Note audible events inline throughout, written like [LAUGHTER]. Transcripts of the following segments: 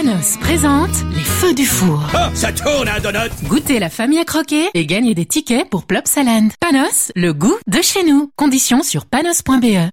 Panos présente les feux du four. Ah, ça tourne, hein, donut Goûtez la famille à croquer et gagnez des tickets pour Plopsaland. Panos, le goût de chez nous. Conditions sur panos.be.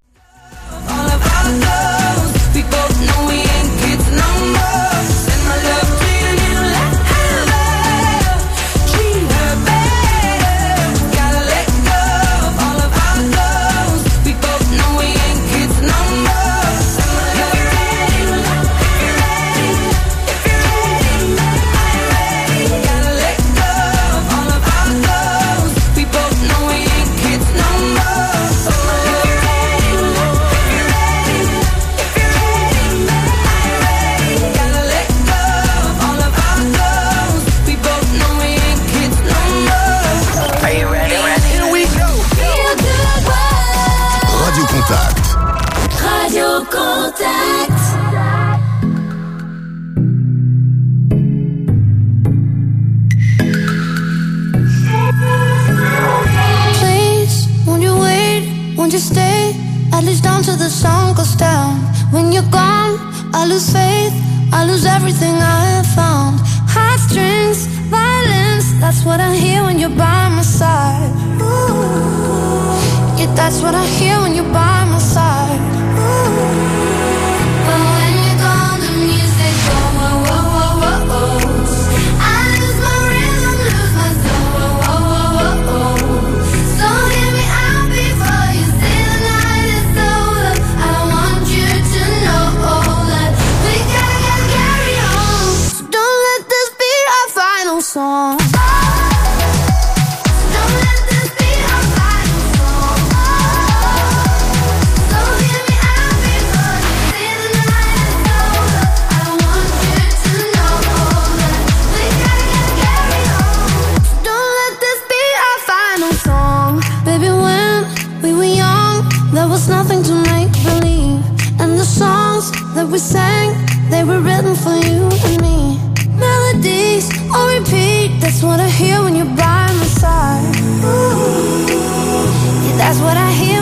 till the sun goes down. When you're gone, I lose faith, I lose everything I found. Heartstrings, violence, that's what I hear when you're by my side. Ooh. Yeah, that's what I hear when you're by That's what I hear when you're by my side. Ooh, yeah, that's what I hear.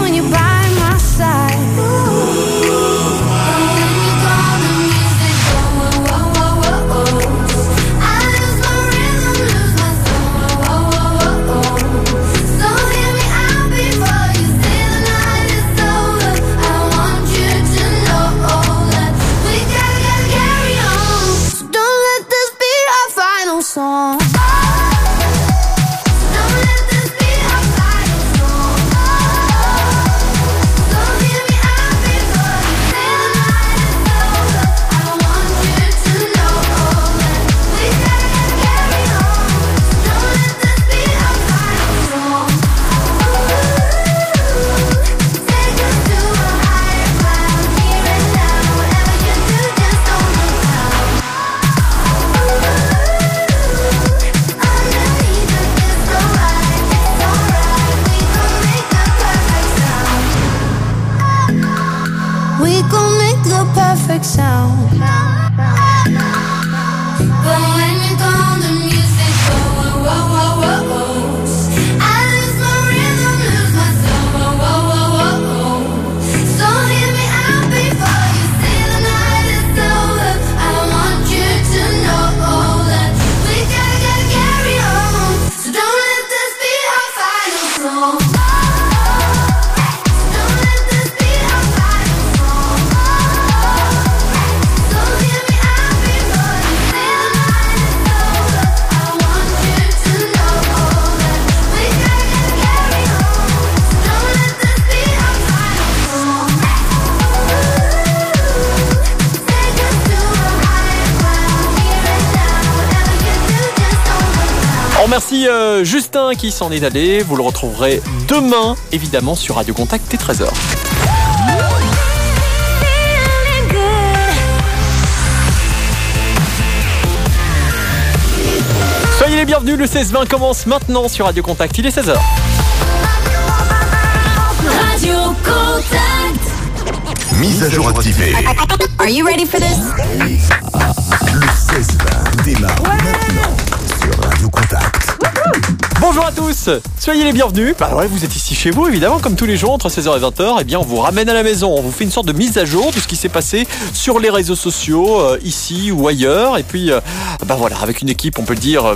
Justin qui s'en est allé. Vous le retrouverez demain, évidemment, sur Radio Contact et Trésor. Soyez les bienvenus, le 16-20 commence maintenant sur Radio Contact, il est 16h. Radio Contact Mise à jour activée. Are you ready for this? Le 16-20 démarre maintenant. Bonjour à tous, soyez les bienvenus. Bah ouais, vous êtes ici chez vous évidemment comme tous les jours entre 16h et 20h, et eh bien on vous ramène à la maison, on vous fait une sorte de mise à jour de ce qui s'est passé sur les réseaux sociaux euh, ici ou ailleurs. Et puis euh, bah voilà, avec une équipe, on peut le dire euh,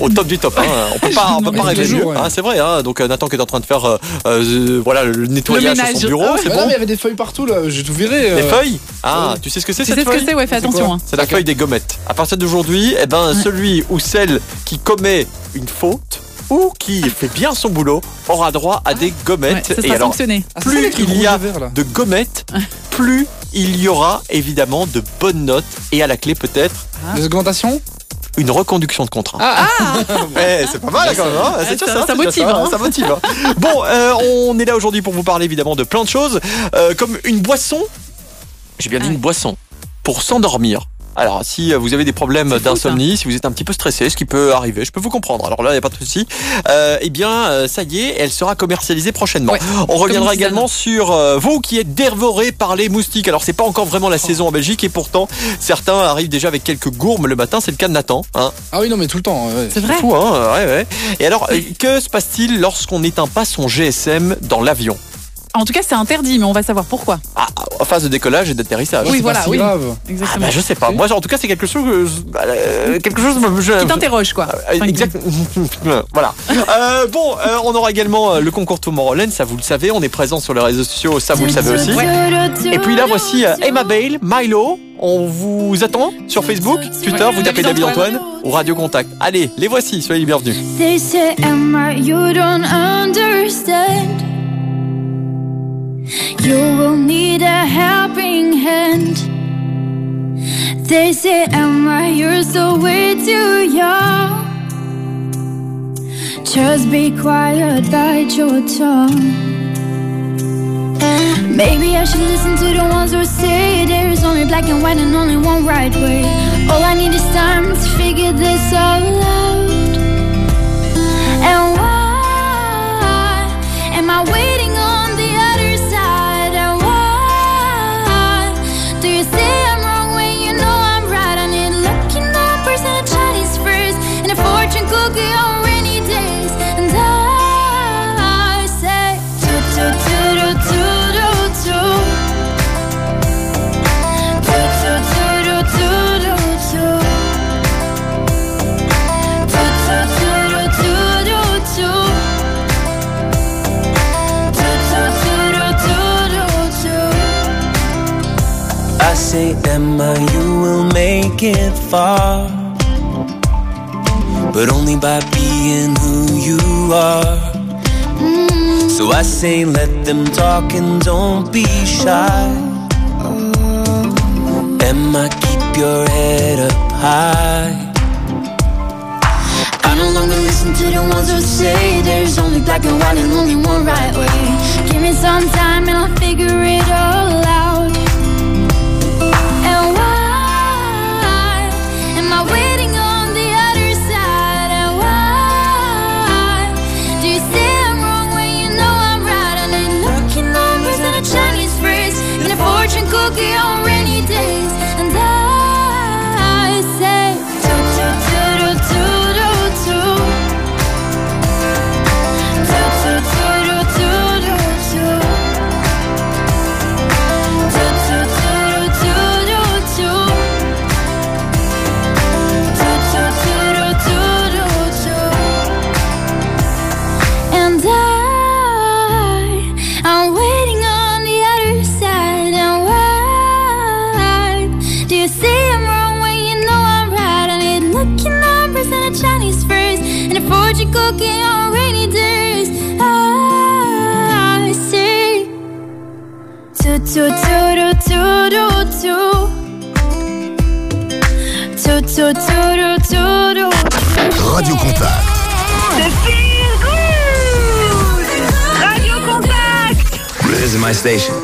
au top du top, hein. on peut [LAUGHS] pas, on peut pas rêver mieux. ouais. hein, c'est vrai, hein. donc euh, Nathan qui est en train de faire euh, euh, voilà le nettoyage sur ménage. son bureau, Ah ouais, c'est Bah non, bon. mais il y avait des feuilles partout là, j'ai tout viré. euh. Les feuilles Ah, tu sais ce que c'est Tu cette sais ce que c'est Ouais, fais attention. hein. C'est la feuille des gommettes. À partir d'aujourd'hui, eh ben, celui ou celle qui commet une faute ou qui fait bien son boulot aura droit à des Ouais, gommettes. ça Et sera alors, sanctionné. Ah, plus il y a et de gommettes, plus il y aura évidemment de bonnes notes et à la clé peut-être Des augmentations? Une reconduction de contrat. Ah, [LAUGHS] Eh, c'est pas mal quand même. hein. c'est ça- déjà ça motive, hein. ça motive. hein. bon, euh, on est là aujourd'hui pour vous parler évidemment de plein de choses, euh, comme une boisson. J'ai bien dit Ah une boisson pour s'endormir. Alors, si vous avez des problèmes d'insomnie, si vous êtes un petit peu stressé, ce qui peut arriver, je peux vous comprendre. Alors là, il n'y a pas de souci. Euh, eh bien, euh, ça y est, elle sera commercialisée prochainement. Ouais, On reviendra également sur euh, vous qui êtes dévorés par les moustiques. Alors, c'est pas encore vraiment la saison en Belgique et pourtant, certains arrivent déjà avec quelques gourmes le matin. C'est le cas de Nathan. Hein. ah oui, non, mais tout le temps. ouais. C'est vrai. Fou, hein ouais, ouais. Et alors, que se passe-t-il lorsqu'on n'éteint pas son GSM dans l'avion? En tout cas, c'est interdit, mais on va savoir pourquoi. ah, En phase de décollage et d'atterrissage. Oui, voilà, pas si oui. grave. Ah Exactement. bah, je sais pas. Moi, en tout cas, c'est quelque chose euh, quelque chose. Je, Qui t'interroge, quoi. Euh, Exact. [LAUGHS] voilà. Euh, bon, euh, on aura également le concours Tomorrowland, ça vous le savez. On est présent sur les réseaux sociaux, ça vous le savez aussi. Et puis là, voici Emma Bale, Milo. On vous attend sur Facebook, Twitter. Vous tapez David David Antoine ou Radio Contact. Allez, les voici. Soyez les bienvenus. They say, Emma, you don't understand. You will need a helping hand. They say, Am Emma, you're still way too young. Just be quiet, bite your tongue. Maybe I should listen to the ones who say there's only black and white and only one right way. All I need is time to figure this all out. And say, Emma, you will make it far. But only by being who you are. So I say, let them talk and don't be shy. Emma, keep your head up high. I no longer listen to the ones who say there's only black and white and only one right way. Give me some time and I'll figure it all out. Do do do do do do do. Do do do do do do. Radio Contact. This is my station?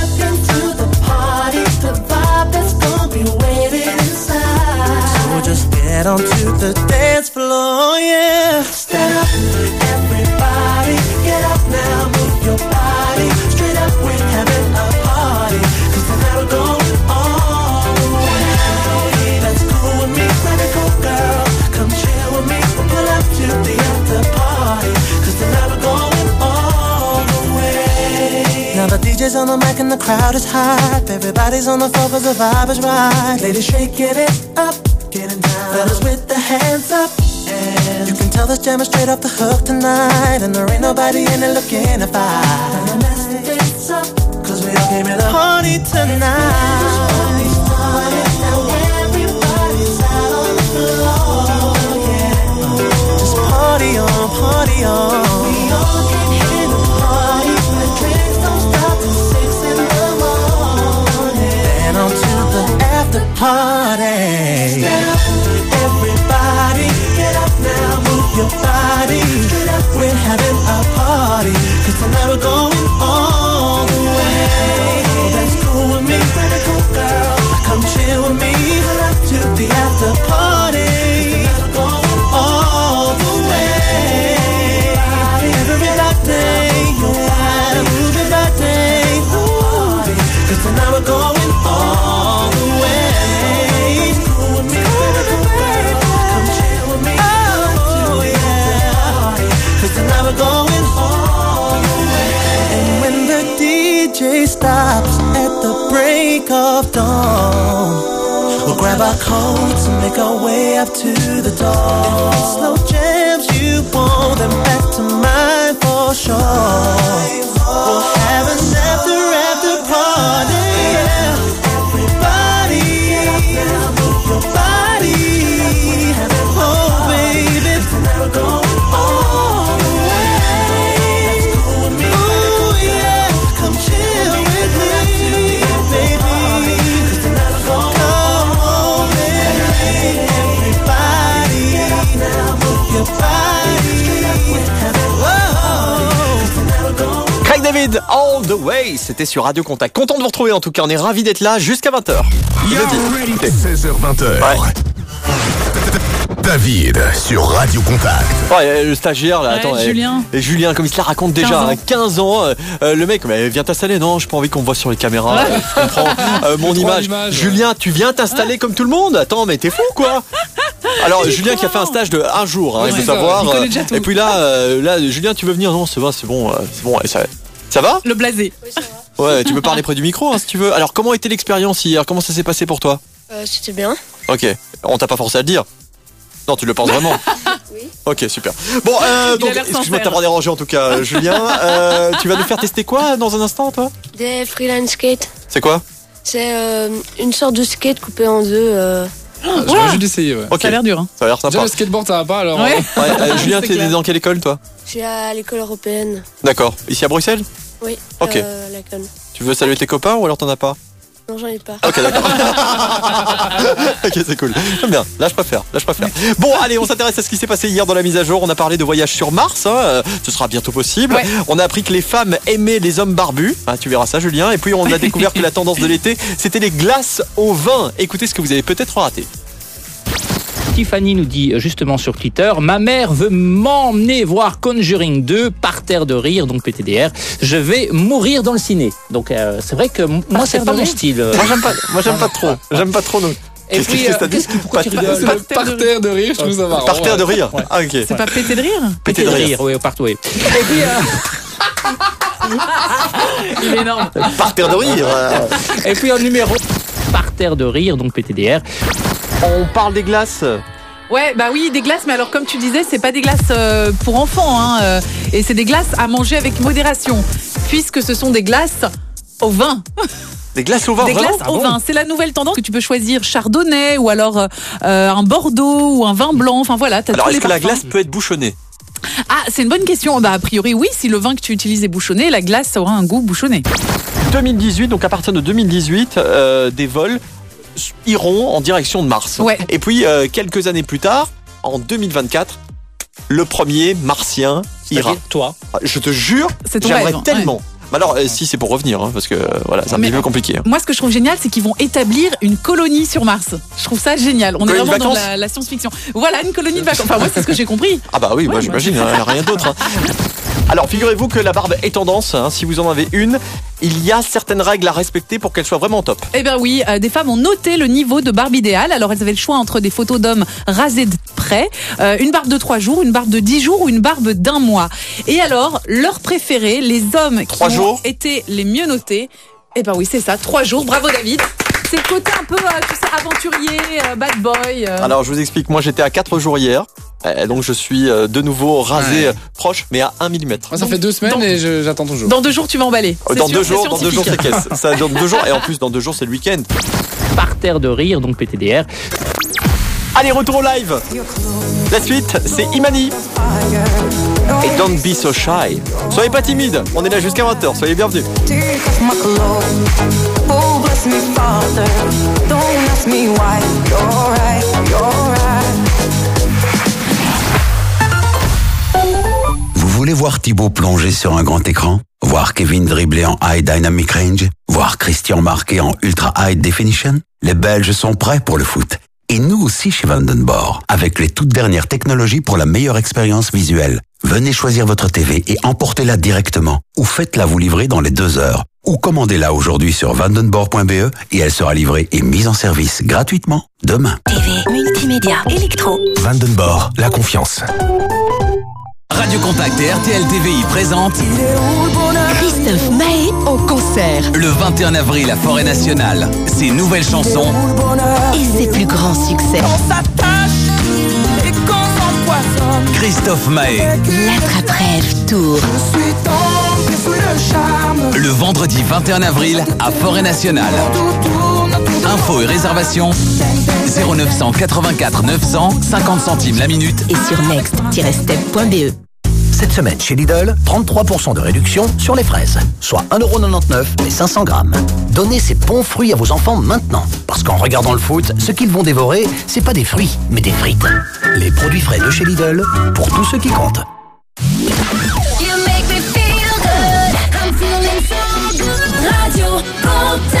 Just get onto the dance floor, yeah. Stand up, everybody, get up now, move your body. Straight up, we're having a party. Cause tonight we're going all the way. That's cool with me, radical girl. Come chill with me, we'll pull up to the after party. Cause tonight we're going all the way. Now the DJ's on the mic and the crowd is hype. Everybody's on the floor cause the vibe is right. Ladies shaking it up. Fellas with the hands up. And you can tell this jam is straight off the hook tonight. And there ain't nobody in it looking to fight. Let's fix up, cause we all came here to party tonight. Now everybody's out on the floor, yeah. Just party on, party on. We all came here to party. The drinks don't stop till six in the morning. Then on to the after party. Body. We're having a party. Cause tonight we're going all the way. That's cool with me, girl. Come chill with me, to the after Stops at the break of dawn. We'll grab our coats and make our way up to the door. If slow jams you want, then back to mine for sure. We'll have an after after party. Everybody, David, All the Way, c'était sur Radio Contact. Content de vous retrouver en tout cas, on est ravis d'être là jusqu'à 20h. Jeudi. 16h20. Ouais. David sur Radio Contact. Ouais, le stagiaire là, Ouais, attends. Julien. Et, et Julien, comme il se la raconte déjà, 15 ans. hein, 15 ans, euh, euh, le mec, mais viens t'installer. Non, j'ai pas envie qu'on me voit sur les caméras. euh, je comprends [LAUGHS] euh, mon image. Julien, tu viens t'installer comme tout le monde? Attends, mais t'es fou quoi Alors, Julien qui a fait un stage de un jour, hein, Ouais, il faut savoir. il connaît euh, déjà tout. et puis là, euh, là, Julien, tu veux venir? Non, c'est bon, c'est bon, c'est bon. allez, ça, ça va Le blasé. Ouais, tu peux parler près du micro hein, si tu veux. Alors, comment était l'expérience hier? Comment ça s'est passé pour toi? Euh, C'était bien. Ok, on t'a pas forcé à le dire Non, tu le penses vraiment [LAUGHS] Oui. Ok, super. Bon, euh, donc, excuse-moi de t'avoir dérangé en tout cas, euh, Julien. Euh, tu vas nous faire tester quoi dans un instant, toi? Des freelance skate. C'est quoi? C'est euh, une sorte de skate coupé en deux. Euh. J'aurais juste essayé, ouais. Ok, Ça a l'air dur. hein. ça a l'air Déjà, sympa. le skateboard, ça va pas alors. Ouais. euh, Ouais, euh, [LAUGHS] Julien, C'est t'es clair. dans quelle école, toi? Je suis à l'école européenne. D'accord. Ici à Bruxelles? Oui. Ok. Euh, la conne. Tu veux saluer tes copains ou alors t'en as pas? Non, j'en ai pas. Ok, d'accord. [LAUGHS] ok, c'est cool. J'aime bien. Là, je préfère. Là, je préfère. Bon, allez, on s'intéresse à ce qui s'est passé hier dans la mise à jour. On a parlé de voyage sur Mars. hein, euh, Ce sera bientôt possible. Ouais. On a appris que les femmes aimaient les hommes barbus. Ah, tu verras ça, Julien. Et puis, on a découvert que la tendance de l'été, c'était les glaces au vin. Écoutez ce que vous avez peut-être raté. Tiffany nous dit justement sur Twitter Ma mère veut m'emmener voir Conjuring 2 par terre de rire, donc PTDR. Je vais mourir dans le ciné. Donc euh, c'est vrai que moi, c'est terre pas mon style. euh. Moi, j'aime pas. Moi, j'aime pas trop. J'aime pas trop. Non. Et Qu'est-ce puis, que euh, qu'est-ce qui- pourquoi tu rigoles C'est le parterre de rire, je trouve ça marrant. Par terre de rire. Ouais. Ah, ok. C'est pas pété de rire Pété de rire. oui, partout, oui. Et puis, euh, [LAUGHS] Il est énorme. Par terre de rire. et puis en numéro par terre de rire, donc PTDR. On parle des glaces. Ouais, bah oui, des glaces, mais alors comme tu disais, c'est pas des glaces euh, pour enfants, hein, euh, et c'est des glaces à manger avec modération, puisque ce sont des glaces au vin. [LAUGHS] Des glaces au vin, Des glaces Ah au vin. C'est la nouvelle tendance que tu peux choisir chardonnay ou alors euh, un Bordeaux ou un vin blanc. Enfin voilà, t'as Alors, tous est-ce les que la parfums. glace peut être bouchonnée? Ah, c'est une bonne question. Bah, a priori, oui. Si le vin que tu utilises est bouchonné, la glace aura un goût bouchonné. 2018, donc à partir de 2018, euh, des vols iront en direction de Mars. Ouais. Et puis, euh, quelques années plus tard, en 2024, le premier martien ira. Toi. Ah, Je te jure, j'aimerais tellement. Mais alors, euh, si c'est pour revenir, hein, parce que euh, voilà, c'est un petit peu compliqué. hein. Moi, ce que je trouve génial, c'est qu'ils vont établir une colonie sur Mars. Je trouve ça génial. On Colonie est vraiment dans la, la science-fiction. Voilà, une colonie de vacances. Enfin, moi, c'est ce que j'ai compris. Ah bah oui, moi Ouais, j'imagine, hein, rien d'autre. hein. Alors figurez-vous que la barbe est tendance, hein, si vous en avez une, il y a certaines règles à respecter pour qu'elle soit vraiment top. Eh bien oui, euh, des femmes ont noté le niveau de barbe idéale. Alors elles avaient le choix entre des photos d'hommes rasés de près, euh, une barbe de trois jours, une barbe de dix jours ou une barbe d'un mois. Et alors, leur préféré, les hommes qui Trois ont jours été les mieux notés, eh ben oui, c'est ça, trois jours. Bravo David. C'est le côté un peu, euh, tu sais, aventurier, euh, bad boy. euh. Alors je vous explique, moi j'étais à 4 jours hier, donc je suis euh, de nouveau rasé Ouais. euh, proche, mais à 1 mm. Moi, ça Donc, fait deux semaines dans- et j'attends toujours. Dans deux jours, tu vas emballer. Dans sûr, deux jours, dans deux jours c'est caisse. Ça dans deux jours, et en plus dans deux jours c'est le week-end. Par terre de rire, donc PTDR. Allez, retour au live La suite, c'est Imani et Don't Be So Shy. Soyez pas timide, on est là jusqu'à 20h, soyez bienvenus. Voulez voir Thibaut plonger sur un grand écran Voir Kevin dribbler en High Dynamic Range Voir Christian marquer en Ultra High Definition Les Belges sont prêts pour le foot. Et nous aussi chez Vandenborg, avec les toutes dernières technologies pour la meilleure expérience visuelle. Venez choisir votre TV et emportez-la directement. Ou faites-la vous livrer dans les deux heures. Ou commandez-la aujourd'hui sur vandenborg.be et elle sera livrée et mise en service gratuitement demain. TV, multimédia, électro. Vandenborg, la confiance. Radio Contact et RTL TVI présentent Christophe Maé au concert. le 21 avril à Forêt Nationale ses nouvelles chansons Et ses plus grands succès. s'attache et qu'on s'empoisonne. Christophe Maé L'attrape-rêve tour. Je suis tombé sous le charme. le vendredi 21 avril à Forêt Nationale. Infos et réservations 0984 900 50 centimes la minute. Et sur next-step.be. Cette semaine chez Lidl, 33% de réduction sur les fraises, soit 1,99€ les 500 grammes. Donnez ces bons fruits à vos enfants maintenant, parce qu'en regardant le foot, ce qu'ils vont dévorer, c'est pas des fruits, mais des frites. Les produits frais de chez Lidl, pour tous ceux qui comptent. You make me feel good. I'm feeling so good. Radio Contact.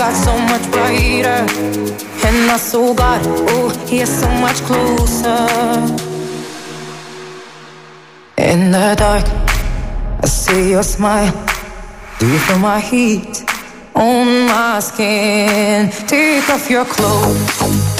got so much brighter. And my soul got, oh, here so much closer. In the dark, I see your smile. Do you feel my heat on my skin. Take off your clothes,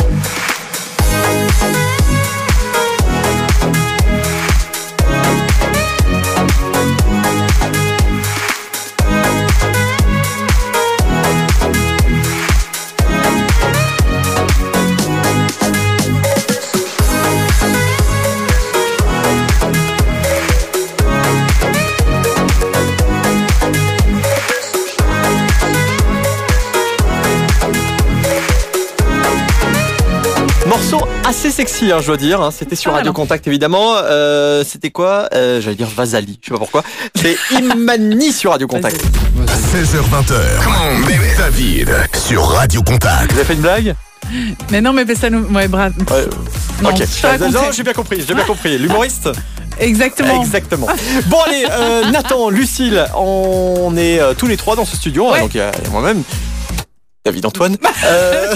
Thank you. Assez sexy, hein, je dois dire. hein. C'était sur Ah, Radio non. Contact, évidemment. Euh, C'était quoi Euh, J'allais dire Vasali. Je sais pas pourquoi. C'est [LAUGHS] Imani sur Radio Contact. 16h20h. David sur Radio Contact. Vous avez fait une blague? Mais non, mais ça nous. Ouais. Non, Ok. Non, j'ai bien compris. J'ai bien compris. L'humoriste? Exactement. Exactement. [LAUGHS] Bon allez, euh, Nathan, Lucille, on est euh, tous les trois dans ce studio. hein, donc il y a il y a moi-même. David Antoine. [LAUGHS] Euh, [LAUGHS]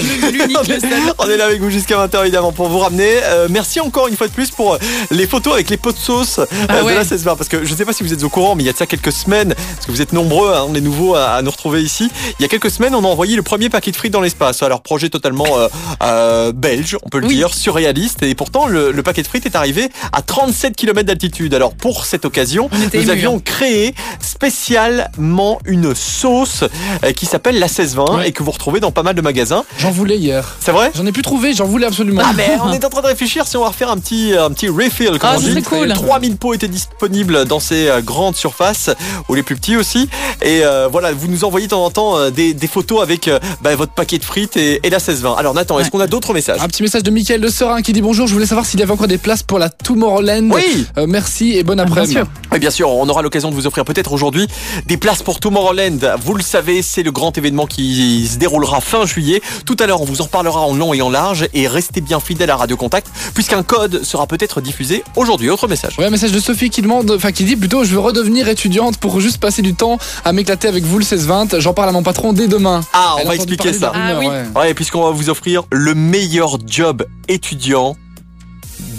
on, est, là avec vous jusqu'à 20h évidemment pour vous ramener. Euh, merci encore une fois de plus pour euh, les photos avec les pots de sauce euh, Ah ouais. de la 16 parce que je ne sais pas si vous êtes au courant mais il y a de ça quelques semaines parce que vous êtes nombreux, hein, on est nouveaux à, à nous retrouver ici. Il y a quelques semaines on a envoyé le premier paquet de frites dans l'espace. Alors projet totalement euh, euh, belge, on peut le dire, surréaliste et pourtant le, le paquet de frites est arrivé à 37 km d'altitude. Alors pour cette occasion, nous émus, avions hein. créé spécialement une sauce euh, qui s'appelle la 1620 et que vous retrouvez dans pas mal de magasins. J'en voulais hier. C'est vrai? J'en ai plus trouvé, j'en voulais absolument. Ah mais on [LAUGHS] est en train de réfléchir si on va refaire un petit un petit refill comme Ah, on dit. cool. 3000 pots étaient disponibles dans ces euh, grandes surfaces ou les plus petits aussi. Et euh, voilà, vous nous envoyez de temps en temps euh, des, des photos avec euh, bah, votre paquet de frites et, et la 1620. Alors Nathan, est-ce qu'on a d'autres messages? Un petit message de Mickaël de Serein qui dit bonjour, je voulais savoir s'il y avait encore des places pour la Tomorrowland. Oui. Euh, merci et bon après-midi. sûr. Et bien sûr, on aura l'occasion de vous offrir peut-être aujourd'hui des places pour Tomorrowland. Vous le savez, c'est le grand événement qui se déroulera fin juillet. Tout à l'heure, on vous en parlera en long et en large et restez bien fidèles à Radio Contact puisqu'un code sera peut-être diffusé aujourd'hui. Autre message. Ouais, un message de Sophie qui demande, enfin qui dit plutôt, je veux redevenir étudiante pour juste passer du temps à m'éclater avec vous le 16-20. J'en parle à mon patron dès demain. Ah, Elle on va expliquer ça. Ah oui. ouais. Ouais, puisqu'on va vous offrir le meilleur job étudiant.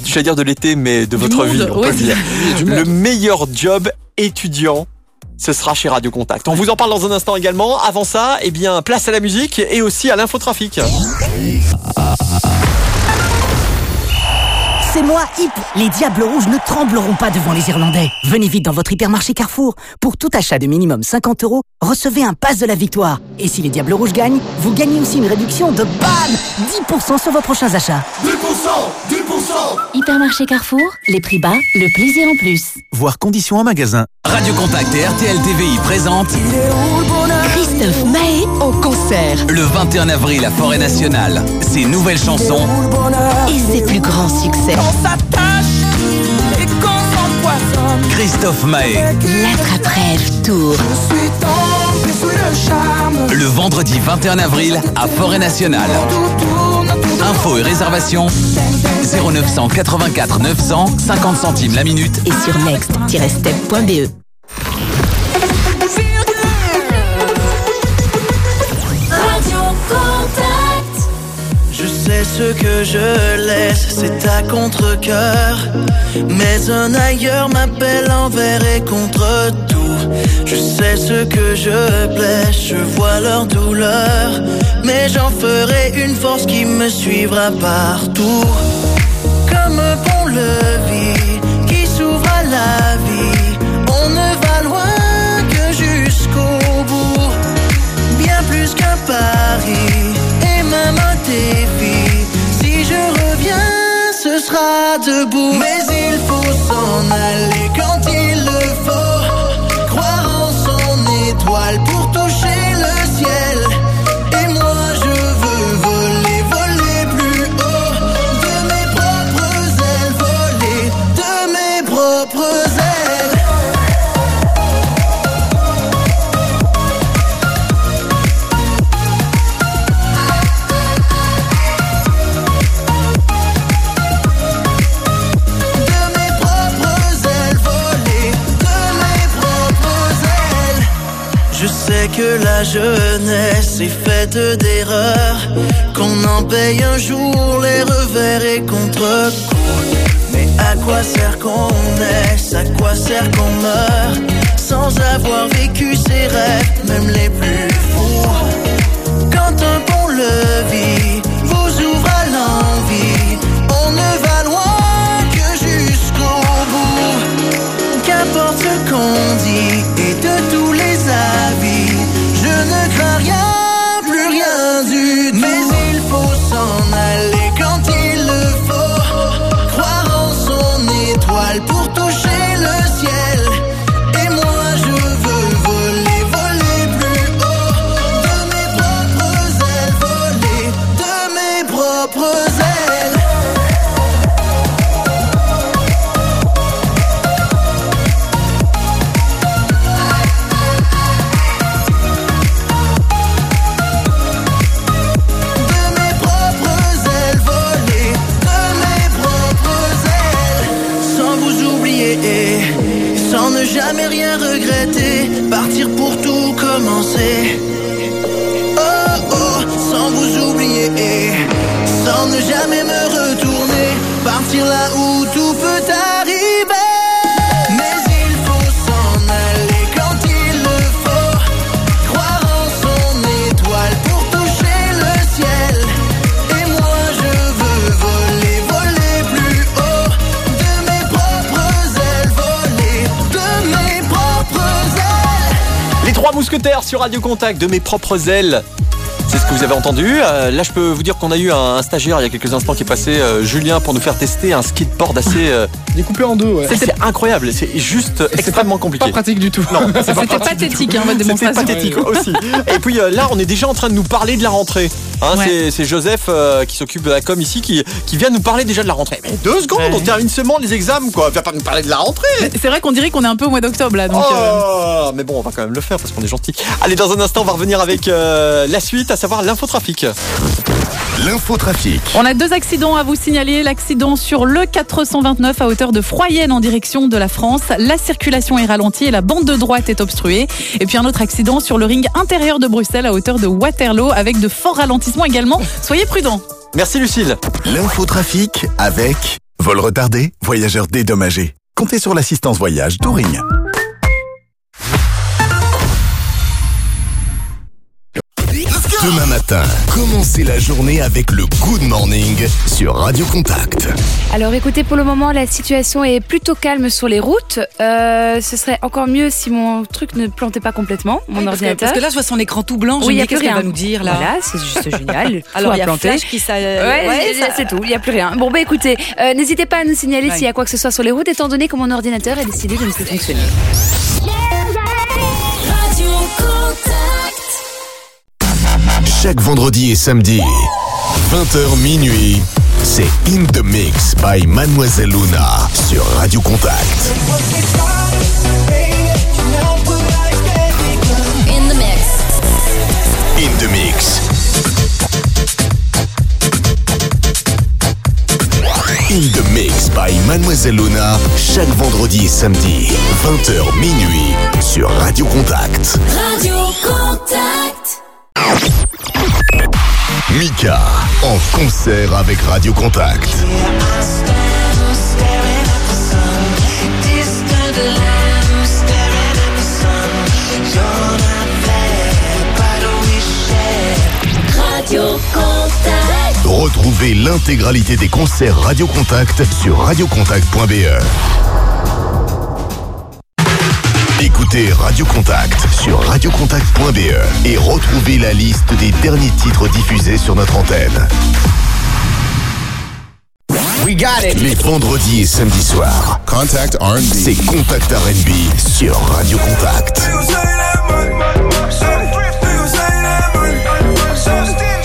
Je vais dire de l'été, mais de votre monde, vie, on ouais. peut le dire. Le meilleur job étudiant. Ce sera chez Radio Contact. On vous en parle dans un instant également. Avant ça, eh bien, place à la musique et aussi à l'infotrafic. C'est moi, Hip. Les Diables Rouges ne trembleront pas devant les Irlandais. Venez vite dans votre hypermarché Carrefour. Pour tout achat de minimum 50 euros, recevez un pass de la victoire. Et si les Diables Rouges gagnent, vous gagnez aussi une réduction de BAM 10% sur vos prochains achats. 10%, 10%. Hypermarché Carrefour, les prix bas, le plaisir en plus. Voir conditions en magasin. Radio Contact et RTL TVI présentent Christophe Maé en concert. le 21 avril à Forêt Nationale ses nouvelles chansons Et ses plus grands succès. Christophe Maé L'attrape-rêve tour. le vendredi 21 avril à Forêt Nationale. Infos et réservations 0900 84 900 50 centimes la minute Et sur next-step.be. Ce que je laisse, c'est à contre-coeur. Mais un ailleurs m'appelle envers et contre tout. Je sais ce que je blesse, je vois leur douleur. Mais j'en ferai une force qui me suivra partout. Comme un pont-levis qui ce sera debout. Mais il faut s'en aller quand il le faut. Que la jeunesse est faite d'erreurs, qu'on en paye un jour les revers et contre Mais à quoi sert qu'on naisse, à quoi sert qu'on meurt, sans avoir vécu ses rêves, même les plus fous. Quand un pont-levis vous ouvre à l'envie, on ne va loin que jusqu'au bout. Qu'importe ce qu'on dit je ne crains rien, mousquetaires sur Radio Contact de mes propres ailes. C'est ce que vous avez entendu. Euh, là, je peux vous dire qu'on a eu un, un stagiaire il y a quelques instants qui est passé, euh, Julien, pour nous faire tester un skateboard assez. euh, Découpé en deux, ouais. c'est incroyable. C'est juste extrêmement compliqué. Pas pratique du tout. Non, [LAUGHS] C'était pathétique, hein, votre C'était démonstration. pathétique aussi. Et puis euh, là, on est déjà en train de nous parler de la rentrée. Hein, Ouais. c'est- Joseph euh, qui s'occupe de la com ici qui, qui vient nous parler déjà de la rentrée. Mais deux secondes, on termine seulement les examens, quoi. Viens pas nous parler de la rentrée. C'est vrai qu'on dirait qu'on est un peu au mois d'octobre là. Donc, euh, Oh, mais bon, on va quand même le faire parce qu'on est gentil. Allez, dans un instant, on va revenir avec euh, la suite, à savoir l'infotrafic. L'infotrafic. On a deux accidents à vous signaler. L'accident sur le 429 à hauteur de Froyenne en direction de la France. La circulation est ralentie et la bande de droite est obstruée. Et puis un autre accident sur le ring intérieur de Bruxelles à hauteur de Waterloo avec de forts ralentissements également. Soyez prudents. Merci Lucille. L'infotrafic avec vol retardé, voyageurs dédommagés. Comptez sur l'assistance voyage Touring. Demain matin, commencez la journée avec le Good Morning sur Radio Contact. Alors écoutez, pour le moment, la situation est plutôt calme sur les routes. Euh, ce serait encore mieux si mon truc ne plantait pas complètement, mon Oui, parce que- ordinateur. parce que là, je vois son écran tout blanc, je me il y a dis, qu'est-ce qu'elle rien. va nous dire, là Voilà, c'est juste [LAUGHS] génial. Alors, il y a planter. Flash qui s'a- Ouais, ouais, c'est- ça- c'est tout, il n'y a plus rien. Bon, bah écoutez, euh, n'hésitez pas à nous signaler Ouais. s'il y a quoi que ce soit sur les routes, étant donné que mon ordinateur a décidé de ne plus fonctionner. Chaque vendredi et samedi, 20h minuit, c'est In The Mix by Mademoiselle Luna sur Radio Contact. In the mix. In The Mix. In The Mix by Mademoiselle Luna, chaque vendredi et samedi, 20h minuit sur Radio Contact. Radio Contact. Mika, en concert avec Radio Contact. Retrouvez l'intégralité des concerts Radio Contact sur radiocontact.be. Écoutez Radio Contact sur radiocontact.be et retrouvez la liste des derniers titres diffusés sur notre antenne. Les vendredis et samedis soirs. Contact R&B. C'est Contact R&B sur Radio Contact.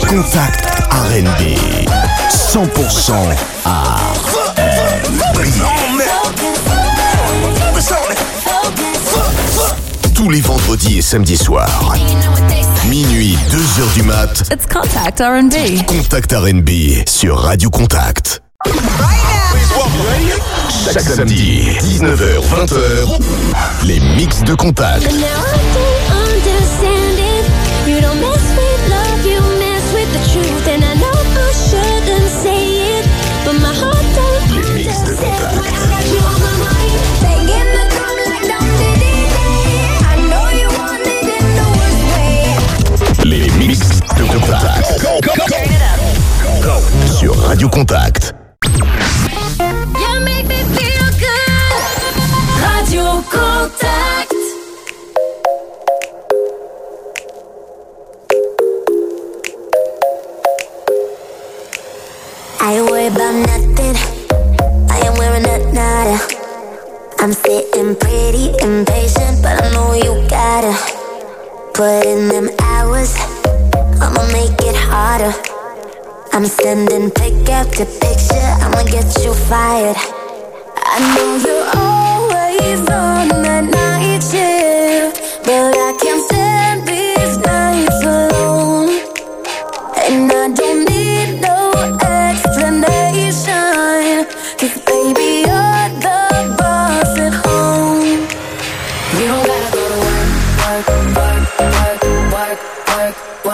Contact R&B. 100% R&B. Tous les vendredis et samedis soirs. Minuit, 2h du mat. It's Contact R&B. Contact R&B sur Radio Contact. Chaque samedi, 19h, 20h, les mix de contact. Contact. Contact. Go, go, go, go. Sur Radio Contact. You make me feel good. Radio Contact. I ain't worried about nothing. I am wearing a nada. I'm sitting pretty impatient, but I know you gotta put in them hours I'ma make it harder. I'm sending pick after picture. I'ma get you fired. I know you're always on that night shift, but I can't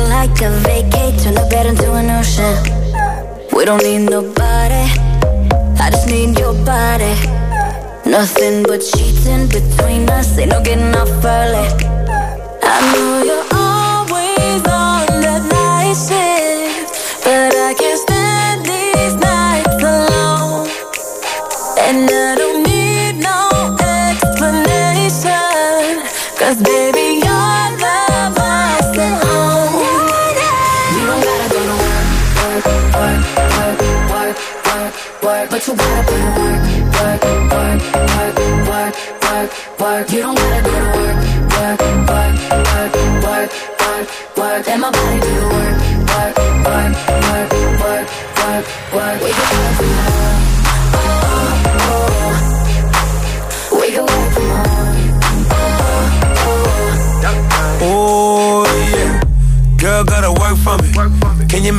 feel like a vacate, turn the bed into an ocean. We don't need nobody, I just need your body. Nothing but sheets in between us, ain't no getting off early. I know you're always on that night shift, but I can't stand these nights alone. And I don't need no explanation. Cause baby,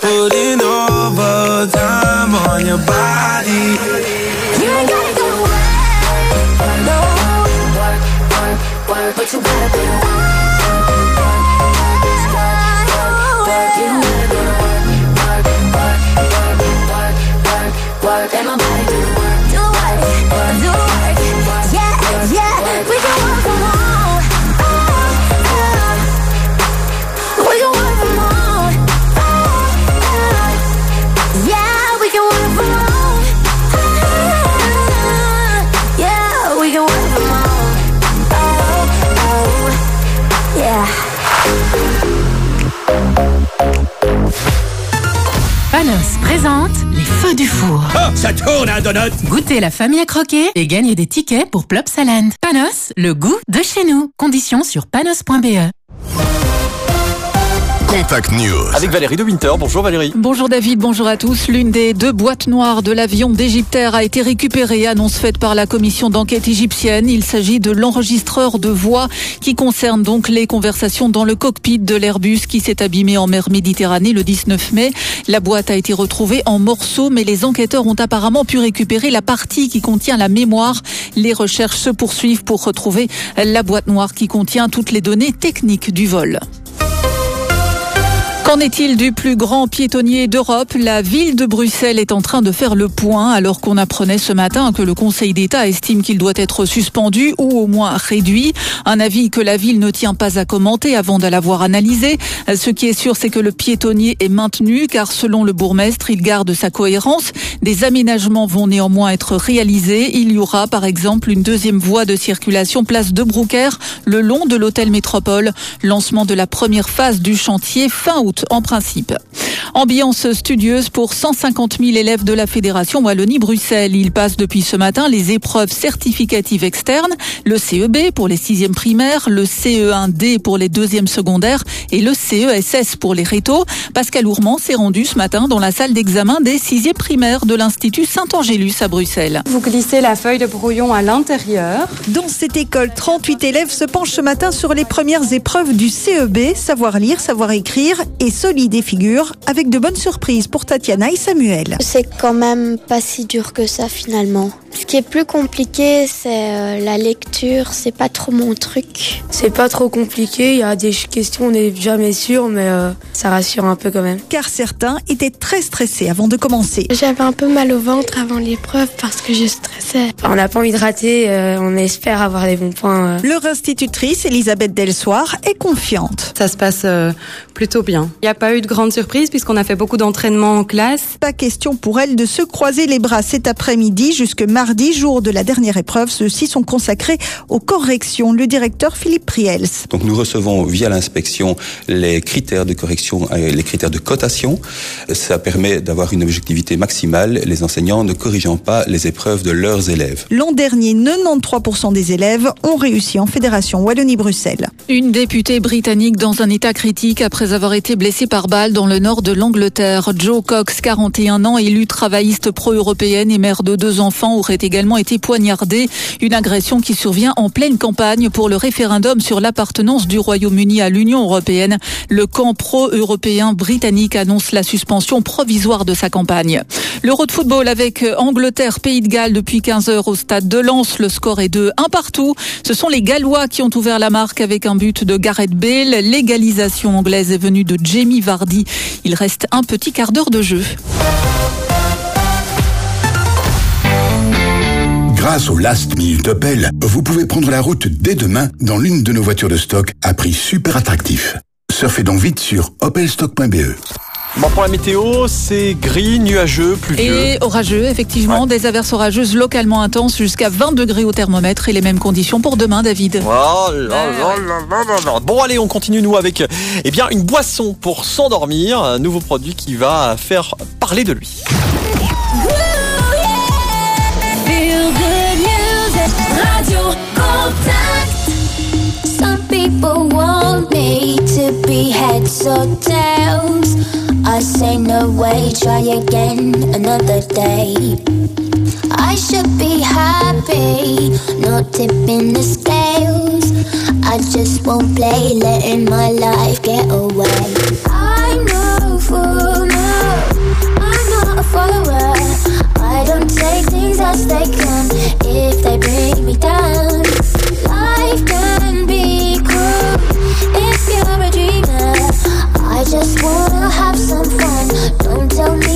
Put in overtime on your body. Présente les feux du four. Oh, ça tourne un donut Goûtez la famille à croquer et gagnez des tickets pour Plopsaland. Panos, le goût de chez nous. Conditions sur panos.be. Contact News. Avec Valérie de Winter. Bonjour Valérie. Bonjour David, bonjour à tous. L'une des deux boîtes noires de l'avion d'Égyptaire a été récupérée, annonce faite par la commission d'enquête égyptienne. Il s'agit de l'enregistreur de voix qui concerne donc les conversations dans le cockpit de l'Airbus qui s'est abîmé en mer Méditerranée le 19 mai. La boîte a été retrouvée en morceaux, mais les enquêteurs ont apparemment pu récupérer la partie qui contient la mémoire. Les recherches se poursuivent pour retrouver la boîte noire qui contient toutes les données techniques du vol. Qu'en est-il du plus grand piétonnier d'Europe? La ville de Bruxelles est en train de faire le point alors qu'on apprenait ce matin que le Conseil d'État estime qu'il doit être suspendu ou au moins réduit. Un avis que la ville ne tient pas à commenter avant de l'avoir analysé. Ce qui est sûr, c'est que le piétonnier est maintenu car selon le bourgmestre, il garde sa cohérence. Des aménagements vont néanmoins être réalisés. Il y aura par exemple une deuxième voie de circulation place de Brouckère le long de l'hôtel Métropole. Lancement de la première phase du chantier fin août en principe. Ambiance studieuse pour 150 000 élèves de la Fédération Wallonie-Bruxelles. Ils passent depuis ce matin les épreuves certificatives externes, le CEB pour les sixièmes primaires, le CE1D pour les deuxièmes secondaires et le CESS pour les rétos. Pascal Ourmand s'est rendu ce matin dans la salle d'examen des sixièmes primaires de l'Institut Saint-Angélus à Bruxelles. Vous glissez la feuille de brouillon à l'intérieur. Dans cette école, 38 élèves se penchent ce matin sur les premières épreuves du CEB, savoir lire, savoir écrire et solide et figure, avec de bonnes surprises pour Tatiana et Samuel. C'est quand même pas si dur que ça finalement. Ce qui est plus compliqué, c'est euh, la lecture, c'est pas trop mon truc. C'est pas trop compliqué, il y a des questions, on n'est jamais sûr, mais euh, ça rassure un peu quand même. Car certains étaient très stressés avant de commencer. J'avais un peu mal au ventre avant l'épreuve parce que je stressais. On n'a pas envie de rater, euh, on espère avoir des bons points. euh. Leur institutrice, Elisabeth Delsoir, est confiante. Ça se passe euh, plutôt bien. Il n'y a pas eu de grande surprise puisqu'on a fait beaucoup d'entraînement en classe. Pas question pour elle de se croiser les bras cet après-midi jusque mardi, jour de la dernière épreuve. Ceux-ci sont consacrés aux corrections. Le directeur Philippe Priels. Donc nous recevons via l'inspection les critères de correction, euh, les critères de cotation. Ça permet d'avoir une objectivité maximale, les enseignants ne corrigeant pas les épreuves de leurs élèves. L'an dernier, 93% des élèves ont réussi en Fédération Wallonie-Bruxelles. Une députée britannique dans un état critique après avoir été blessée par balle dans le nord de l'Angleterre. Joe Cox, 41 ans, élue travailliste pro-européenne et mère de deux enfants, aurait également été poignardée. Une agression qui survient en pleine campagne pour le référendum sur l'appartenance du Royaume-Uni à l'Union européenne. Le camp pro-européen britannique annonce la suspension provisoire de sa campagne. L'Euro de football avec Angleterre, Pays de Galles depuis 15 heures au stade de Lens. Le score est de 1 partout. Ce sont les Gallois qui ont ouvert la marque avec un but de Gareth Bale. L'égalisation anglaise est venue de Jamie Vardy. Il reste un petit quart d'heure de jeu. Grâce au Last Minute Opel, vous pouvez prendre la route dès demain dans l'une de nos voitures de stock à prix super attractif. Surfez donc vite sur opelstock.be. Bon, pour la météo, c'est gris, nuageux, pluvieux. Et orageux, effectivement, des averses orageuses localement intenses jusqu'à 20 degrés au thermomètre et les mêmes conditions pour demain, David. Oh là là là. Bon allez, on continue nous avec eh bien une boisson pour s'endormir, un nouveau produit qui va faire parler de lui. Radio Contact. Some people want me to be heads or tails. I say no way, try again another day. I should be happy, not tipping the scales. I just won't play, letting my life get away. I'm no fool, no, I'm not a follower. Things as they come if they bring me down. Life can be cruel if you're a dreamer. I just wanna have some fun. Don't tell me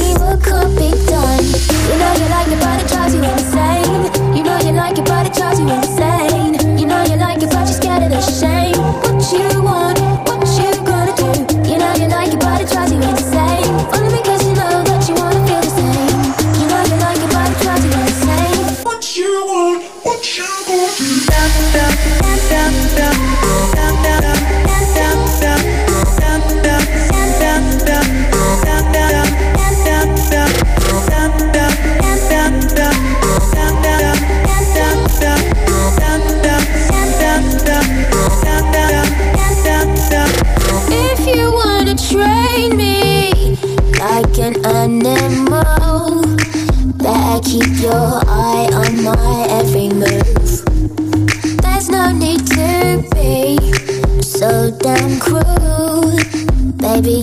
keep your eye on my every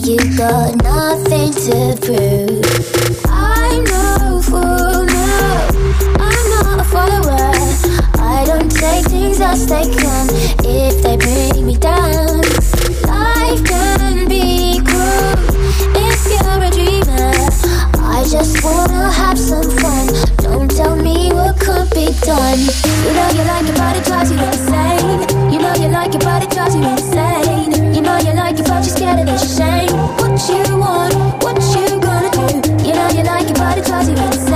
you got nothing to prove. I'm no fool, no, I'm not a follower. I don't take things as they come if they bring me down. Life can be cruel if you're a dreamer. I just wanna have some fun. Don't You know you like but it drives you insane. You know you like but it drives you insane. You know you like it, but you're scared of the shame. What you want, what you gonna do? You know you like but it drives you insane.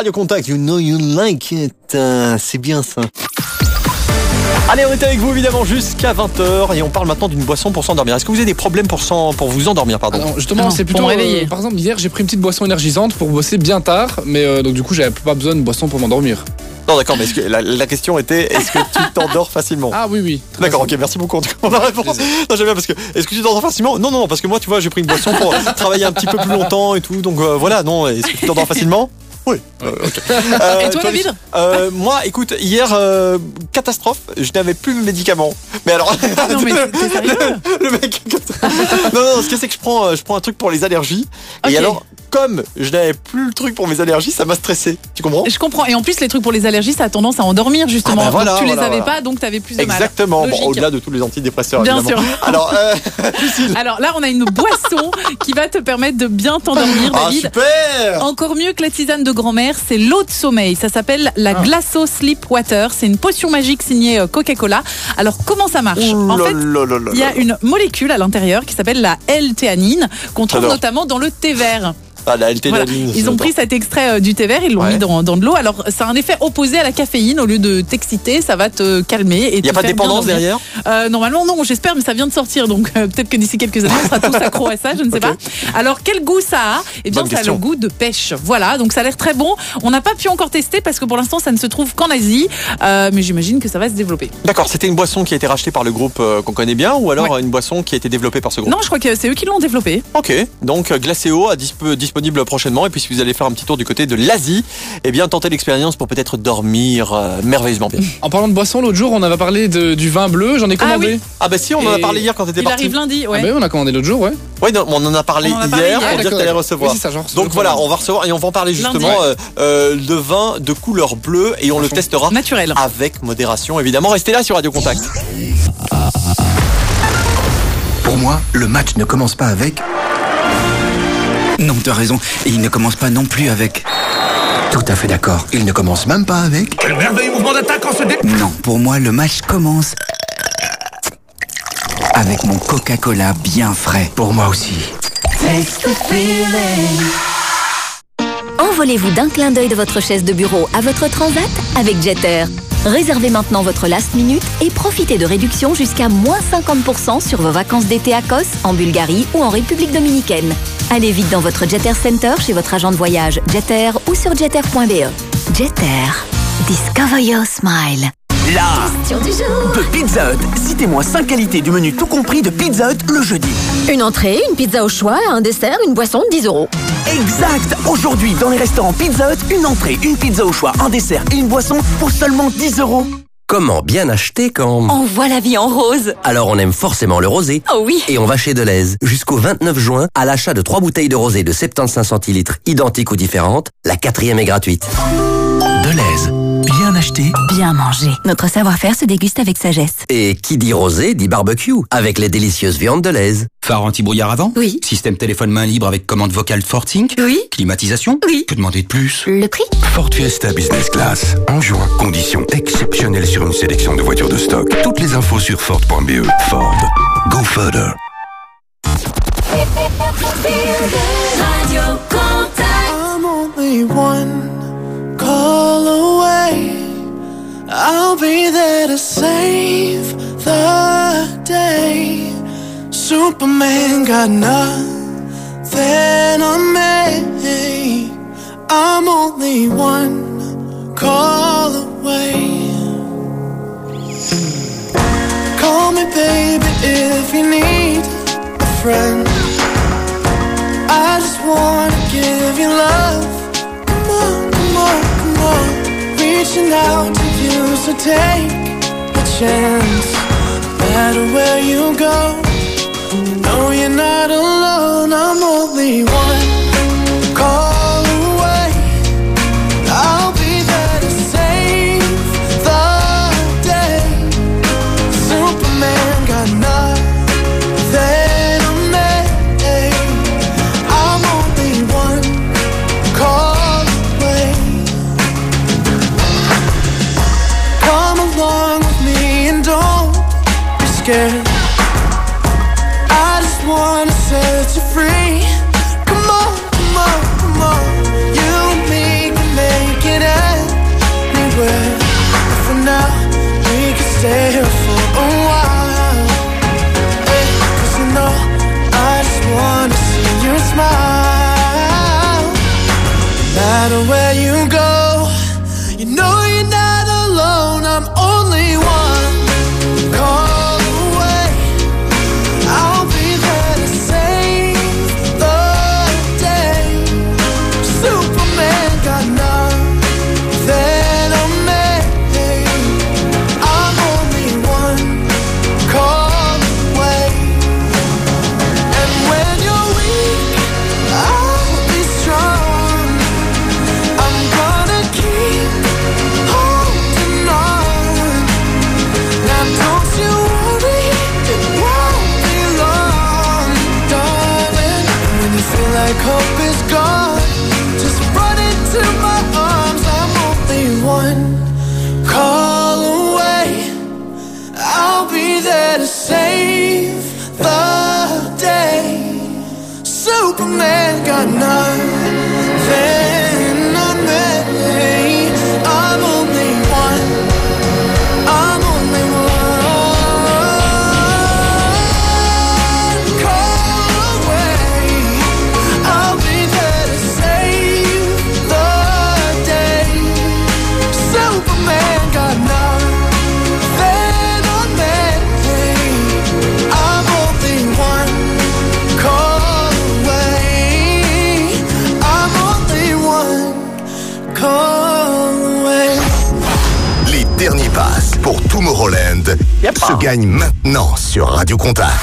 Radio Contact. You know you like it. Euh, C'est bien ça. Allez, on est avec vous évidemment jusqu'à 20h et on parle maintenant d'une boisson pour s'endormir. Est-ce que vous avez des problèmes pour, s'en- pour vous endormir pardon Alors, justement, c'est plutôt. euh, par exemple, hier, j'ai pris une petite boisson énergisante pour bosser bien tard, mais euh, donc du coup, j'avais pas besoin de boisson pour m'endormir. Non, d'accord, mais que la, la question était est-ce que tu t'endors facilement [LAUGHS] Ah oui, oui. D'accord, ok, merci beaucoup en tout cas pour la réponse. Non, j'aime bien parce que est-ce que tu t'endors facilement? Non, non, non, parce que moi, tu vois, j'ai pris une boisson pour travailler un petit peu plus longtemps et tout, donc euh, voilà, non, est-ce que tu t'endors facilement? Oui. Euh, ok. Euh, Et toi, David euh, Moi, écoute, hier, euh, catastrophe, je n'avais plus mes médicaments. Mais alors, non, mais [LAUGHS] le mec. non, non, ce que c'est que je prends, euh, je prends un truc pour les allergies. Et alors, comme je n'avais plus le truc pour mes allergies, ça m'a stressé. Tu comprends Je comprends. Et en plus, les trucs pour les allergies, ça a tendance à endormir justement. Ah bah voilà, Donc, tu les voilà, avais voilà. pas, donc tu avais plus de mal. Exactement. Bon, au-delà de tous les antidépresseurs. Bien évidemment. sûr. Alors, euh, [LAUGHS] [LAUGHS] Alors là, on a une boisson qui va te permettre de bien t'endormir, Ah, David. super Encore mieux que la tisane de grand-mère, c'est l'eau de sommeil. Ça s'appelle la Ah. Glasso Sleep Water. C'est une potion magique signée euh, Coca-Cola. Alors comment ça marche Ouh En fait, il y a une molécule à l'intérieur qui s'appelle la L-théanine qu'on trouve notamment dans le thé vert. Ah, la Voilà. Ils ont pris cet extrait euh, du thé vert, ils l'ont Ouais. mis dans, dans de l'eau. Alors, ça a un effet opposé à la caféine. Au lieu de t'exciter, ça va te calmer. Il n'y a pas de dépendance derrière euh, Normalement, non, j'espère, mais ça vient de sortir. Donc, euh, peut-être que d'ici quelques années, on sera tous accro à ça, je ne sais [LAUGHS] pas. Alors, quel goût ça a? Eh bien, Bonne ça a le goût de pêche. Voilà, donc ça a l'air très bon. On n'a pas pu encore tester parce que pour l'instant, ça ne se trouve qu'en Asie. Euh, mais j'imagine que ça va se développer. D'accord, c'était une boisson qui a été rachetée par le groupe qu'on connaît bien ou alors une boisson qui a été développée par ce groupe? Non, je crois que c'est eux qui l'ont développé. Ok, donc Glacéo a disp- disponible prochainement et puis si vous allez faire un petit tour du côté de l'Asie, eh bien tentez l'expérience pour peut-être dormir euh, merveilleusement bien. En parlant de boisson, l'autre jour, on avait parlé de- du vin bleu, j'en ai Ah commandé. oui. Ah bah si, on en a parlé hier quand t'étais Il parti. arrive lundi, ouais. Ah bah oui, on a commandé l'autre jour, ouais. Oui, non, on en a parlé On en a parlé hier pour dire que t'allais recevoir. Oui, ça, reçois Donc voilà, on va recevoir et on va en parler Lundi. justement euh, euh, de vin de couleur bleue et on le testera Naturel. avec modération évidemment. Restez là sur Radio Contact. Pour moi, le match ne commence pas avec. Non, t'as raison. Et il ne commence pas non plus avec. Tout à fait d'accord. Il ne commence même pas avec. Quel merveilleux mouvement d'attaque en ce dé... Non, pour moi, le match commence. Avec mon Coca-Cola bien frais. Pour moi aussi. Envolez-vous d'un clin d'œil de votre chaise de bureau à votre transat avec Jeter. Réservez maintenant votre last minute et profitez de réductions jusqu'à moins 50% sur vos vacances d'été à Kos, en Bulgarie ou en République dominicaine. Allez vite dans votre Jeter Center chez votre agent de voyage Jeter ou sur jeter.be. Jeter. Discover your smile. Là Question du jour. De Pizza Hut, citez-moi 5 qualités du menu tout compris de Pizza Hut le jeudi. Une entrée, une pizza au choix, un dessert, une boisson, 10 euros. Exact Aujourd'hui, dans les restaurants Pizza Hut, une entrée, une pizza au choix, un dessert et une boisson pour seulement 10 euros. Comment bien acheter quand... On voit la vie en rose. Alors on aime forcément le rosé. Oh oui. Et on va chez Deleuze. Jusqu'au 29 juin, à l'achat de 3 bouteilles de rosé de 75 centilitres identiques ou différentes, la quatrième est gratuite. Deleuze. Bien acheté. Bien manger. Notre savoir-faire se déguste avec sagesse. Et qui dit rosé dit barbecue, avec les délicieuses viandes Deleuze. Phare anti-brouillard avant Oui. Système téléphone main libre avec commande vocale Fortink Oui. Climatisation Oui. Que demander de plus Le prix Ford Fiesta Business Class. En juin, conditions exceptionnelles sur une sélection de voitures de stock. Toutes les infos sur Ford.be. Ford. Go further. Radio Contact. I'm only one call away. I'll be there to save the day. Superman got nothing on me. I'm only one call away. Call me, baby, if you need a friend. I just wanna give you love. Come on, come on. Reaching out to you, so take a chance. No matter where you go, know you're not alone. I'm only one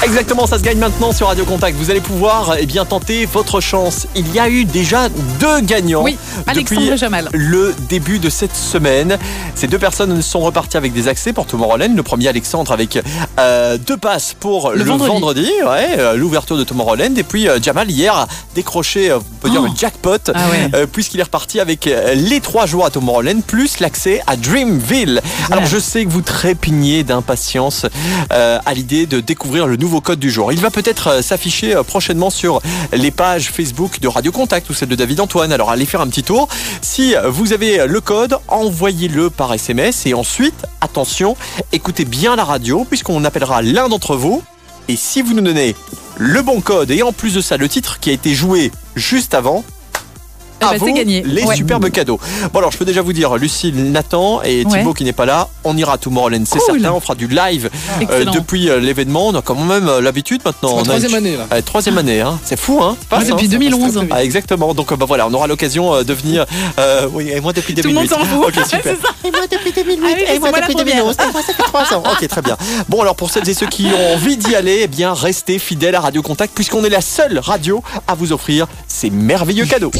Exactement, ça se gagne maintenant sur Radio Contact. Vous allez pouvoir eh bien tenter votre chance. Il y a eu déjà deux gagnants Oui, Alexandre depuis Jamal. le début de cette semaine. Ces deux personnes sont reparties avec des accès pour Tomorrowland. Le premier Alexandre avec euh, deux passes pour le, Le vendredi. ouais, euh, l'ouverture de Tomorrowland. Et puis euh, Jamal hier a décroché, on peut dire Oh. le jackpot, Ah ouais. puisqu'il est reparti avec les trois jours à Tomorrowland plus l'accès à Dreamville. Alors je sais que vous trépignez d'impatience à l'idée de découvrir le nouveau code du jour. Il va peut-être s'afficher prochainement sur les pages Facebook de Radio Contact ou celle de David Antoine. Alors allez faire un petit Si vous avez le code, envoyez-le par SMS et ensuite, attention, écoutez bien la radio puisqu'on appellera l'un d'entre vous. Et si vous nous donnez le bon code et en plus de ça le titre qui a été joué juste avant, à ben, vous c'est gagné. les Ouais. superbes cadeaux. Bon alors je peux déjà vous dire, Lucille, Nathan et Ouais. Thibaut qui n'est pas là, on ira à Tomorrowland, c'est Cool. certain, on fera du live euh, depuis euh, l'événement, on a quand même euh, l'habitude maintenant. Troisième une- année, là. Troisième année, hein. c'est fou hein. pas ça, depuis hein. 2011. Ah, exactement, donc bah voilà, on aura l'occasion de venir, euh, oui, et moi depuis Tout le 2008. monde s'en [LAUGHS] fout. Ok, super. [LAUGHS] C'est ça. Et moi depuis 2008, Ah oui, et moi depuis première. 2011, et moi ça fait 3 ans. Ok, très bien. Bon, alors pour celles et ceux qui ont envie d'y aller, eh bien restez fidèles à Radio Contact puisqu'on est la seule radio à vous offrir ces merveilleux cadeaux.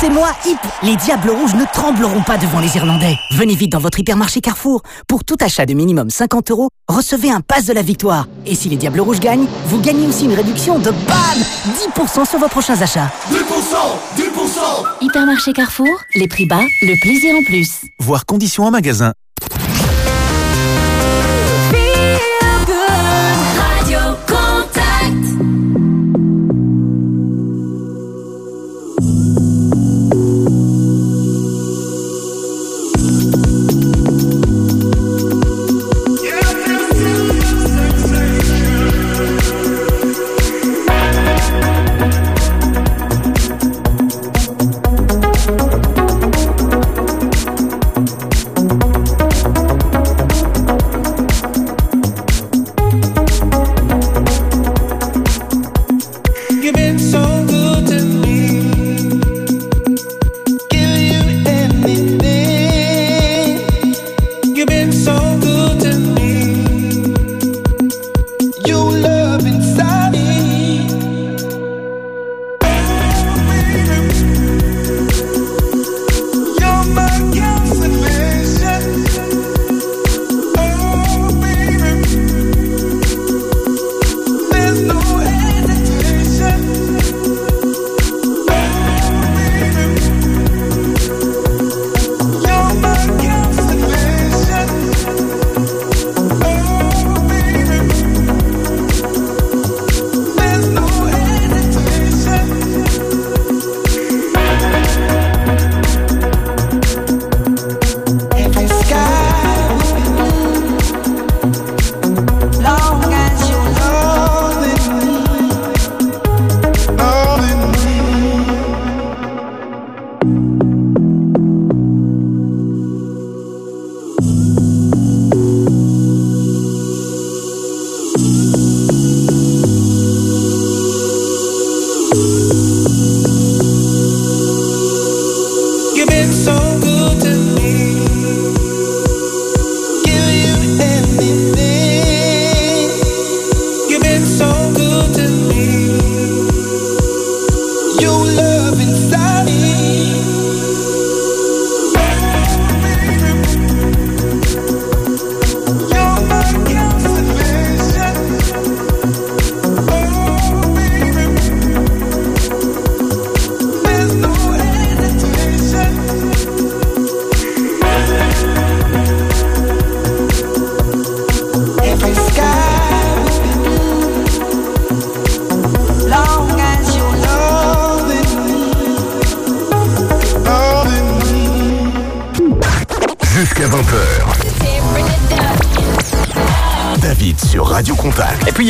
C'est moi, Hip Les Diables Rouges ne trembleront pas devant les Irlandais. Venez vite dans votre hypermarché Carrefour. Pour tout achat de minimum 50 euros, recevez un pass de la victoire. Et si les Diables Rouges gagnent, vous gagnez aussi une réduction de BAM 10% sur vos prochains achats. 2%, 2%. Hypermarché Carrefour, les prix bas, le plaisir en plus. Voir conditions en magasin.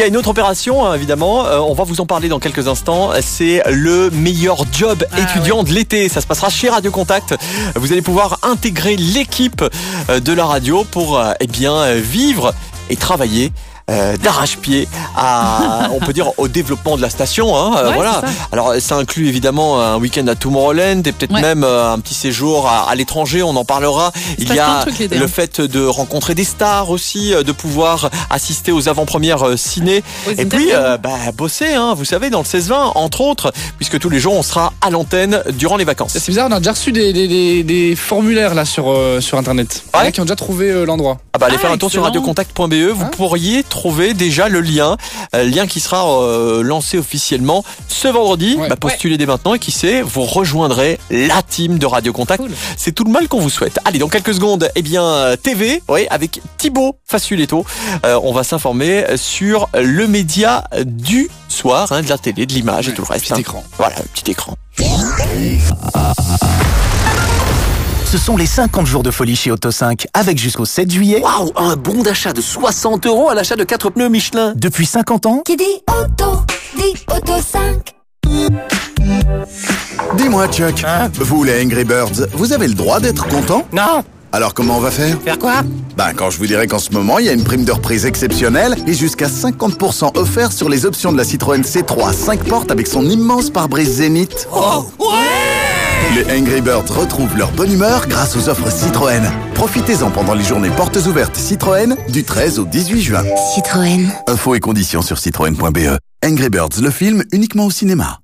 Y a une autre opération, hein, évidemment. Euh, on va vous en parler dans quelques instants. C'est le meilleur job étudiant de l'été. Ça se passera chez Radio Contact. Vous allez pouvoir intégrer l'équipe euh, de la radio pour euh, eh bien vivre et travailler. d'arrache-pied à, on peut dire, au développement de la station. Hein, euh, Ouais, voilà. ça. Alors ça inclut évidemment un week-end à Tomorrowland et peut-être Ouais. même euh, un petit séjour à, à l'étranger. On en parlera. Il y a trucs le fait de rencontrer des stars aussi, euh, de pouvoir assister aux avant-premières ciné. Aux Et puis, euh, bah, bosser, hein, vous savez, dans le 16-20, entre autres, puisque tous les jours, on sera à l'antenne durant les vacances. C'est bizarre, on a déjà reçu des, des, des- des formulaires là sur, euh, sur internet. Il y en a qui ont déjà trouvé euh, l'endroit. Ah bah allez Ah, faire un tour sur radiocontact.be, vous pourriez trouver déjà le lien, euh, lien qui sera euh, lancé officiellement ce vendredi. Bah, postulez dès maintenant et qui sait, vous rejoindrez la team de Radio Contact. C'est tout le mal qu'on vous souhaite. Allez, dans quelques secondes, eh bien euh, TV, oui, avec Thibaut Fassuletto, euh, on va s'informer sur le média du soir, hein, de la télé, de l'image et tout le reste. petit hein. écran. Voilà, un petit écran. Ce sont les 50 jours de folie chez Auto 5 avec jusqu'au 7 juillet. Waouh, un bon d'achat de 60 euros à l'achat de 4 pneus Michelin. Depuis 50 ans, Qui dit auto, dit auto 5. Dis-moi, Chuck, vous les Angry Birds, vous avez le droit d'être content Non Alors comment on va faire? Faire quoi? Ben, quand je vous dirai qu'en ce moment, il y a une prime de reprise exceptionnelle et jusqu'à 50% offert sur les options de la Citroën C3 5 portes avec son immense pare-brise Zénith. Oh, Les Angry Birds retrouvent leur bonne humeur grâce aux offres Citroën. Profitez-en pendant les journées portes ouvertes Citroën du 13 au 18 juin. Citroën. Infos et conditions sur citroën.be. Angry Birds, le film uniquement au cinéma.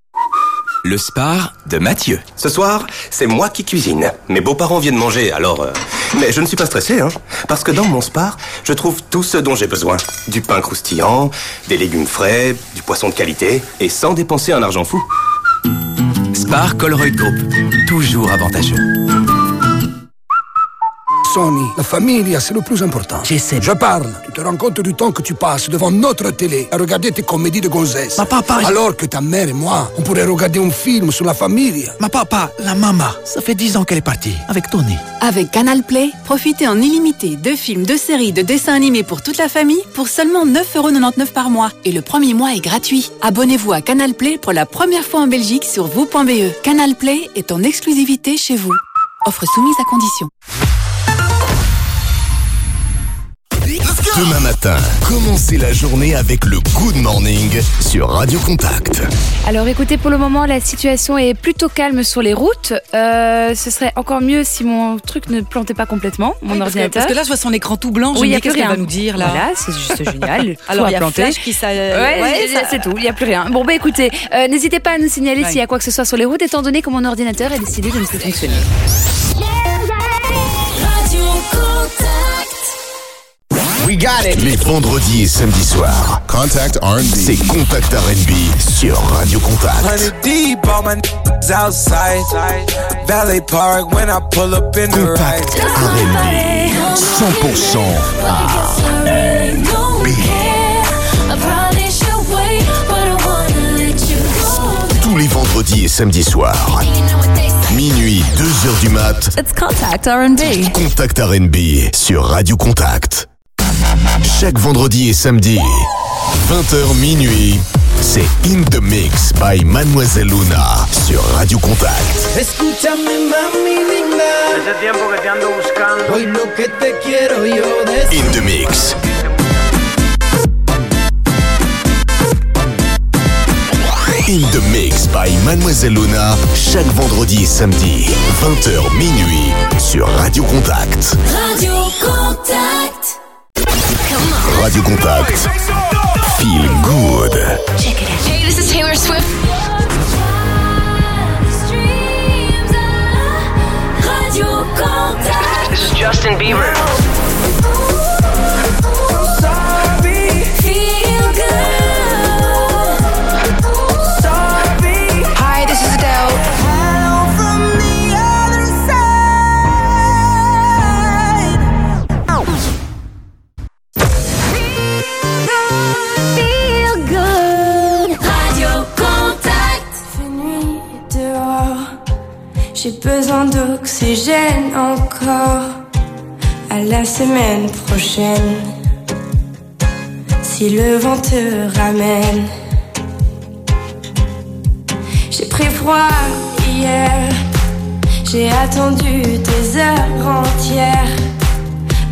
Le Spar de Mathieu. Ce soir, c'est moi qui cuisine. Mes beaux-parents viennent manger, alors... euh, Mais je ne suis pas stressé, hein. Parce que dans mon Spar, je trouve tout ce dont j'ai besoin. Du pain croustillant, des légumes frais, du poisson de qualité, et sans dépenser un argent fou. Spar Colruyt Group. Toujours avantageux. Sonny, la famille, c'est le plus important. J'essaie. Je parle. Tu te rends compte du temps que tu passes devant notre télé à regarder tes comédies de gonzesses. Ma papa, Alors que ta mère et moi, on pourrait regarder un film sur la famille. Ma papa, la maman, ça fait 10 ans qu'elle est partie avec Tony. Avec Canal Play, profitez en illimité de films, de séries, de dessins animés pour toute la famille pour seulement 9,99€ par mois. Et le premier mois est gratuit. Abonnez-vous à Canal Play pour la première fois en Belgique sur vous.be. Canal Play est en exclusivité chez vous. Offre soumise à condition. Demain matin, commencez la journée avec le Good Morning sur Radio Contact. Alors écoutez, pour le moment, la situation est plutôt calme sur les routes. Euh, ce serait encore mieux si mon truc ne plantait pas complètement, mon Oui, parce que- ordinateur. parce que là, je vois son écran tout blanc, je Oui, me il y a dis, qu'est-ce plus qu'elle rien. va nous dire, là Voilà, c'est juste [LAUGHS] génial. Alors, il y a à planter. Flash qui s'a- Ouais, ça- c'est tout, il n'y a plus rien. Bon, bah écoutez, euh, n'hésitez pas à nous signaler Ouais. s'il y a quoi que ce soit sur les routes, étant donné que mon ordinateur a décidé de ne plus fonctionner. Radio Contact. We got it. Les vendredis et samedis soirs. Contact R&B. C'est Contact R&B sur Radio Contact. Hundred deep, all my niggas outside. Valet Park when I pull up in the right. R&B. 100% R&B. Tous les vendredis et samedis soirs. Minuit, 2h du mat. It's Contact R&B. Contact R&B sur Radio Contact. Chaque vendredi et samedi, 20h minuit, c'est In The Mix by Mademoiselle Luna sur Radio Contact. Escúchame, mami linda. Ese tiempo que te ando buscando. Hoy lo que te quiero yo decir. In The Mix. In The Mix by Mademoiselle Luna, chaque vendredi et samedi, 20h minuit, sur Radio Contact. Radio Contact. Radio Contact. Feel good. Hey, this is Taylor Swift. Radio Contact. This is Justin Bieber. J'ai besoin d'oxygène encore. À la semaine prochaine. si le vent te ramène. J'ai pris froid hier, j'ai attendu des heures entières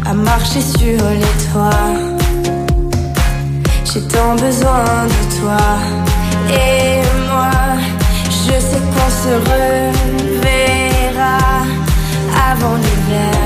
à marcher sur les toits. J'ai tant besoin de toi et moi, je sais qu'on se avant l'hiver. Tourne,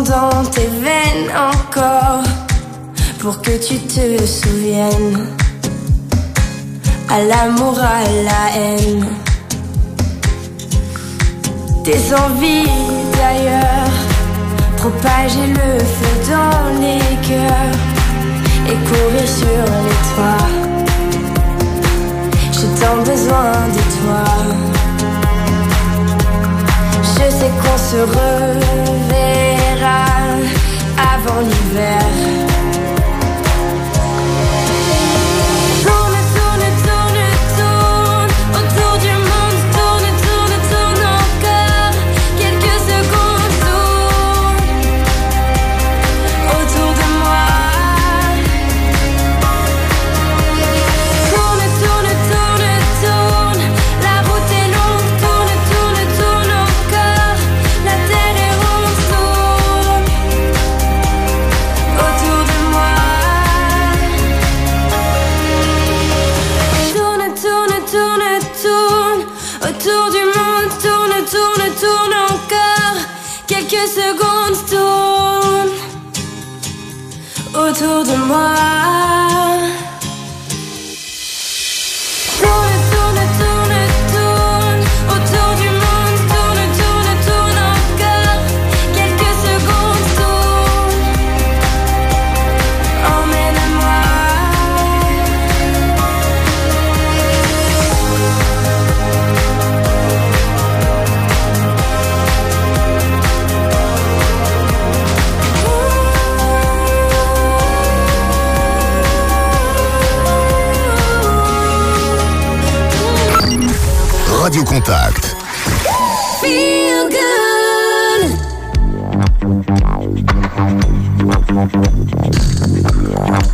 dans tes veines encore pour que tu te souviennes à l'amour, à la haine, tes envies d'ailleurs, propager le feu dans les cœurs et courir sur les toits. J'ai tant besoin de toi. Je sais qu'on se reverra avant l'hiver. Autour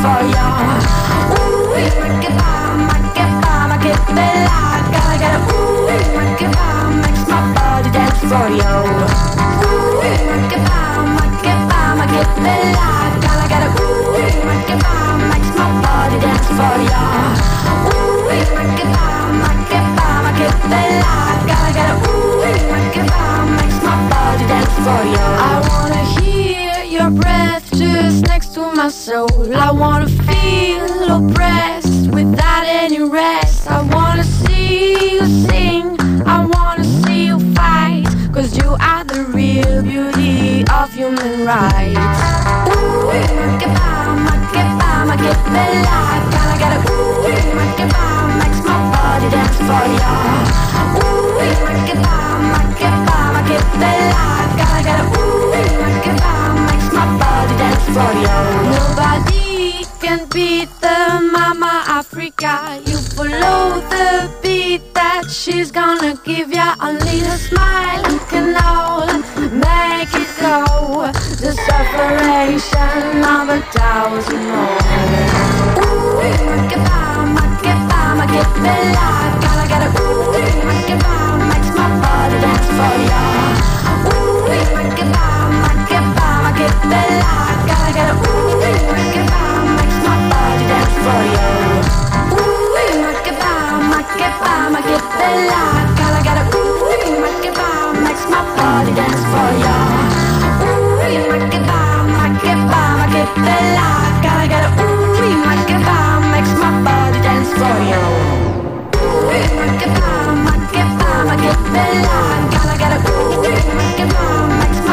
For you. Ooh, make it bomb, make it bomb, make it bella. Gotta get a ooh, make it bomb, makes my body dance for ya. Ooh, make it bomb, make it bomb, make it bella. Gotta get ooh, make it bomb, makes my body dance for ya. I wanna hear your breath just next my soul. I wanna feel oppressed without any rest. I wanna see you sing. I wanna see you fight. Cause you are the real beauty of human rights. Ooh, make it bomb, make it bella. Gotta get a ooh, it bomb, makes my body dance for ya. Ooh, make it bomb, make it bella. Gotta get a ooh, for ya. Nobody can beat the Mama Africa. You follow the beat that she's gonna give ya. Only a smile can all make it go. The separation of a thousand more. Ooh, make it bomb, make it bomb, make it like. Gotta get a ooh, make it bomb, makes my body dance for ya. Gotta get a ooh, make it bomb, makes my body dance for ya. Ooh, make it bomb, make it bomb, make it like. Gotta get a ooh, make it bomb, makes my body dance for ya. Ooh, make it bomb, make it bomb, make it like. Gotta get a ooh, make it bomb, makes my body dance for ya. Ooh, make it bomb, make it bomb, make it like. Gotta get a ooh, make it bomb, makes my body dance for ya. Ooh, make it bomb, make it bomb, make it like. Gotta get a ooh, make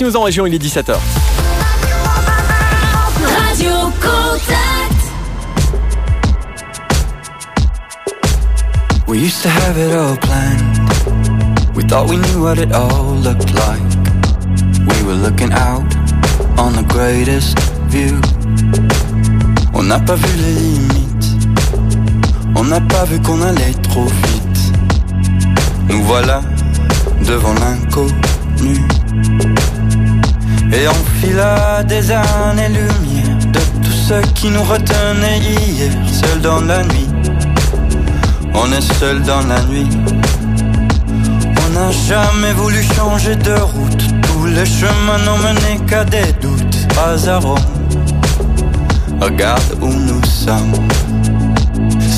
Contact News en région, il est 17h. Radio Contact. We used to have it all planned. We thought we knew what it all looked like. We were looking out on the greatest view. On n'a pas vu les limites. On n'a pas vu qu'on allait trop vite. Nous voilà devant l'inconnu. Et on fila des années-lumière de tout ce qui nous retenait hier, seul dans la nuit. On est seul dans la nuit. On n'a jamais voulu changer de route. Tous les chemins n'ont mené qu'à des doutes. Hasard, regarde où nous sommes.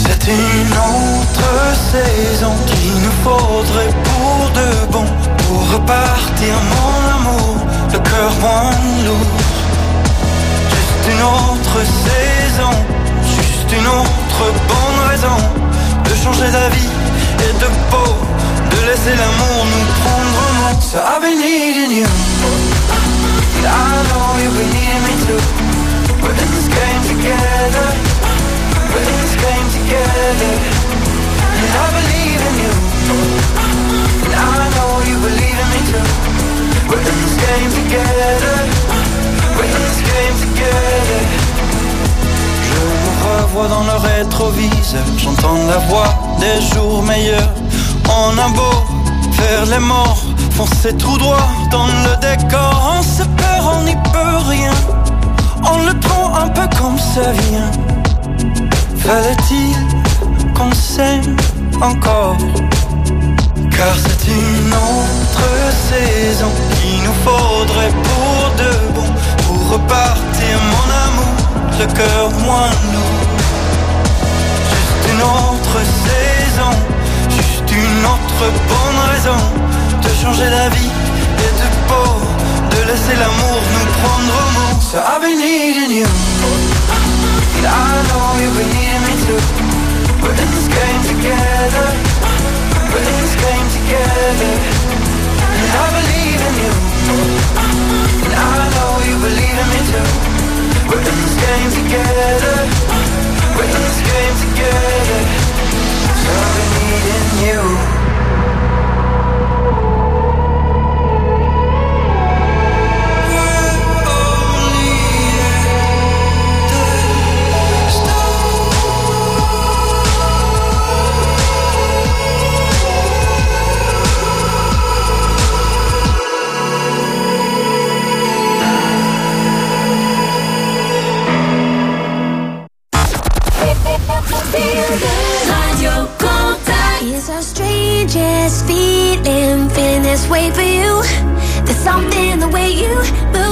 C'est une autre saison qu'il nous faudrait pour de bon. Pour repartir, mon amour, cœur. Juste une autre saison, juste une autre bonne raison de changer d'avis et de peau, de laisser l'amour nous prendre en main. So I've been needing you, and I know you've been needing me too. We're in this game together, we're in this game together, and I believe in you, and I know you believe in me too. Je me revois dans le rétroviseur J'entends la voix des jours meilleurs. On a beau faire les morts Foncer tout droit dans le décor. On se perd, on n'y peut rien. On le prend un peu comme ça vient. Fallait-il qu'on s'aime encore? Car c'est une autre saison nous faudrait pour de bon Pour repartir mon amour le cœur moins lourd. Juste une autre saison, juste une autre bonne raison de changer d'avis et de peau, de laisser l'amour nous prendre au mot. So I've been needing you, and I know you've been needing me too. We're in this game together, we're in this game together, I believe in you, and I know you believe in me too. We're in this game together. We're in this game together. So I've been needing you. wait for you. There's something the way you move.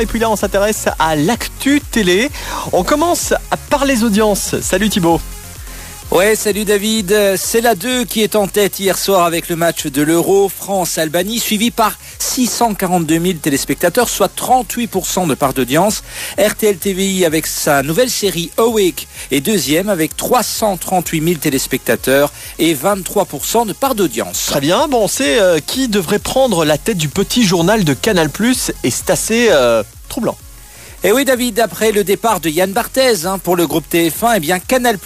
Et puis là on s'intéresse à l'actu télé. On commence par les audiences. Salut Thibaut. Ouais, salut David. C'est la 2 qui est en tête hier soir avec le match de l'Euro France-Albanie, suivi par 642 000 téléspectateurs, soit 38% de part d'audience. RTL TVI avec sa nouvelle série Awake est deuxième avec 338 000 téléspectateurs et 23% de part d'audience. Très bien, bon, on sait euh, qui devrait prendre la tête du petit journal de Canal+, et c'est assez euh, troublant. Et oui David, après le départ de Yann Barthès hein, pour le groupe TF1, eh bien Canal+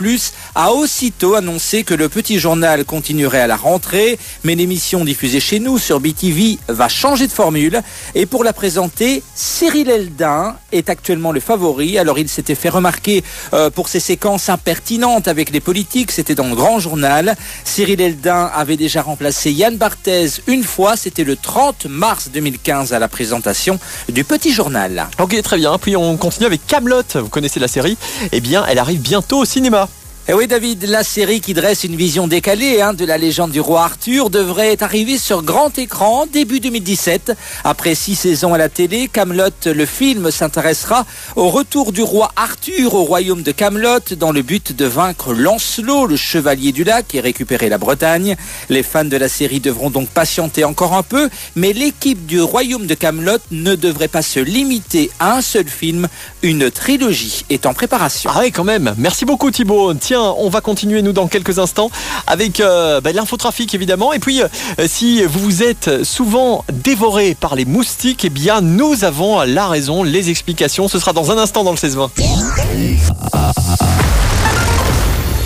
a aussitôt annoncé que le petit journal continuerait à la rentrée, mais l'émission diffusée chez nous sur BTV va changer de formule. Et pour la présenter, Cyril Eldin est actuellement le favori. Alors il s'était fait remarquer euh, pour ses séquences impertinentes avec les politiques, c'était dans le grand journal. Cyril Eldin avait déjà remplacé Yann Barthès une fois, c'était le 30 mars 2015 à la présentation du petit journal. Ok, très bien. Puis on continue avec Camelot. Vous connaissez la série? Eh bien, elle arrive bientôt au cinéma. Et oui David, la série qui dresse une vision décalée hein, de la légende du roi Arthur devrait arriver sur grand écran début 2017. Après six saisons à la télé, Camelot, le film s'intéressera au retour du roi Arthur au royaume de Camelot dans le but de vaincre Lancelot, le chevalier du lac, et récupérer la Bretagne. Les fans de la série devront donc patienter encore un peu, mais l'équipe du royaume de Camelot ne devrait pas se limiter à un seul film. Une trilogie est en préparation. Ah oui, quand même. Merci beaucoup Thibaut. Tiens, on va continuer nous dans quelques instants avec euh, bah, l'infotrafic évidemment. Et puis, euh, si vous vous êtes souvent dévoré par les moustiques, eh bien, nous avons la raison, les explications. Ce sera dans un instant dans le 16-20.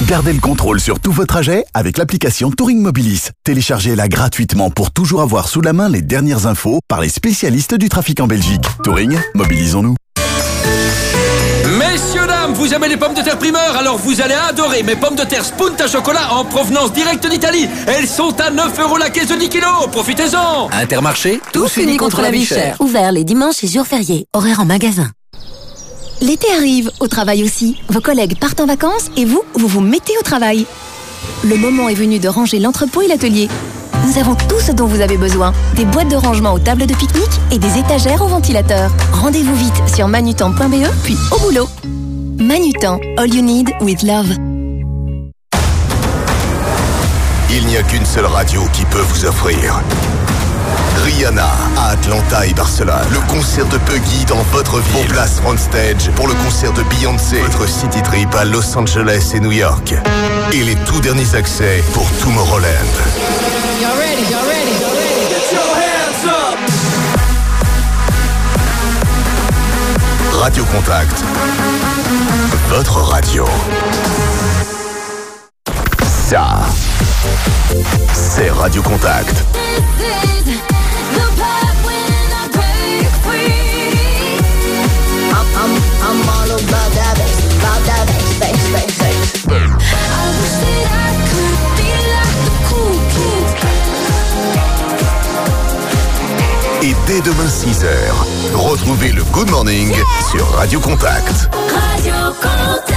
Gardez le contrôle sur tout vos trajets avec l'application Touring Mobilis. Téléchargez-la gratuitement pour toujours avoir sous la main les dernières infos par les spécialistes du trafic en Belgique. Touring, mobilisons-nous. Messieurs, dames, vous aimez les pommes de terre primeur, alors vous allez adorer mes pommes de terre Spunta chocolat en provenance directe d'Italie. Elles sont à 9 euros la caisse de 10 kilos. Profitez-en. Intermarché, tous unis contre la vie chère. Ouvert les dimanches et jours fériés. Horaire en magasin. L'été arrive, au travail aussi. Vos collègues partent en vacances et vous, vous vous mettez au travail. Le moment est venu de ranger l'entrepôt et l'atelier. Nous avons tout ce dont vous avez besoin. Des boîtes de rangement aux tables de pique-nique et des étagères au ventilateur. Rendez-vous vite sur manutan.be puis au boulot. Manutan, all you need with love. Il n'y a qu'une seule radio qui peut vous offrir. Rihanna à Atlanta et Barcelone. Le concert de Puggy dans votre ville. Vos places on stage pour le concert de Beyoncé. Votre city trip à Los Angeles et New York. Et les tout derniers accès pour Tomorrowland. Ready, ready, ready? Get your hands up. Radio Contact. Votre radio. Ça, c'est Radio Contact. Et dès demain 6h, retrouvez le Good Morning sur Radio Contact. Radio Contact.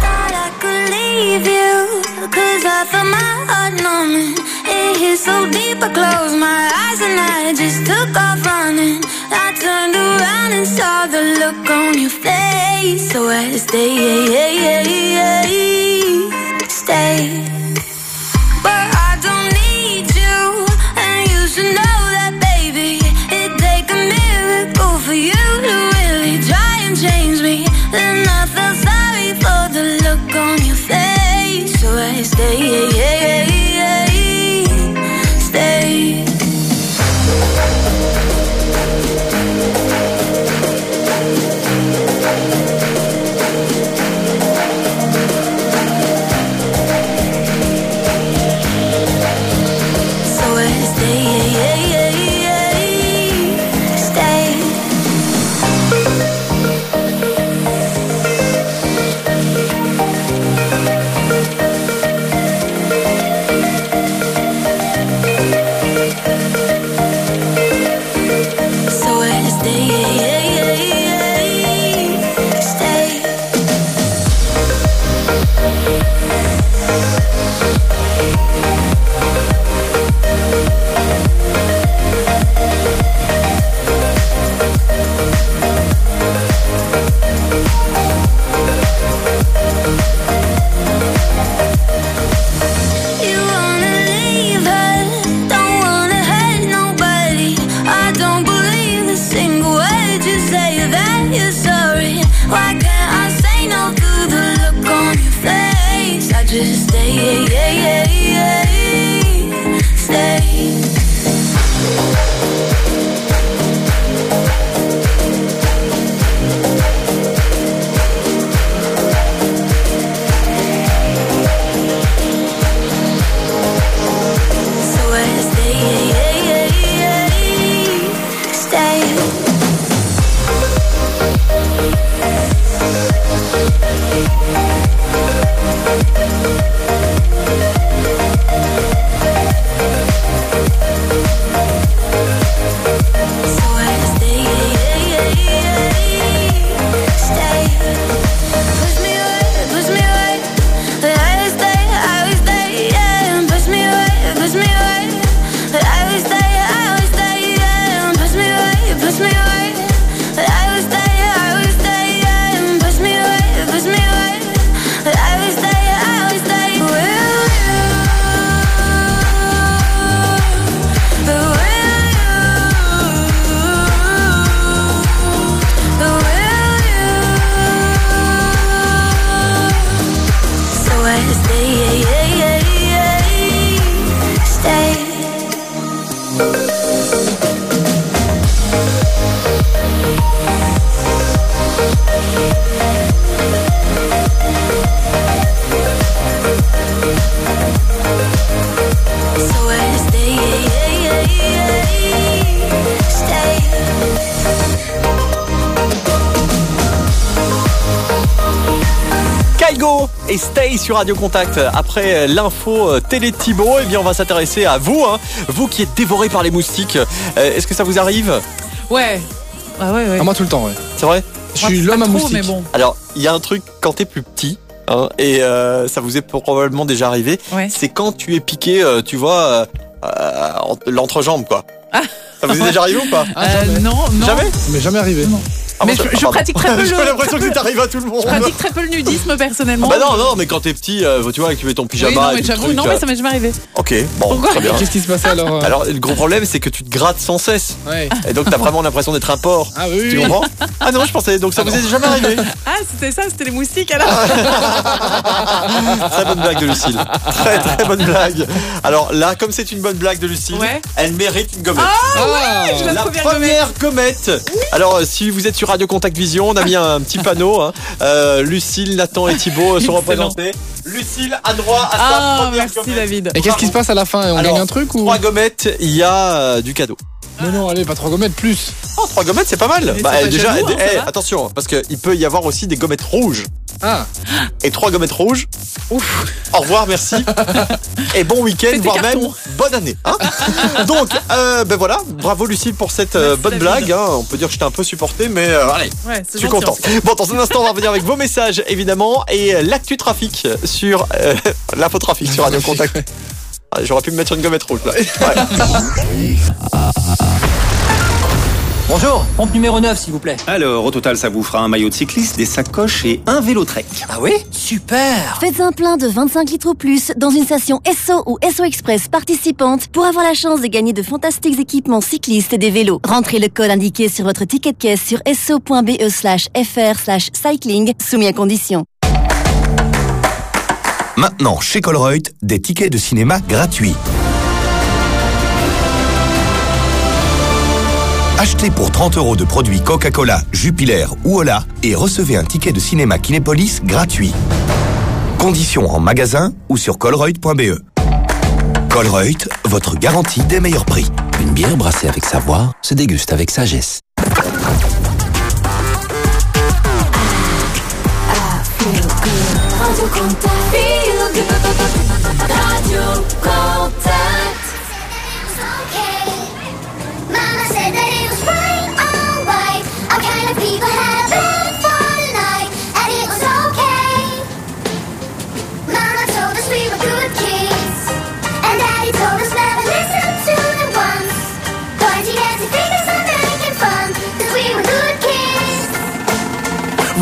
Thought I could leave you, cause I felt my heart numbing. So deep, I closed my eyes and I just took off running. I turned around and saw the look on your face. So I stay, stay. But I don't need sur Radio Contact. Après l'info euh, télé de Thibaut, eh bien on va s'intéresser à vous, hein. vous qui êtes dévoré par les moustiques. Euh, Est-ce que ça vous arrive? Ouais. Ah ouais, ouais. Ah, moi tout le temps, ouais. C'est vrai? Je suis l'homme à moustique. mais bon. Alors, il y a un truc quand t'es plus petit. hein, et euh, ça vous est probablement déjà arrivé. Ouais. C'est quand tu es piqué, euh, tu vois, euh, euh, entre- l'entrejambe, quoi. Ça vous est déjà arrivé ou pas? Euh, non, non. Jamais? Mais jamais arrivé. Ah, Mais je, pratique très peu [LAUGHS] J'ai le. l'impression que ça arrive à tout le monde. Je pratique très peu le nudisme personnellement. Ah bah non, non, mais quand t'es petit, euh, tu vois, que tu mets ton pyjama. Oui, non, et mais j'avoue, non, euh, mais ça m'est jamais arrivé. Ok, bon, Pourquoi très bien. Qu'est-ce qui se passait alors euh Alors, le gros problème, c'est que tu te grattes sans cesse. Ouais. Et donc, t'as vraiment l'impression d'être un porc. Ah oui, Tu comprends Ah non, je pensais, donc ça Ah vous est jamais arrivé. [LAUGHS] Ah, c'était ça, c'était les moustiques alors. [LAUGHS] Très bonne blague de Lucille. Très très bonne blague. Alors là, comme c'est une bonne blague de Lucille, Ouais. elle mérite une gommette. Ah ouais, je la La première première gommette. Alors, si vous êtes sur Radio Contact Vision, on a mis un petit panneau. hein. Euh, Lucille, Nathan et Thibaut [LAUGHS] sont Excellent. représentés. Lucille a droit à sa Ah, première merci gommette. David. Et qu'est-ce qui se passe à la fin? On Alors, gagne un truc ou? Trois gommettes, il y a euh, du cadeau. Mais non, allez, pas trois gommettes, plus. Oh, trois gommettes, c'est pas mal. Mais Bah, déjà, jaloux, hein, eh, attention, parce qu'il peut y avoir aussi des gommettes rouges. Ah, Et trois gommettes rouges. Ouf. Au revoir, merci. [LAUGHS] Et bon week-end, voire même bonne année. hein. [LAUGHS] Donc, euh, ben voilà, bravo Lucille pour cette euh, bonne blague. hein. On peut dire que je t'ai un peu supporté, mais euh, allez, Ouais, je suis content. Bon, dans un instant, on va revenir avec vos messages, évidemment, et l'actu trafic sur [LAUGHS] l'infotrafic sur Radio Contact. J'aurais pu me mettre une gommette rouge là. Ouais. Bonjour, pompe numéro 9 s'il vous plaît. Alors, au total, ça vous fera un maillot de cycliste, des sacoches et un vélo trek. Ah oui Super Faites un plein de 25 litres ou plus dans une station Esso ou Esso Express participante pour avoir la chance de gagner de fantastiques équipements cyclistes et des vélos. Rentrez le code indiqué sur votre ticket de caisse sur esso.be slash fr slash cycling, soumis à condition. Maintenant, chez Colruyt, des tickets de cinéma gratuits. Achetez pour 30 euros de produits Coca-Cola, Jupiler ou Ola et recevez un ticket de cinéma Kinépolis gratuit. Conditions en magasin ou sur colruyt.be. Colruyt, votre garantie des meilleurs prix. Une bière brassée avec savoir se déguste avec sagesse. Radio Contact.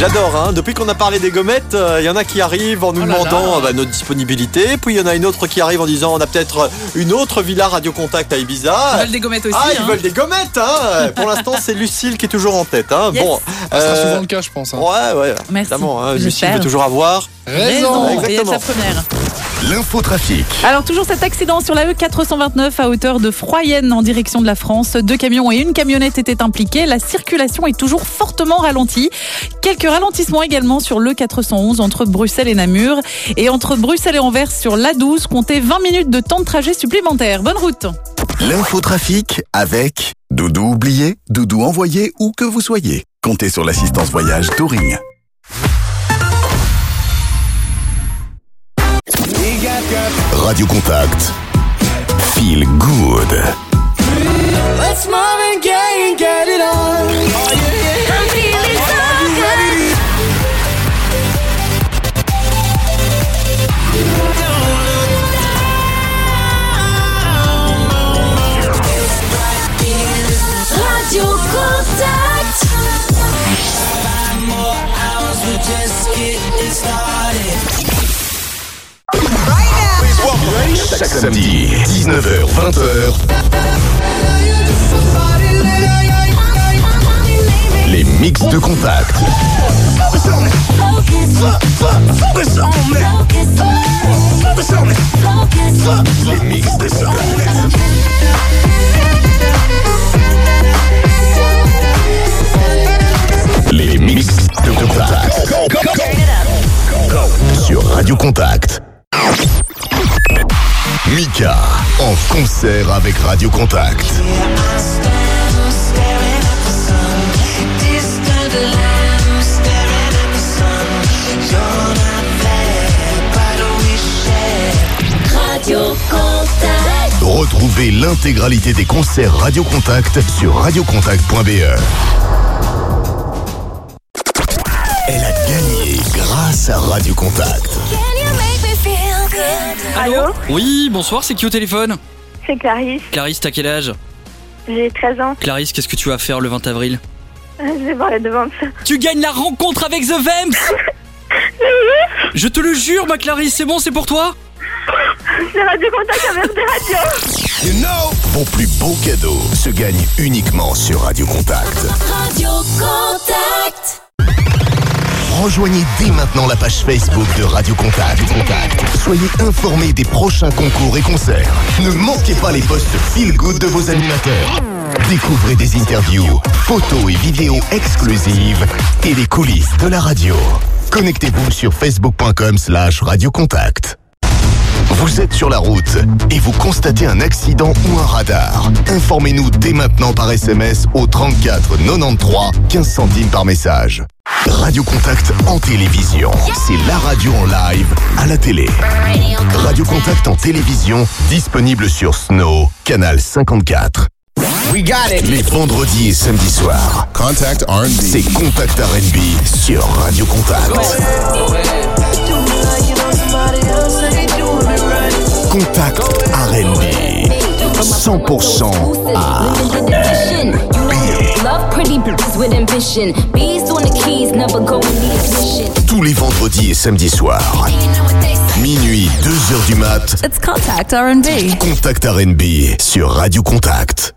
J'adore, hein. depuis qu'on a parlé des gommettes, il y en a qui arrivent en nous Oh là demandant là. euh, bah, notre disponibilité, puis il y en a une autre qui arrive en disant on a peut-être une autre villa Radio Contact à Ibiza. Ils veulent des gommettes aussi, Ah, ils hein. veulent des gommettes, hein. Pour l'instant, c'est Lucille qui est toujours en tête, hein. Yes. Bon, Ça sera euh, souvent le cas, je pense. hein. Ouais, ouais, Merci, évidemment. hein. Lucille veut toujours avoir Raison, et Exactement. la première. L'infotrafic. Alors toujours cet accident sur la E429 à hauteur de Froyenne en direction de la France. Deux camions et une camionnette étaient impliqués. La circulation est toujours fortement ralentie. Quelques ralentissements également sur l'E411 entre Bruxelles et Namur. Et entre Bruxelles et Anvers sur l'A12, comptez 20 minutes de temps de trajet supplémentaire. Bonne route L'infotrafic avec Doudou oublié, Doudou envoyé où que vous soyez. Comptez sur l'assistance voyage Touring. Radio Contact. Feel good. Let's and get it on. Oh, yeah, Chaque samedi, 19h, 20h. Les mix de contact. Les mix de. Les mix de contact. Sur Radio Contact. Mika en concert avec Radio Contact. Retrouvez l'intégralité des concerts Radio Contact sur radiocontact.be. Elle a gagné grâce à Radio Contact. Allô Oui, bonsoir, c'est qui au téléphone C'est Clarisse, Clarisse, t'as quel âge j'ai 13 ans. Clarisse, qu'est-ce que tu vas faire le 20 avril Je vais voir les devances. Tu gagnes la rencontre avec The Vamps [LAUGHS] Je te le jure, ma Clarisse, c'est bon, c'est pour toi C'est Radio Contact avec des radios. You know Vos plus beaux cadeaux se gagnent uniquement sur Radio Contact. Radio Contact. Rejoignez dès maintenant la page Facebook de Radio Contact. Soyez informés des prochains concours et concerts. Ne manquez pas les posts feel good de vos animateurs. Découvrez des interviews, photos et vidéos exclusives et les coulisses de la radio. Connectez-vous sur facebook.com slash radiocontact. Vous êtes sur la route et vous constatez un accident ou un radar. Informez-nous dès maintenant par SMS au 34 93 15 centimes par message. Radio Contact en télévision. C'est la radio en live à la télé. Radio Contact en télévision, disponible sur Snow, canal 54. We got it. Les vendredis et samedis soirs. Contact R&B. C'est Contact R&B sur Radio Contact. Go in the ignition. Tous les vendredis et samedis soirs. Minuit, 2h du mat. It's Contact R&B. Contact R&B sur Radio Contact.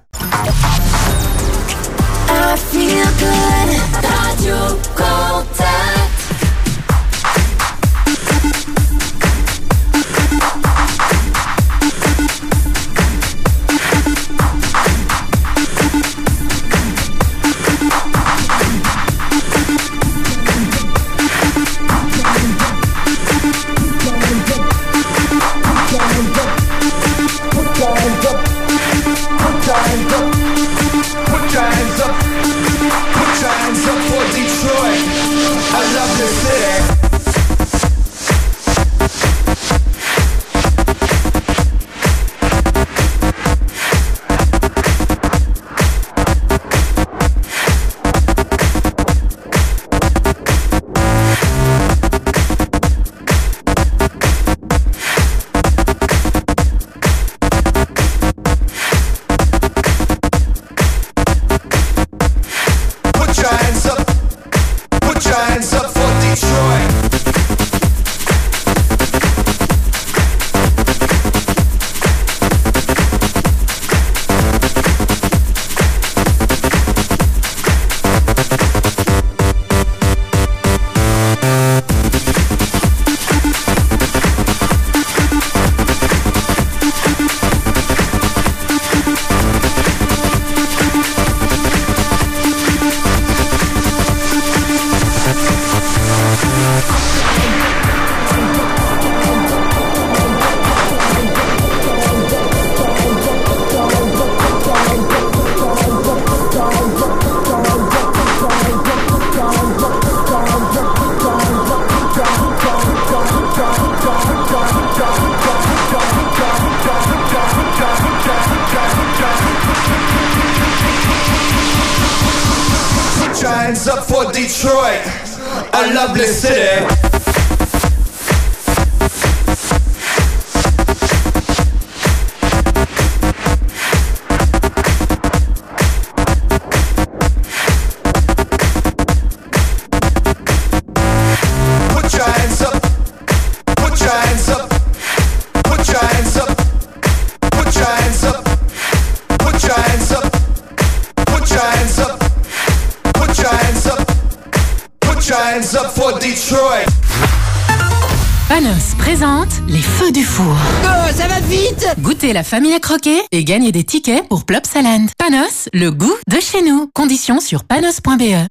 I feel good. Radio Contact. Du four. Oh, ça va vite Goûtez la famille à croquer et gagnez des tickets pour Plopsaland. Panos, le goût de chez nous. Conditions sur panos.be.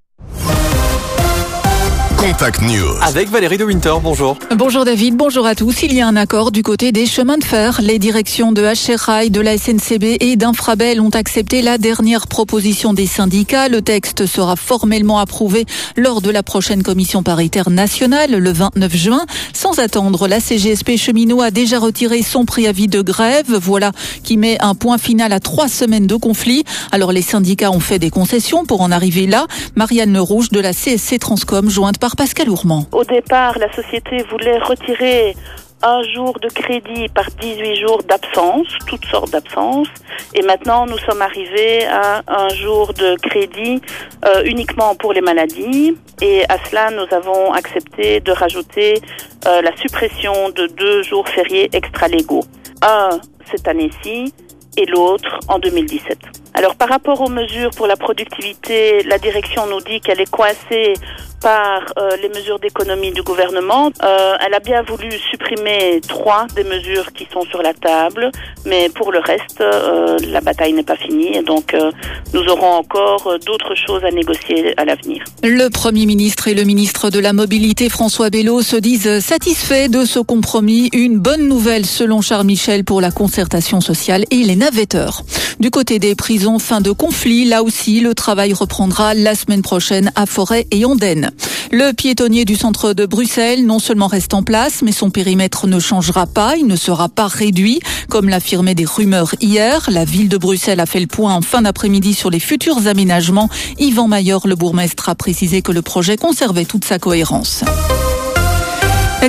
Contact News. Avec Valérie de Winter, bonjour. Bonjour David, bonjour à tous. Il y a un accord du côté des chemins de fer. Les directions de HR Rail, de la SNCB et d'Infrabel ont accepté la dernière proposition des syndicats. Le texte sera formellement approuvé lors de la prochaine commission paritaire nationale le 29 juin. Sans attendre, la CGSP cheminot a déjà retiré son préavis de grève. Voilà qui met un point final à trois semaines de conflit. Alors les syndicats ont fait des concessions pour en arriver là. Marianne Le Rouge de la CSC Transcom, jointe par Pascal Ourmand. Au départ, la société voulait retirer un jour de crédit par 18 jours d'absence, toutes sortes d'absences. Et maintenant, nous sommes arrivés à un jour de crédit euh, uniquement pour les maladies. Et à cela, nous avons accepté de rajouter euh, la suppression de deux jours fériés extra-légaux. Un cette année-ci et l'autre en 2017. Alors par rapport aux mesures pour la productivité, la direction nous dit qu'elle est coincée par euh, les mesures d'économie du gouvernement. Euh, elle a bien voulu supprimer trois des mesures qui sont sur la table, mais pour le reste, euh, la bataille n'est pas finie et donc euh, nous aurons encore euh, d'autres choses à négocier à l'avenir. Le Premier ministre et le ministre de la Mobilité François Bello se disent satisfaits de ce compromis. Une bonne nouvelle selon Charles Michel pour la concertation sociale et les navetteurs. Du côté des prisons, fin de conflit. Là aussi, le travail reprendra la semaine prochaine à Forêt et Andenne. Le piétonnier du centre de Bruxelles non seulement reste en place, mais son périmètre ne changera pas. Il ne sera pas réduit, comme l'affirmaient des rumeurs hier. La ville de Bruxelles a fait le point en fin d'après-midi sur les futurs aménagements. Yvan Maillard, le bourgmestre, a précisé que le projet conservait toute sa cohérence.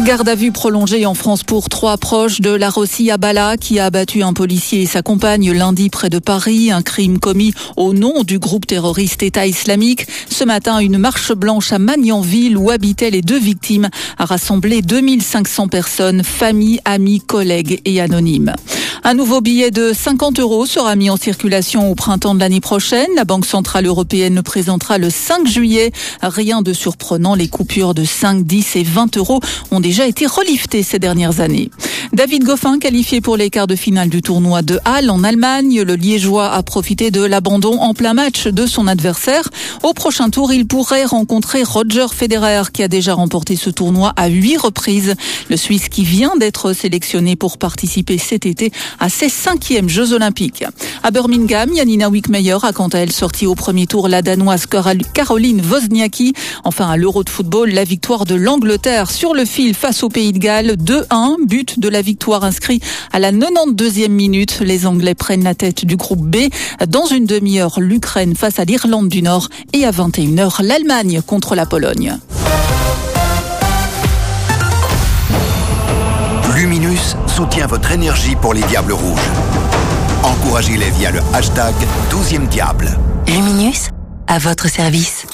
Garde à vue prolongée en France pour trois proches de la Rossi Abala qui a abattu un policier et sa compagne lundi près de Paris. Un crime commis au nom du groupe terroriste État islamique. Ce matin, une marche blanche à Magnanville où habitaient les deux victimes a rassemblé 2500 personnes, familles, amis, collègues et anonymes. Un nouveau billet de 50 euros sera mis en circulation au printemps de l'année prochaine. La Banque Centrale Européenne le présentera le 5 juillet. Rien de surprenant, les coupures de 5, 10 et 20 euros ont déjà été reliftées ces dernières années. David Goffin, qualifié pour les quarts de finale du tournoi de Halle en Allemagne, le Liégeois a profité de l'abandon en plein match de son adversaire. Au prochain tour, il pourrait rencontrer Roger Federer, qui a déjà remporté ce tournoi à huit reprises. Le Suisse qui vient d'être sélectionné pour participer cet été à ses cinquièmes Jeux Olympiques. À Birmingham, Janina Wickmeyer a quant à elle sorti au premier tour la Danoise Caroline Wozniacki. Enfin, à l'Euro de football, la victoire de l'Angleterre sur le fil face au Pays de Galles, 2-1, but de la victoire inscrit à la 92e minute. Les Anglais prennent la tête du groupe B. Dans une demi-heure, l'Ukraine face à l'Irlande du Nord et à 21h, l'Allemagne contre la Pologne. Luminus soutient votre énergie pour les Diables Rouges. Encouragez-les via le hashtag 12e Diable. Luminus, à votre service.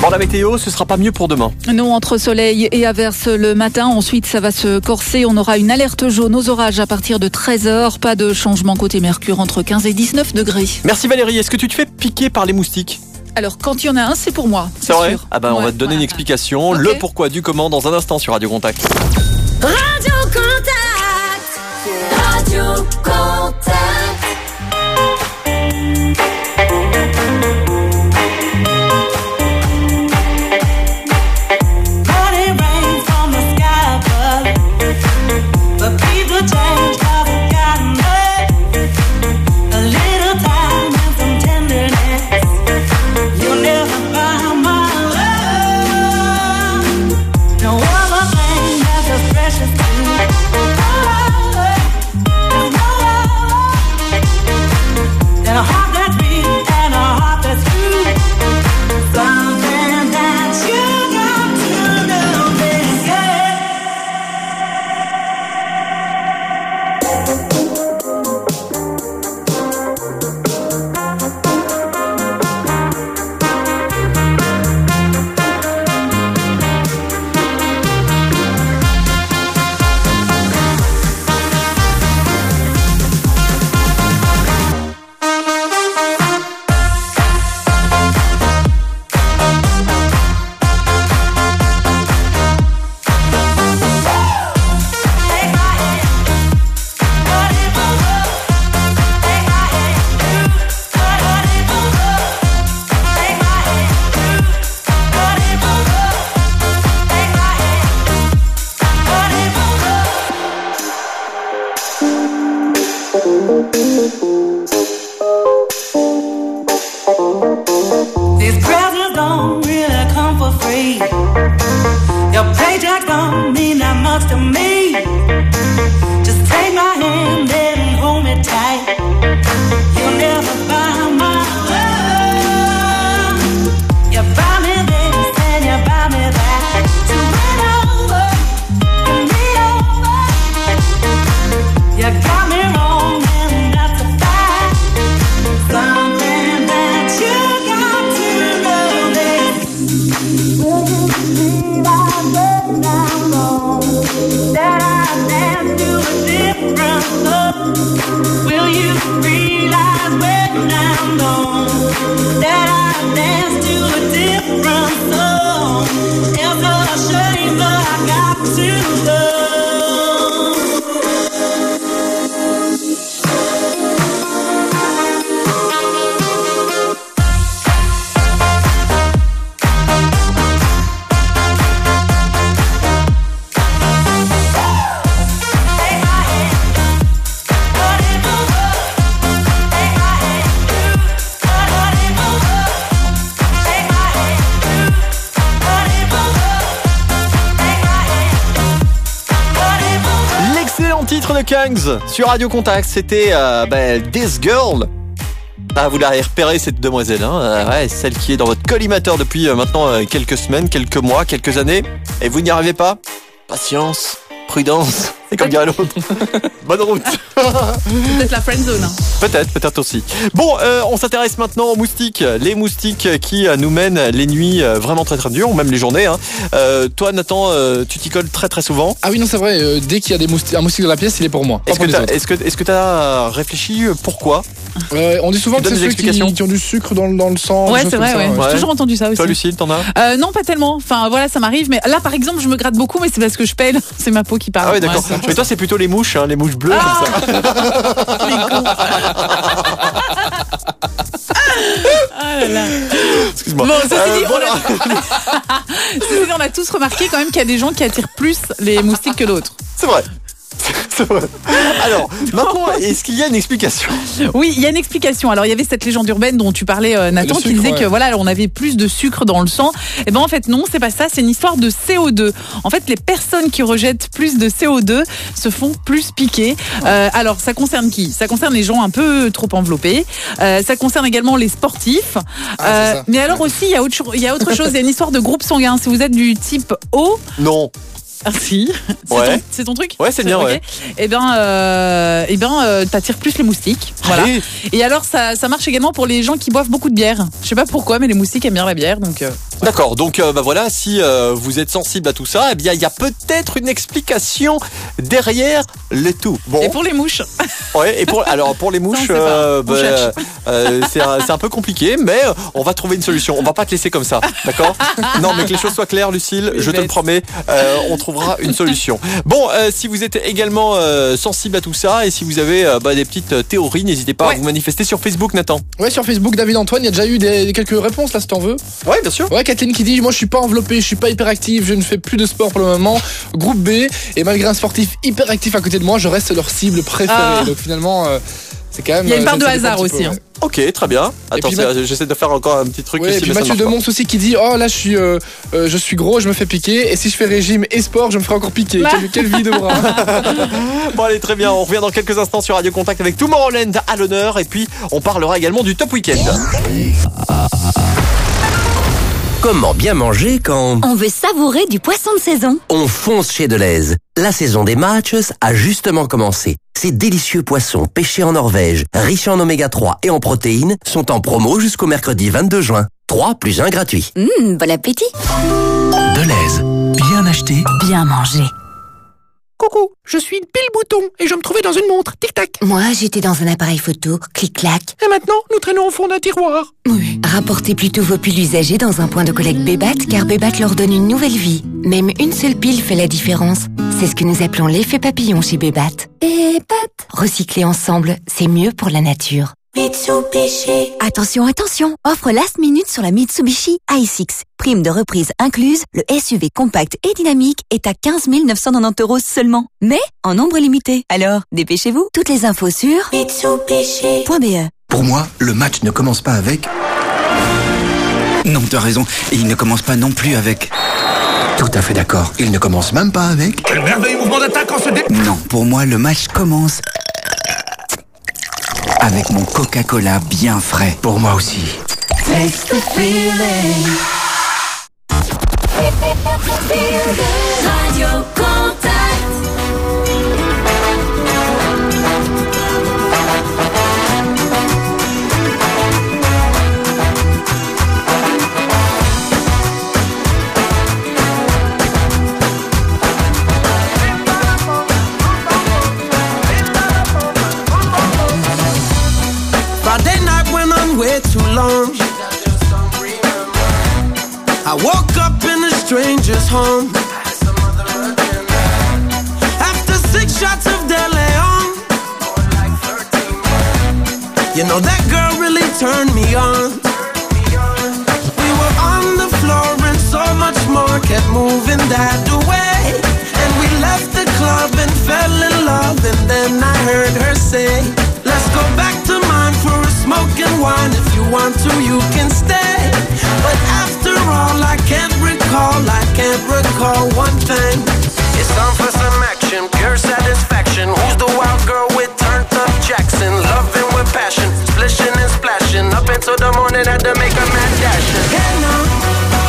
Bon, la météo, ce sera pas mieux pour demain. Non, entre soleil et averse le matin. Ensuite, ça va se corser. On aura une alerte jaune aux orages à partir de 13h. Pas de changement côté Mercure entre 15 et 19 degrés. Merci Valérie. Est-ce que tu te fais piquer par les moustiques Alors, quand il y en a un, c'est pour moi. C'est vrai sûr. Ah bah on va te donner une explication, le pourquoi du comment dans un instant sur Radio Contact. Radio Contact. Radio Contact. Sur Radio Contact, c'était euh, bah, This Girl. Ah, vous l'avez repéré cette demoiselle, hein euh, ouais, celle qui est dans votre collimateur depuis euh, maintenant quelques semaines, quelques mois, quelques années, et vous n'y arrivez pas? Patience, prudence, c'est comme dirait l'autre. [LAUGHS] Bonne route. Peut-être la friend zone. hein. Peut-être, peut-être aussi. Bon, euh, on s'intéresse maintenant aux moustiques. Les moustiques qui euh, nous mènent les nuits euh, vraiment très très dures, ou même les journées. Hein. Euh, toi, Nathan, euh, tu t'y colles très très souvent. Ah oui, non, c'est vrai. euh, dès qu'il y a des moustiques, un moustique dans la pièce, il est pour moi. Est-ce que que t'as réfléchi pourquoi? Euh, on dit souvent Tu que c'est des ceux qui, explications qui ont du sucre dans, le- dans le sang. Ouais, c'est vrai, ouais. J'ai toujours entendu ça aussi. Toi, Lucille, t'en as Euh, non, pas tellement. Enfin, voilà, ça m'arrive. Mais là, par exemple, je me gratte beaucoup, mais c'est parce que je pèle. [LAUGHS] C'est ma peau qui parle. Ah ouais, d'accord. Ouais, Mais toi, c'est plutôt les mouches, hein, les mouches bleues Ah comme ça. [LAUGHS] [LAUGHS] Ah là là. Excuse-moi. Bon, ceci Euh, dit, bon, on a... Ceci dit, on a tous remarqué quand même qu'il y a des gens qui attirent plus les moustiques que d'autres. C'est vrai. Alors, [LAUGHS] maintenant, est-ce qu'il y a une explication? Oui, il y a une explication. Alors, il y avait cette légende urbaine dont tu parlais, euh, Nathan, Le qui sucre, disait ouais. que voilà, on avait plus de sucre dans le sang. Et ben en fait non, c'est pas ça. C'est une histoire de CO2. En fait, les personnes qui rejettent plus de CO2 se font plus piquer. Euh, alors, ça concerne qui? Ça concerne les gens un peu trop enveloppés. Euh, ça concerne également les sportifs. Ça. mais alors aussi, il y a autre, il y a autre chose. Il y a une histoire de groupe sanguin. Si vous êtes du type O, Non. Ah, si. C'est Ouais. ton- truc Ouais, c'est bien, ok. ouais. Eh ben, euh, eh ben, euh, t'attires plus les moustiques. Voilà. Allez. Et alors, ça, ça marche également pour les gens qui boivent beaucoup de bière. Je sais pas pourquoi, mais les moustiques aiment bien la bière, donc. euh, D'accord, donc euh, bah voilà, si euh, vous êtes sensible à tout ça, eh bien il y a peut-être une explication derrière le tout. Bon, Et pour les mouches. ouais, et pour alors pour les [LAUGHS] mouches, euh, bah, euh, c'est un, c'est un peu compliqué, mais on va trouver une solution. On va pas te laisser comme ça, d'accord? Non, mais que les choses soient claires, Lucille, je te le promets, euh, on trouvera une solution. Bon, euh, si vous êtes également euh, sensible à tout ça et si vous avez euh, bah, des petites théories, n'hésitez pas à vous manifester sur Facebook, Nathan. Ouais, sur Facebook, David Antoine, il y a déjà eu des, quelques réponses là, si t'en veux. Ouais, bien sûr. Ouais, Kathleen qui dit Moi, je suis pas enveloppé, je suis pas hyperactif, je ne fais plus de sport pour le moment. Groupe B, et malgré un sportif hyperactif à côté de moi, je reste leur cible préférée. Ah. Donc finalement, euh, c'est quand même. Il y a une euh, part de hasard aussi, peu, hein. ouais. Ok, très bien. Attends, j'essaie de faire encore un petit truc Ouais, ici, et puis mais Mathieu. Demons aussi qui dit Oh là, je suis, euh, euh, je suis gros, je me fais piquer, et si je fais régime et sport, je me ferai encore piquer. Quelle, quelle vie de bras. [LAUGHS] Bon allez très bien, on revient dans quelques instants sur Radio Contact avec Tomorrowland à l'honneur et puis on parlera également du Top Weekend. Comment bien manger quand On veut savourer du poisson de saison. on fonce chez Deleuze La saison des matchs a justement commencé. Ces délicieux poissons pêchés en Norvège, riches en oméga 3 et en protéines, sont en promo jusqu'au mercredi 22 juin. 3 plus 1 gratuit. Hum, bon appétit. Deleuze, bien acheté. Bien mangé. Coucou, je suis Bill Bouton et je me trouvais dans une montre. Tic-tac. Moi, j'étais dans un appareil photo. Clic-clac. Et maintenant, nous traînons au fond d'un tiroir. Rapportez plutôt vos piles usagées dans un point de collecte Bébat car Bébat leur donne une nouvelle vie. Même une seule pile fait la différence. C'est ce que nous appelons l'effet papillon chez Bébat. Bébat. Recycler ensemble, c'est mieux pour la nature. Mitsubishi. Attention, attention. Offre last minute sur la Mitsubishi i6. Prime de reprise incluse, le SUV compact et dynamique est à 15 990 euros seulement. Mais en nombre limité. Alors, dépêchez-vous. Toutes les infos sur Mitsubishi.be. Pour moi, le match ne commence pas avec Non, t'as raison. Et il ne commence pas non plus avec. Tout à fait d'accord. Il ne commence même pas avec. Quel merveilleux mouvement d'attaque en ce dé... Non, pour moi, le match commence avec mon Coca-Cola bien frais. Pour moi aussi. I woke up in a stranger's home. After six shots of De Leon. You know that girl really turned me on. We were on the floor and so much more kept moving that way. And we left the club and fell in love. And then I heard her say, go back to mine for a smoke and wine. If you want to, you can stay. But after all, I can't recall, I can't recall one thing. It's time for some action, pure satisfaction. Who's the wild girl with turned up Jackson? Loving with passion, splishing and splashing. Up until the morning, had to make a mad dash. Hey now, now.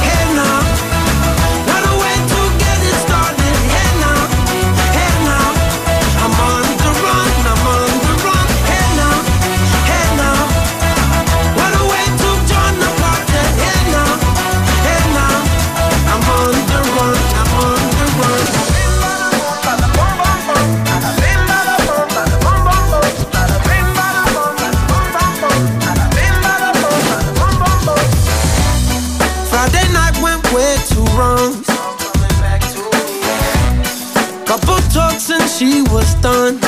She was done.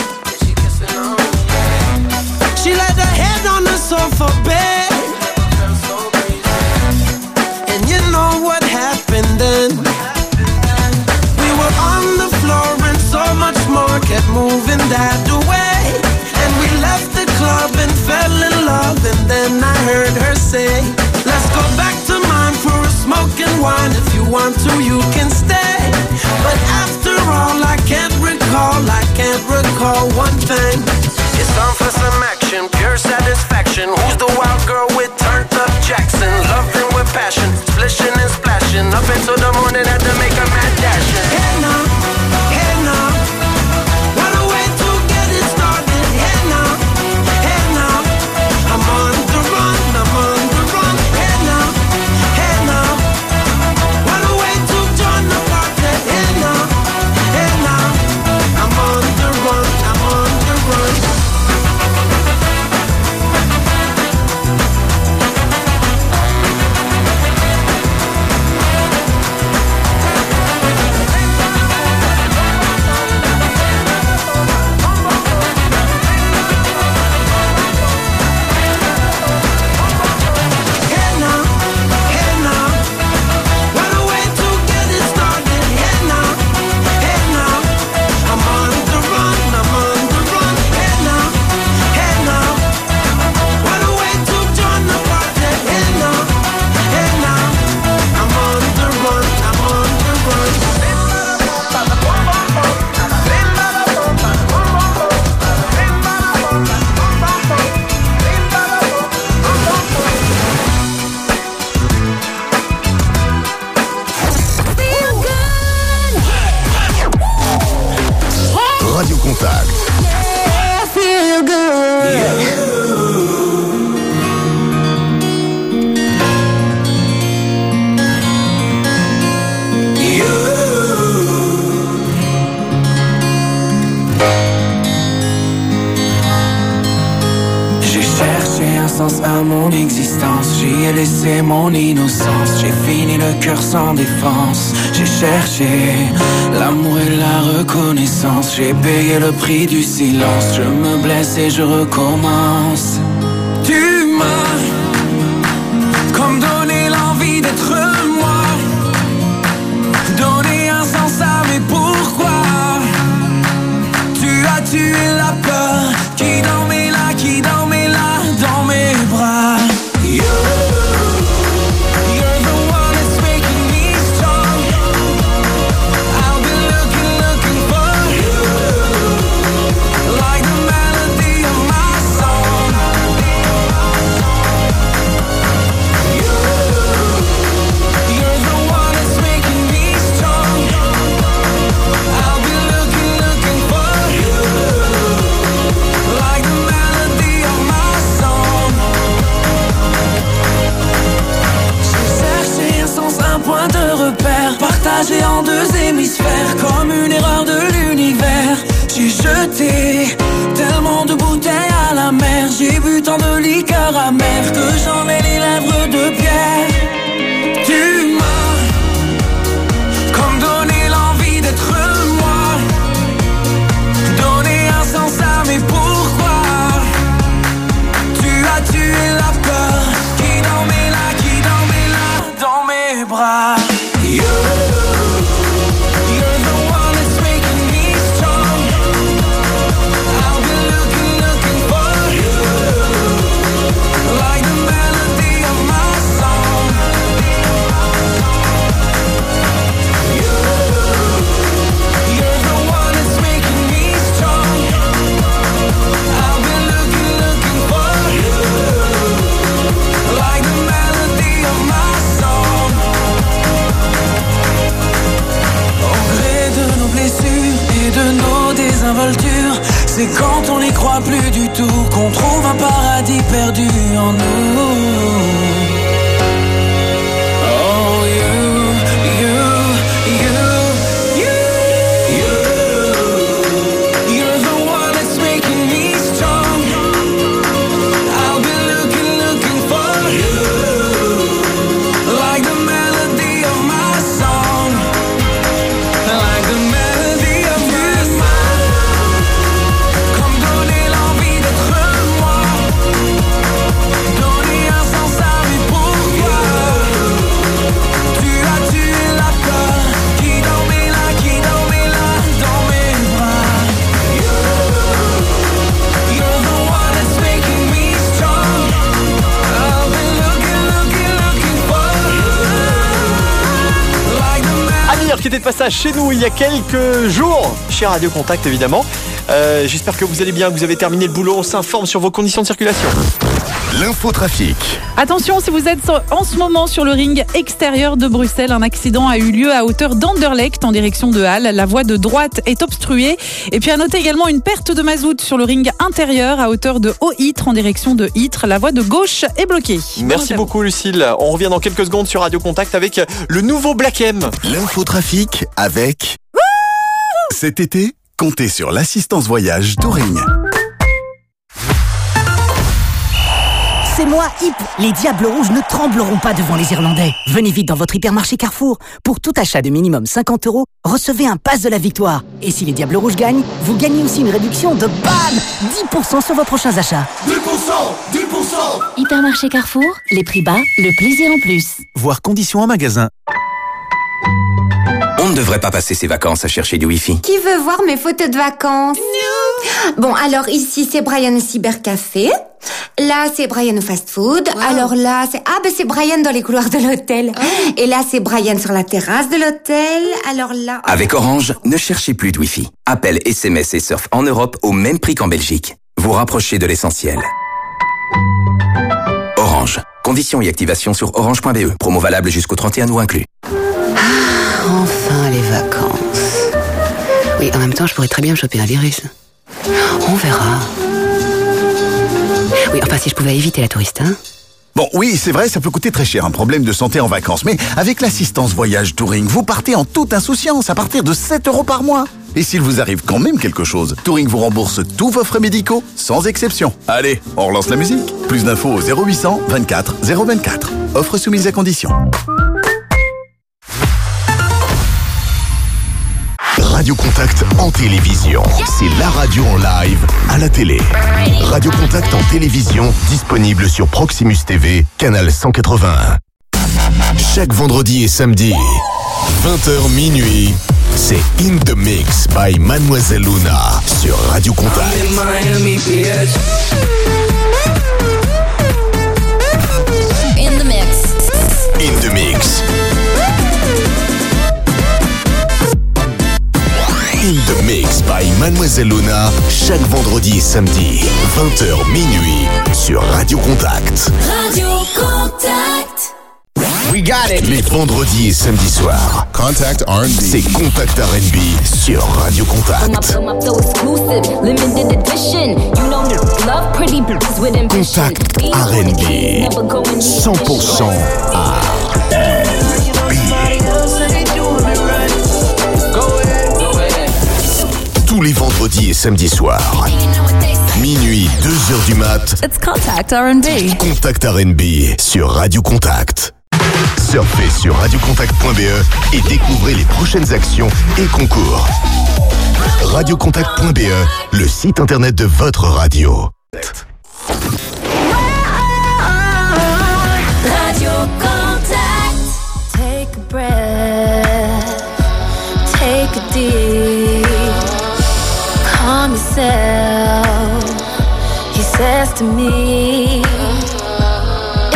She laid her head on the sofa bed. And you know what happened then? We were on the floor and so much more kept moving that way. And we left the club and fell in love. And then I heard her say, Let's go back to mine for a smoke and wine. If you want to, you can stay. But after all, I can't recall, I can't recall one thing. It's time for some action, pure satisfaction. Who's the wild girl with turned up Jackson? Loving with passion, splishing and splashing. Up until the morning, had to make a mad dash. Hey now, mon j'y ai laissé mon innocence, j'ai fini le cœur sans défense, j'ai cherché l'amour et la reconnaissance, j'ai payé le prix du silence, je me blesse et je recommence. Il y a quelques jours, chez Radio Contact évidemment. Euh, J'espère que vous allez bien, que vous avez terminé le boulot. On s'informe sur vos conditions de circulation. L'infotrafic. Attention, si vous êtes en ce moment sur le ring extérieur de Bruxelles, un accident a eu lieu à hauteur d'Anderlecht en direction de Halle. La voie de droite est obstruée. Et puis à noter également une perte de mazout sur le ring intérieur à hauteur de Haut-Ytre en direction de Ytre. La voie de gauche est bloquée. Merci beaucoup Lucille. On revient dans quelques secondes sur Radio Contact avec le nouveau Black M. L'infotrafic avec. Cet été, comptez sur l'assistance voyage Touring. C'est moi, Hip. Les Diables Rouges ne trembleront pas devant les Irlandais. Venez vite dans votre hypermarché Carrefour. Pour tout achat de minimum 50 euros, recevez un pass de la victoire. Et si les Diables Rouges gagnent, vous gagnez aussi une réduction de BAM 10% sur vos prochains achats. 10% 10% Hypermarché Carrefour, les prix bas, le plaisir en plus. Voir conditions en magasin. On ne devrait pas passer ses vacances à chercher du Wi-Fi. Qui veut voir mes photos de vacances? Bon, alors ici c'est Brian au cybercafé. Là c'est Brian au fast-food. Alors là c'est ah ben c'est Brian dans les couloirs de l'hôtel. Et là c'est Brian sur la terrasse de l'hôtel. Alors là. Avec Orange, ne cherchez plus de Wi-Fi. Appel, SMS et surf en Europe au même prix qu'en Belgique. Vous rapprochez de l'essentiel. Orange. Conditions et activation sur orange.be. Promo valable jusqu'au 31 août inclus. Enfin les vacances. Oui, en même temps, je pourrais très bien me choper un virus. On verra. Oui, enfin, si je pouvais éviter la touriste, hein. Bon, oui, c'est vrai, ça peut coûter très cher, un problème de santé en vacances. Mais avec l'assistance voyage Touring, vous partez en toute insouciance à partir de 7 euros par mois. Et s'il vous arrive quand même quelque chose, Touring vous rembourse tous vos frais médicaux, sans exception. Allez, on relance la musique. Plus d'infos au 0800 24 024. Offre soumise à condition. Radio Contact en télévision. C'est la radio en live à la télé. Radio Contact en télévision, disponible sur Proximus TV, canal 181. Chaque vendredi et samedi, 20h minuit, c'est In The Mix by Mademoiselle Luna sur Radio Contact. In the mix. In The Mix. By Mademoiselle Luna, chaque vendredi et samedi, 20h minuit, sur Radio Contact. Radio Contact. We got it. Les vendredis et samedis soirs. Contact R&B. C'est Contact R&B sur Radio Contact. Contact R&B. 100% R&B. tous les vendredis et samedis soirs. Minuit, 2h du mat. It's Contact RB. Contact RB sur Radio Contact. Surfez sur radiocontact.be et découvrez les prochaines actions et concours. Radiocontact.be, le site internet de votre radio. myself. He says to me,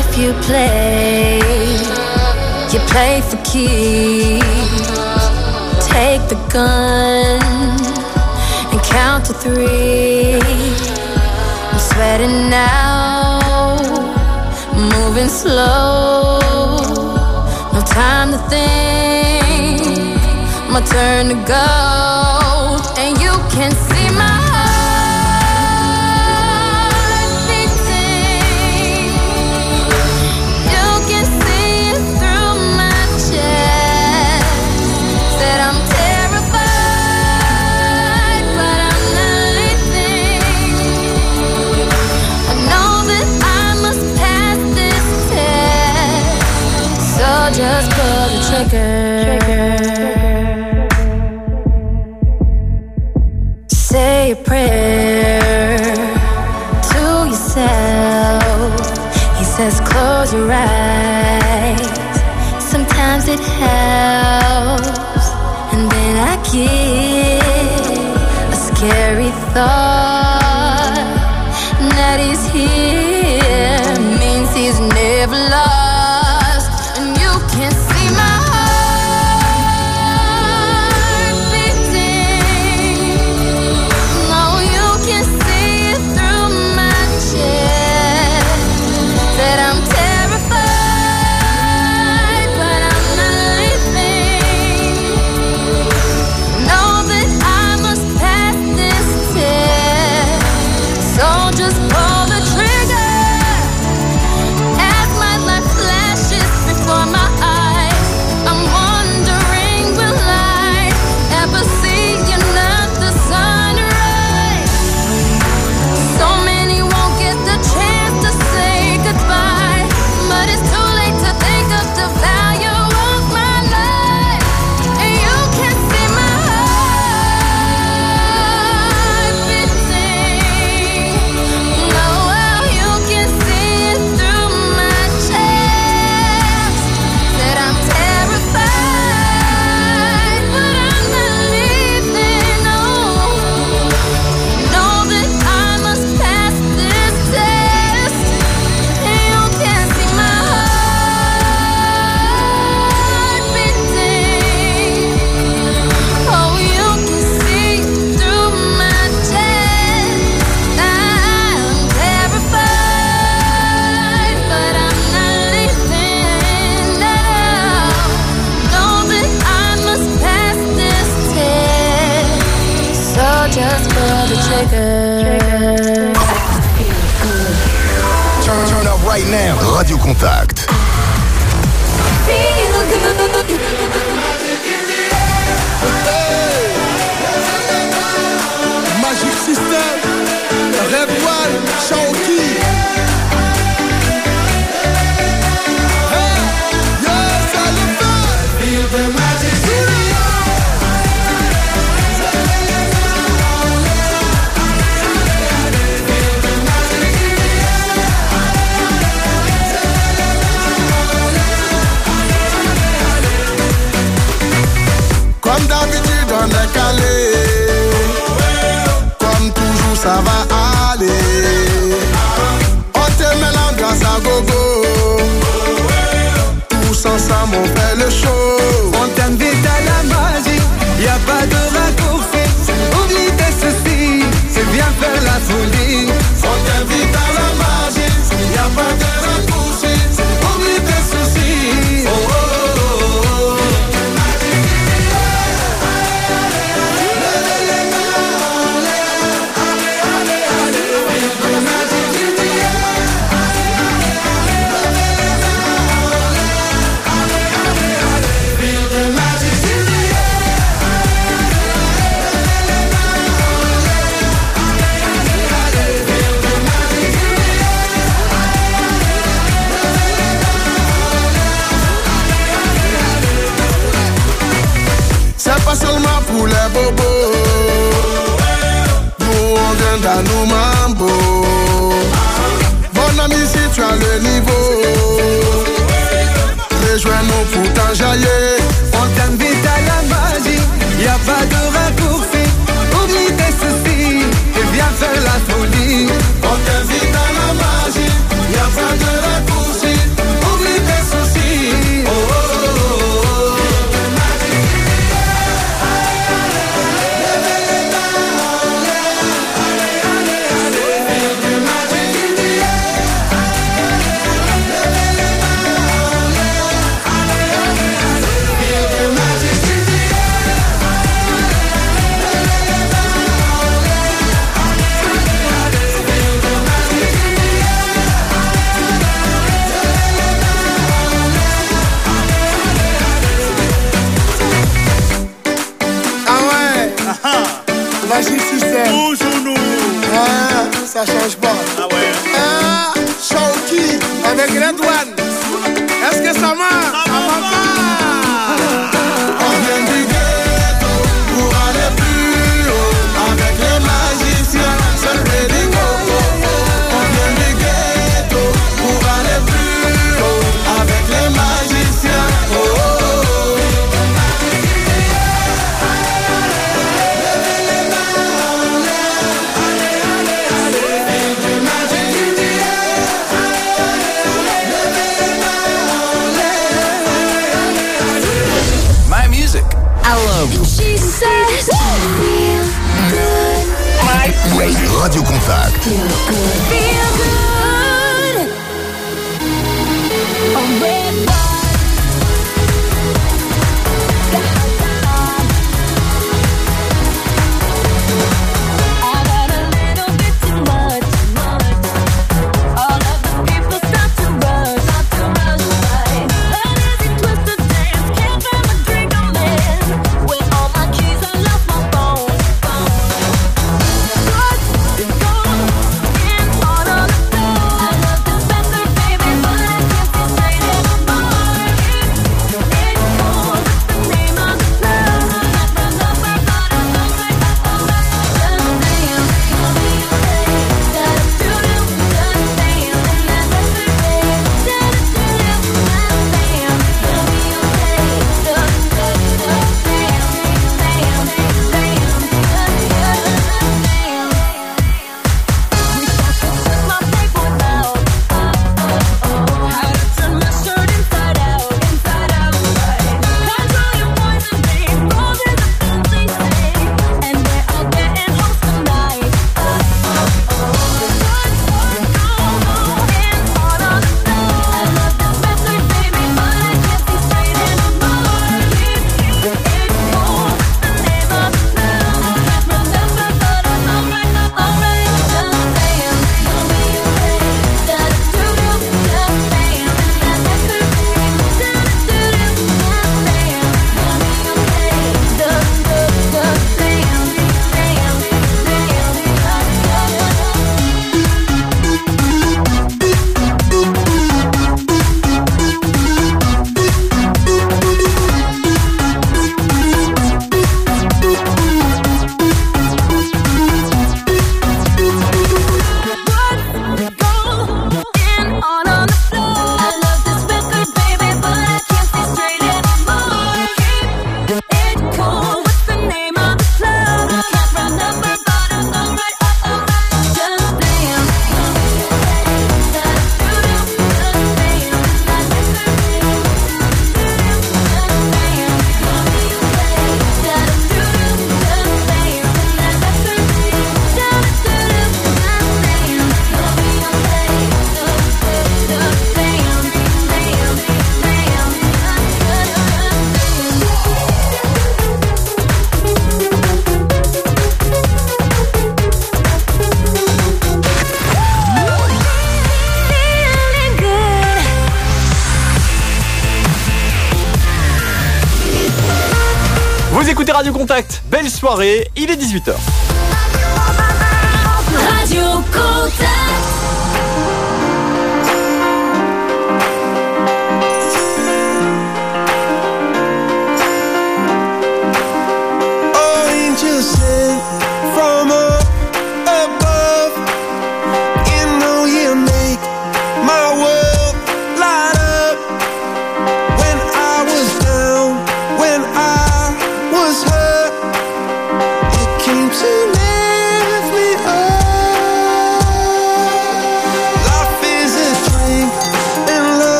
If you play, you play for keeps. Take the gun and count to three. I'm sweating now, moving slow. No time to think, my turn to go. prayer to yourself. He says, close your eyes. Sometimes it helps. And then I get a scary thought.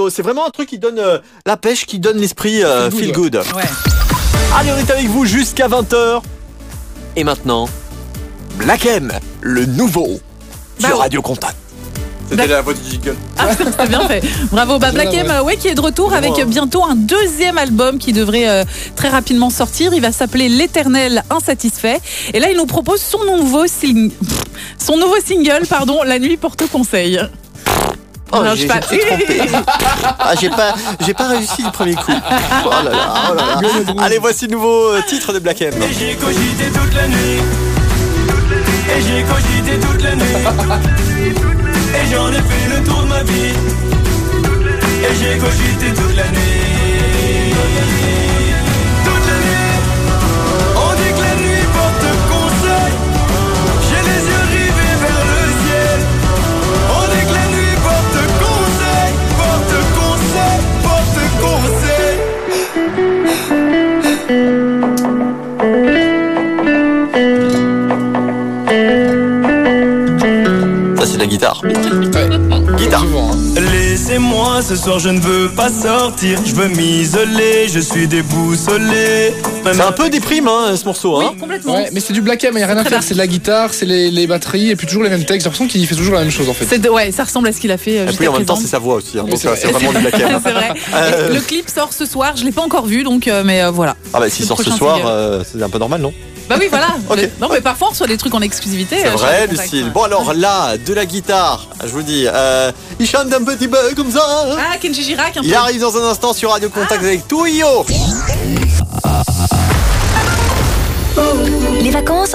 Morceau. C'est vraiment un truc qui donne euh, la pêche, qui donne l'esprit euh, feel good. Allez, on est avec vous jusqu'à 20h. Et maintenant, Black M, le nouveau Bah sur ouais. Radio Contact. C'était la voix du jingle. Ah, [LAUGHS] c'est bien fait. Bravo. Bah, Black M, ouais, qui est de retour avec hein. bientôt un deuxième album qui devrait euh, très rapidement sortir. Il va s'appeler L'éternel insatisfait. Et là, il nous propose son nouveau, sing- son nouveau single, pardon, La nuit porte conseil. Oh, Non, j'ai pas. j'ai trompé. [LAUGHS] Ah, j'ai pas, j'ai pas réussi du premier coup. Oh là là, oh là là. Allez, voici le nouveau euh, titre de Black M. J'ai cogité toute la nuit. Et j'ai cogité toute la nuit. Et j'en ai fait le tour de ma vie. Et j'ai cogité toute la nuit. Soir, je ne veux pas sortir. Je veux m'isoler, je suis déboussolé. C'est un peu déprime, hein, ce morceau. Hein. Ouais, mais c'est du Black M, il n'y a rien à faire. C'est de la guitare, c'est les, les batteries et puis toujours les mêmes textes. J'ai l'impression qu'il fait toujours la même chose en fait. C'est de- ouais, ça ressemble à ce qu'il a fait euh, Et puis en même temps, c'est sa voix aussi. hein, Oui, donc c'est euh, vrai. c'est vraiment du Black M. [LAUGHS] c'est vrai. Euh, Le clip sort ce soir. Je l'ai pas encore vu, donc euh, mais euh, voilà. Ah bah s'il sort ce soir, euh, c'est un peu normal, non? Bah oui, voilà. [LAUGHS] Non, mais parfois on reçoit des trucs en exclusivité. C'est euh, vrai, Lucille. ouais. Bon, alors là, de la guitare, je vous dis, euh, il chante un petit peu comme ça. Ah, Kenji Girac, un Il peu. Ah. arrive dans un instant sur Radio Contact avec Touillot. Les vacances,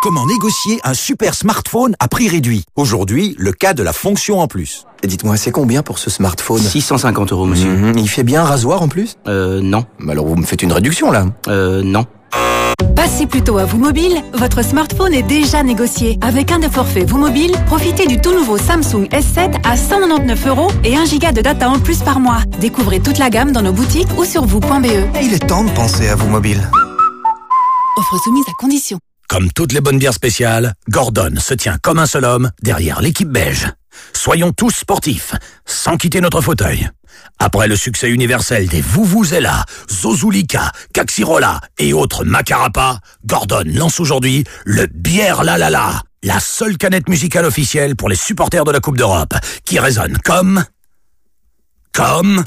Comment négocier un super smartphone à prix réduit? Aujourd'hui, le cas de la fonction en plus. Dites-moi, c'est combien pour ce smartphone? 650 euros, monsieur. Mhm, Il fait bien un rasoir en plus? Euh, non. Mais Alors vous me faites une réduction là Euh, non. Passez plutôt à vous mobile, votre smartphone est déjà négocié. Avec un des forfaits vous mobile, profitez du tout nouveau Samsung S7 à 199 euros et 1 giga de data en plus par mois. Découvrez toute la gamme dans nos boutiques ou sur vous.be. Il est temps de penser à vous mobile. Offre soumise à condition. Comme toutes les bonnes bières spéciales, Gordon se tient comme un seul homme derrière l'équipe belge. Soyons tous sportifs, sans quitter notre fauteuil. Après le succès universel des Vuvuzela, Zozulika, Caxirola et autres Macarapa, Gordon lance aujourd'hui le Bière La La La, la seule canette musicale officielle pour les supporters de la Coupe d'Europe, qui résonne comme... comme...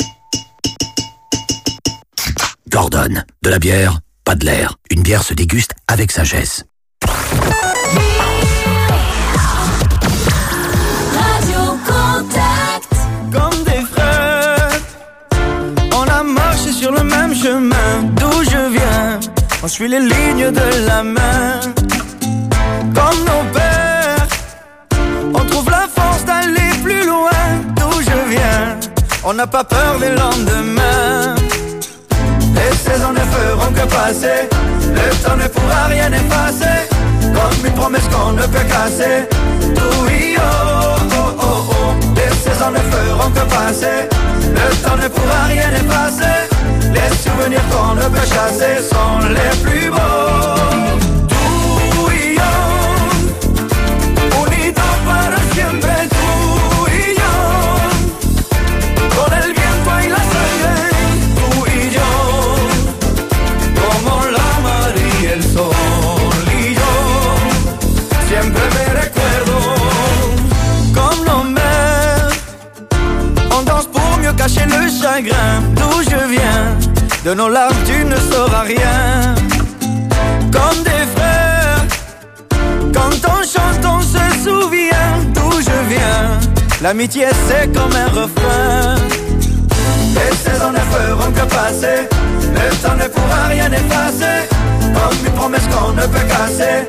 Gordon, de la bière, pas de l'air. Une bière se déguste avec sagesse. Comme des frères, on a marché sur le même chemin d'où je viens. On suit les lignes de la main. Comme nos pères, on trouve la force d'aller plus loin d'où je viens. On n'a pas peur des lendemains. Les saisons ne feront que passer. Le temps ne pourra rien effacer. Comme une promesse qu'on ne peut casser. Tout y. Saisons ne feront que passer. Le temps ne pourra rien effacer. Les souvenirs qu'on ne peut chasser sont les plus beaux. De nos larmes, tu ne sauras rien. Comme des frères, quand on chante, on se souvient d'où je viens. L'amitié, c'est comme un refrain. Les saisons ne feront que passer. Le temps ne pourra rien effacer. Comme une promesse qu'on ne peut casser.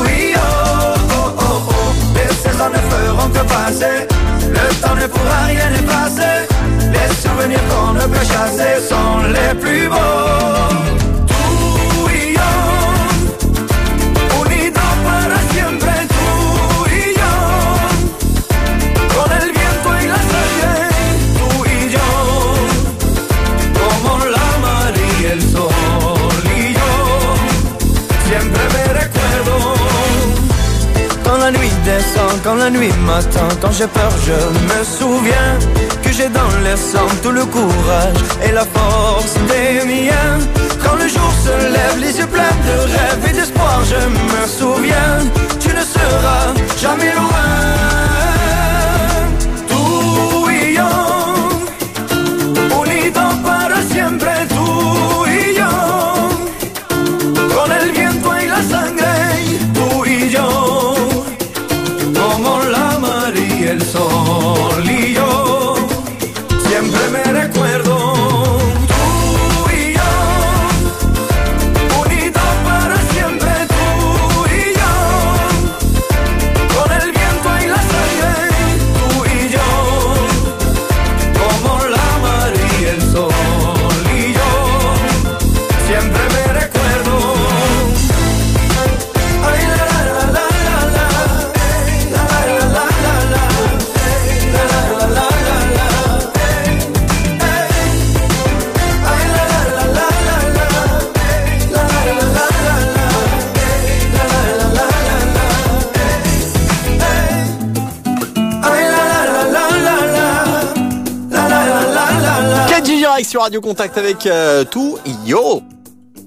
Oui, oh, oh, oh, oh. Les saisons ne feront que passer. Le temps ne pourra rien effacer. Les souvenirs qu'on ne peut chasser sont les plus beaux. La nuit m'attend, quand j'ai peur, je me souviens que j'ai dans le sang tout le courage et la force des miens. Quand le jour se lève, les yeux pleins de rêves et d'espoir, je me souviens, tu ne seras jamais loin. Sur Radio Contact avec euh, tout. Yo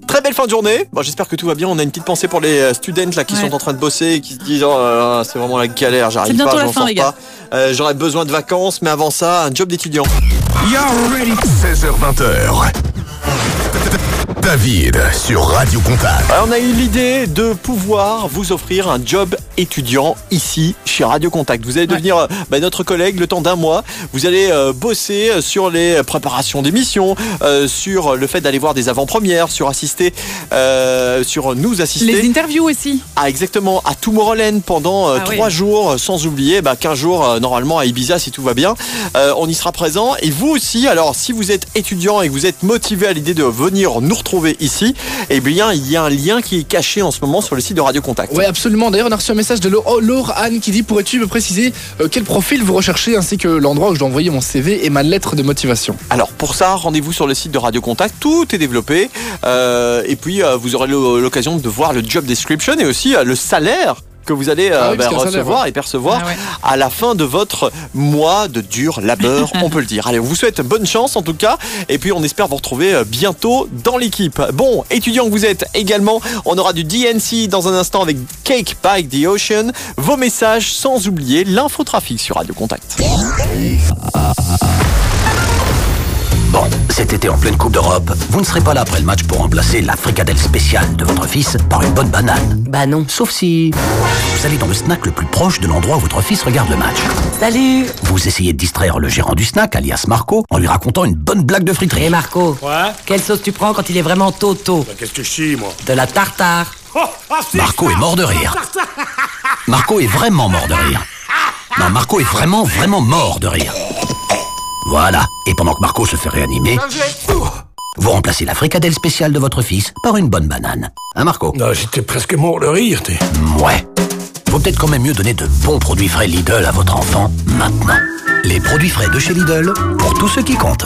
Très belle fin de journée. Bon, j'espère que tout va bien. On a une petite pensée pour les euh, students là qui Ouais. sont en train de bosser et qui se disent oh là là, c'est vraiment la galère, j'arrive bientôt pas, la j'en fin, sors les pas. gars. Euh, J'aurais besoin de vacances, mais avant ça, un job d'étudiant. 16h20h. David sur Radio Contact. Alors, on a eu l'idée de pouvoir vous offrir un job étudiant ici chez Radio Contact. Vous allez devenir euh, bah, notre collègue le temps d'un mois. Vous allez euh, bosser euh, sur les préparations d'émissions, euh, sur le fait d'aller voir des avant-premières, sur assister, euh, sur nous assister. Les interviews aussi. Ah exactement, à Tomorrowland pendant euh, Ah oui. trois jours, sans oublier bah, 15 jours euh, normalement à Ibiza si tout va bien. Euh, on y sera présent. Et vous aussi, alors si vous êtes étudiant et que vous êtes motivé à l'idée de venir nous retrouver ici, eh bien il y a un lien qui est caché en ce moment sur le site de Radio Contact. Ouais, absolument. D'ailleurs, on a reçu un message de oh, Laure Anne qui dit Pourrais-tu me préciser euh, quel profil vous recherchez ainsi que l'endroit où je dois envoyer mon CV et ma lettre de motivation? Alors pour ça, rendez-vous sur le site de Radio Contact, tout est développé. Euh, et puis euh, vous aurez l'o- l'occasion de voir le job description et aussi euh, le salaire que vous allez euh, Ah oui, bah, salaire, recevoir et percevoir Ah ouais. à la fin de votre mois de dur labeur, [LAUGHS] on peut le dire. Allez, on vous souhaite bonne chance en tout cas, et puis on espère vous retrouver euh, bientôt dans l'équipe. Bon, étudiants que vous êtes également, on aura du DNC dans un instant avec Cake by the Ocean, vos messages sans oublier l'infotrafic sur Radio Contact. Bon, cet été en pleine Coupe d'Europe, vous ne serez pas là après le match pour remplacer la fricadelle spéciale de votre fils par une bonne banane. Bah non. Sauf si vous allez dans le snack le plus proche de l'endroit où votre fils regarde le match. Salut Vous essayez de distraire le gérant du snack, alias Marco, en lui racontant une bonne blague de friterie. Et Marco Ouais Quelle sauce tu prends quand il est vraiment toto? Bah, Qu'est-ce que je chie, moi? De la tartare Oh, ah, si, Marco est mort de rire. Marco est vraiment mort de rire. Non, Marco est vraiment, vraiment mort de rire. Voilà. Et pendant que Marco se fait réanimer, vous remplacez la fricadelle spéciale de votre fils par une bonne banane. Hein, Marco? Non, j'étais presque mort de rire, t'es. Ouais. Faut peut-être quand même mieux donner de bons produits frais Lidl à votre enfant maintenant. Les produits frais de chez Lidl, pour tous ceux qui comptent.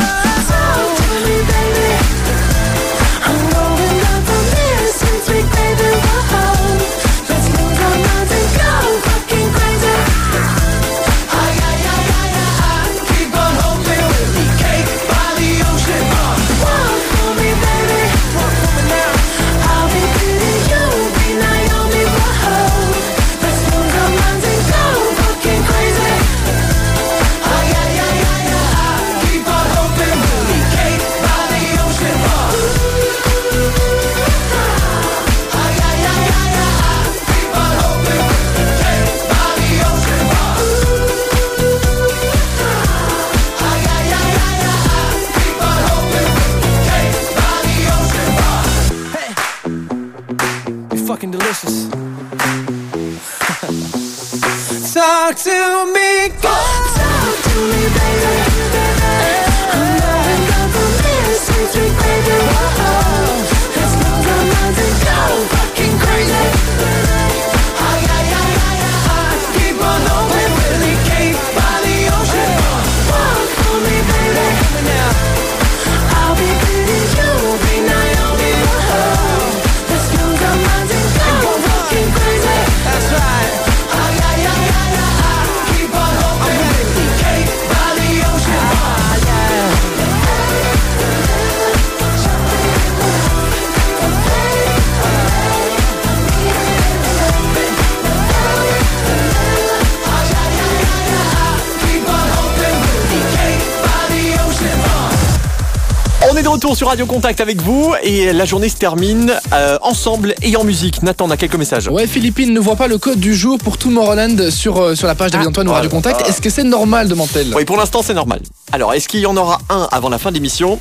De sur Radio Contact avec vous et la journée se termine euh, ensemble et en musique. Nathan, on a quelques messages. Ouais, Philippine ne voit pas le code du jour pour Tomorrowland sur, euh, sur la page David Antoine ou Radio Contact. Est-ce que c'est normal demande-t-elle Oui, pour l'instant, c'est normal. Alors, est-ce qu'il y en aura un avant la fin de l'émission?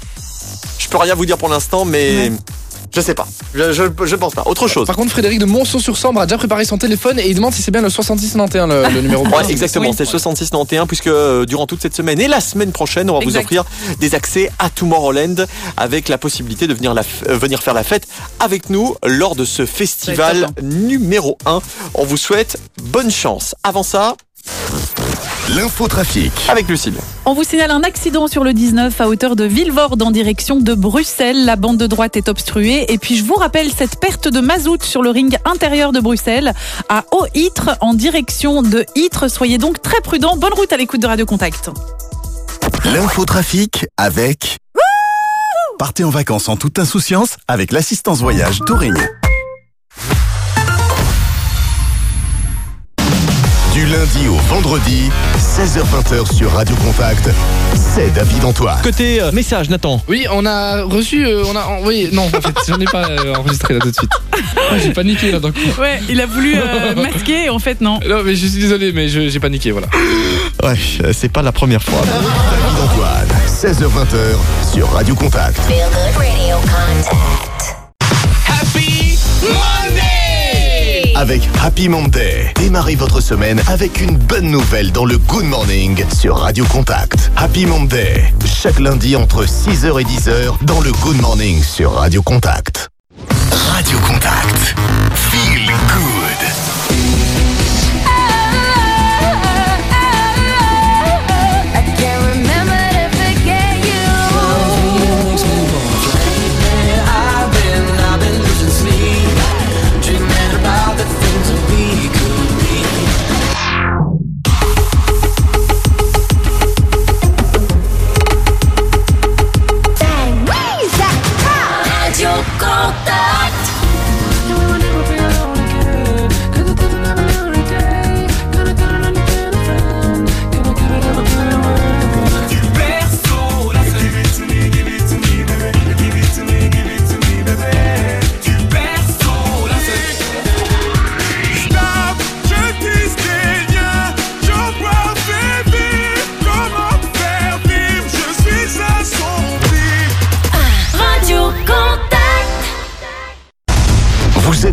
Je peux rien vous dire pour l'instant, mais je sais pas. Je, je, je pense pas. Autre chose. Par contre, Frédéric de Monceau-sur-Sambre a déjà préparé son téléphone et il demande si c'est bien le 6691 le, le numéro. Ouais, exactement, c'est le 6691 puisque euh, durant toute cette semaine et la semaine prochaine, on va vous offrir des accès à Tomorrowland avec la possibilité de venir, la euh, venir faire la fête avec nous lors de ce festival numéro 1. On vous souhaite bonne chance. Avant ça, L'infotrafic. avec Lucille. On vous signale un accident sur le 19 à hauteur de Villevorde en direction de Bruxelles. La bande de droite est obstruée. Et puis je vous rappelle cette perte de mazout sur le ring intérieur de Bruxelles à Haut-Itre en direction de Itre. Soyez donc très prudents. Bonne route à l'écoute de Radio Contact. L'infotrafic avec... Partez en vacances en toute insouciance avec l'assistance voyage Touring. Du lundi au vendredi, 16h20 sur Radio Contact, c'est David Antoine. Côté euh, message, Nathan. Oui, on a reçu, euh, on a envoyé. Non, en fait, j'en ai pas euh, enregistré là tout de suite. Ah, j'ai paniqué là d'un coup. Ouais, il a voulu euh, [LAUGHS] masquer. En fait, non. Non, mais je suis désolé, mais je- j'ai paniqué, voilà. Ouais, euh, c'est pas la première fois. David Antoine, 16h20 sur Radio Contact. Happy Monday! Avec Happy Monday, démarrez votre semaine avec une bonne nouvelle dans le Good Morning sur Radio Contact. Happy Monday, chaque lundi entre 6h et 10h dans le Good Morning sur Radio Contact. Radio Contact,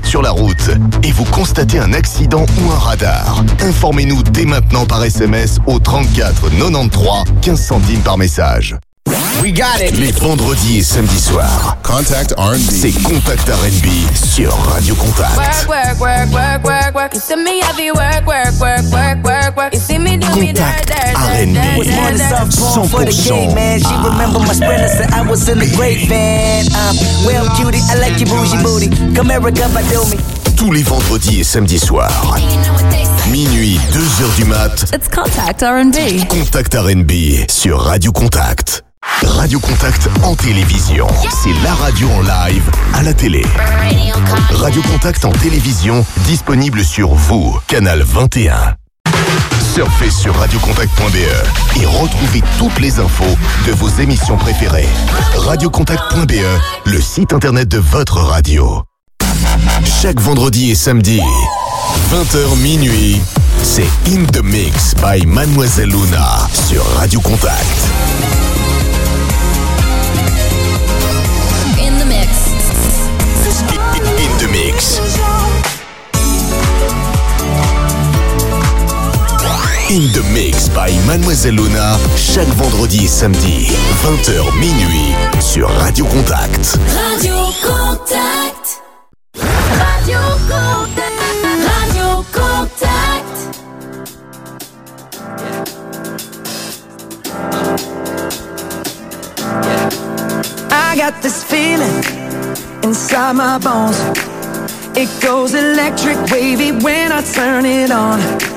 sur la route et vous constatez un accident ou un radar. Informez-nous dès maintenant par SMS au 34 93 15 centimes par message. We got it. Les vendredis et samedis soirs. Contact R&B. C'est Contact R&B sur Radio Contact. Work, work, work, work, work, work. You see me heavy work, work, work, work, work, work. You see me do me dirt, dirt, dirt, dirt, Was born dirt, as dirt. I'm born for the game, man. She remember my sprinter said I was in the great van. Um, well, cutie, I like your bougie booty. Come here, come do me. Tous les vendredis et samedis soirs. Minuit, 2h du mat. It's Contact R&B. Contact R&B sur Radio Contact. Radio Contact en télévision. C'est la radio en live à la télé. Radio Contact en télévision disponible sur vous, canal 21. Surfez sur radiocontact.be et retrouvez toutes les infos de vos émissions préférées. Radiocontact.be, le site internet de votre radio. Chaque vendredi et samedi, 20h minuit, c'est In the Mix by Mademoiselle Luna sur Radio Contact. In the Mix by Mademoiselle Luna, chaque vendredi et samedi, 20h minuit, sur Radio Contact. Radio Contact. Radio Contact. Radio Contact. I got this feeling inside my bones. It goes electric wavy when I turn it on.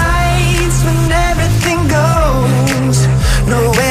nowhere to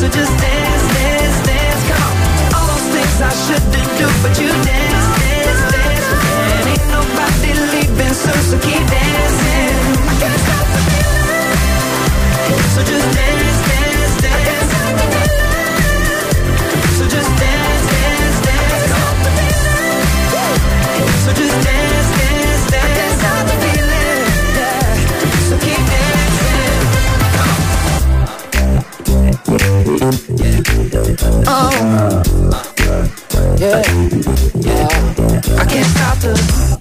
So just dance, dance, dance. Come on. All those things I shouldn't do, but you dance, dance, dance. And ain't nobody leaving soon, so keep dancing. I can't stop the feeling. So just dance, dance, dance. So just dance, dance, dance. So just dance, dancing. Oh. Yeah. Yeah. I can't stop the.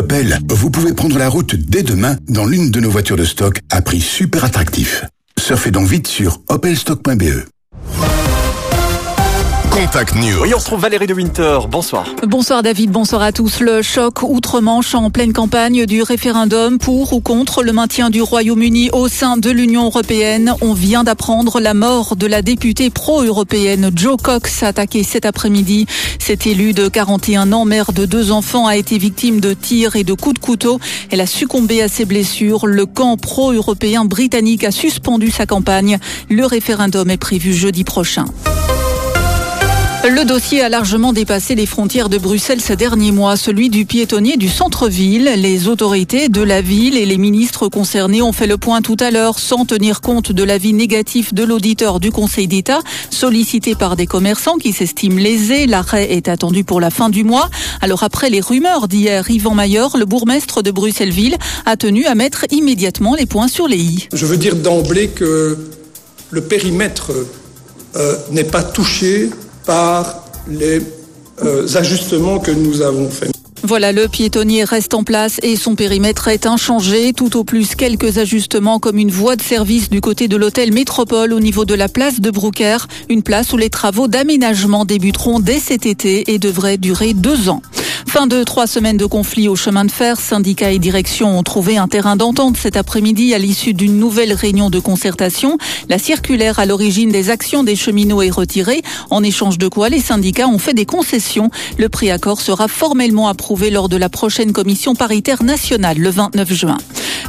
Opel, vous pouvez prendre la route dès demain dans l'une de nos voitures de stock à prix super attractif. Surfez donc vite sur opelstock.be. Contact News. Oui, on se trouve Valérie de Winter. Bonsoir. Bonsoir David, bonsoir à tous. Le choc outre-Manche en pleine campagne du référendum pour ou contre le maintien du Royaume-Uni au sein de l'Union européenne. On vient d'apprendre la mort de la députée pro-européenne Joe Cox, attaquée cet après-midi. Cet élu de 41 ans, mère de deux enfants, a été victime de tirs et de coups de couteau. Elle a succombé à ses blessures. Le camp pro-européen britannique a suspendu sa campagne. Le référendum est prévu jeudi prochain. Le dossier a largement dépassé les frontières de Bruxelles ces derniers mois, celui du piétonnier du centre-ville. Les autorités de la ville et les ministres concernés ont fait le point tout à l'heure sans tenir compte de l'avis négatif de l'auditeur du Conseil d'État sollicité par des commerçants qui s'estiment lésés. L'arrêt est attendu pour la fin du mois. Alors après les rumeurs d'hier, Yvan Maillard, le bourgmestre de Bruxelles-Ville, a tenu à mettre immédiatement les points sur les i. Je veux dire d'emblée que le périmètre euh, n'est pas touché par les euh, ajustements que nous avons faits. Voilà, le piétonnier reste en place et son périmètre est inchangé. Tout au plus quelques ajustements comme une voie de service du côté de l'hôtel Métropole au niveau de la place de Broucker. Une place où les travaux d'aménagement débuteront dès cet été et devraient durer deux ans. Fin de trois semaines de conflit au chemin de fer, syndicats et direction ont trouvé un terrain d'entente cet après-midi à l'issue d'une nouvelle réunion de concertation. La circulaire à l'origine des actions des cheminots est retirée, en échange de quoi les syndicats ont fait des concessions. Le préaccord sera formellement approuvé lors de la prochaine commission paritaire nationale le 29 juin.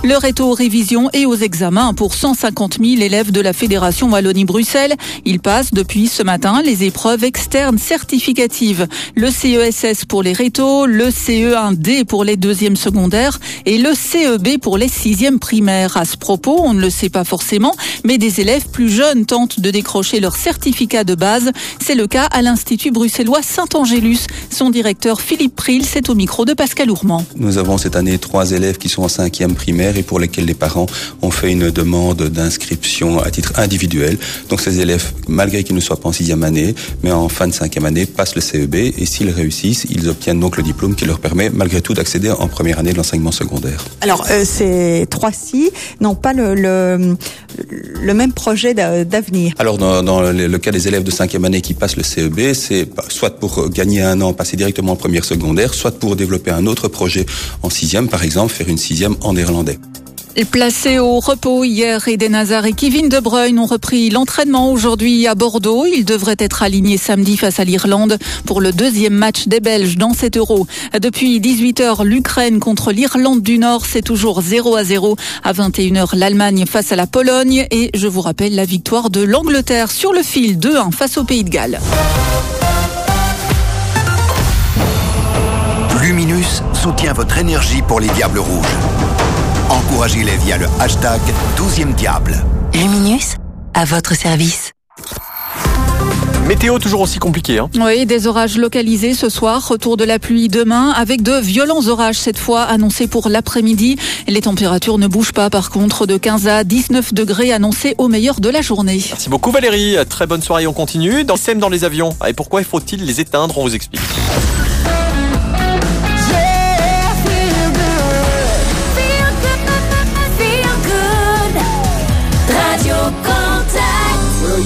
L'heure est aux révisions et aux examens pour 150 000 élèves de la Fédération Wallonie-Bruxelles. Ils passent depuis ce matin les épreuves externes certificatives. Le CESS pour les rétos, le CE1D pour les deuxièmes secondaires et le CEB pour les sixièmes primaires. À ce propos, on ne le sait pas forcément, mais des élèves plus jeunes tentent de décrocher leur certificat de base. C'est le cas à l'Institut bruxellois Saint-Angélus. Son directeur Philippe Pril, c'est au micro de Pascal Ourmand. Nous avons cette année trois élèves qui sont en cinquième primaire et pour lesquels les parents ont fait une demande d'inscription à titre individuel. Donc ces élèves, malgré qu'ils ne soient pas en sixième année, mais en fin de cinquième année, passent le CEB et s'ils réussissent, ils obtiennent donc le diplôme qui leur permet malgré tout d'accéder en première année de l'enseignement secondaire. Alors, euh, ces trois-ci n'ont pas le, le, le même projet d'a- d'avenir. Alors dans, dans le, cas des élèves de cinquième année qui passent le CEB, c'est soit pour gagner un an, passer directement en première secondaire, soit pour développer un autre projet en sixième, par exemple faire une sixième en néerlandais. Placés au repos hier, Eden Hazard et Kevin De Bruyne ont repris l'entraînement aujourd'hui à Bordeaux. Ils devraient être alignés samedi face à l'Irlande pour le deuxième match des Belges dans cet euro. Depuis 18h, l'Ukraine contre l'Irlande du Nord, c'est toujours 0 à 0. À 21h, l'Allemagne face à la Pologne et je vous rappelle la victoire de l'Angleterre sur le fil 2-1 face au Pays de Galles. Luminus soutient votre énergie pour les Diables Rouges. Encouragez-les via le hashtag 12e Diable. Luminus, à votre service. Météo toujours aussi compliqué. Hein. Oui, des orages localisés ce soir, retour de la pluie demain, avec de violents orages cette fois annoncés pour l'après-midi. Les températures ne bougent pas par contre, de 15 à 19 degrés annoncés au meilleur de la journée. Merci beaucoup Valérie. Très bonne soirée. On continue. Dans SEM dans les avions. Et pourquoi faut-il les éteindre? On vous explique.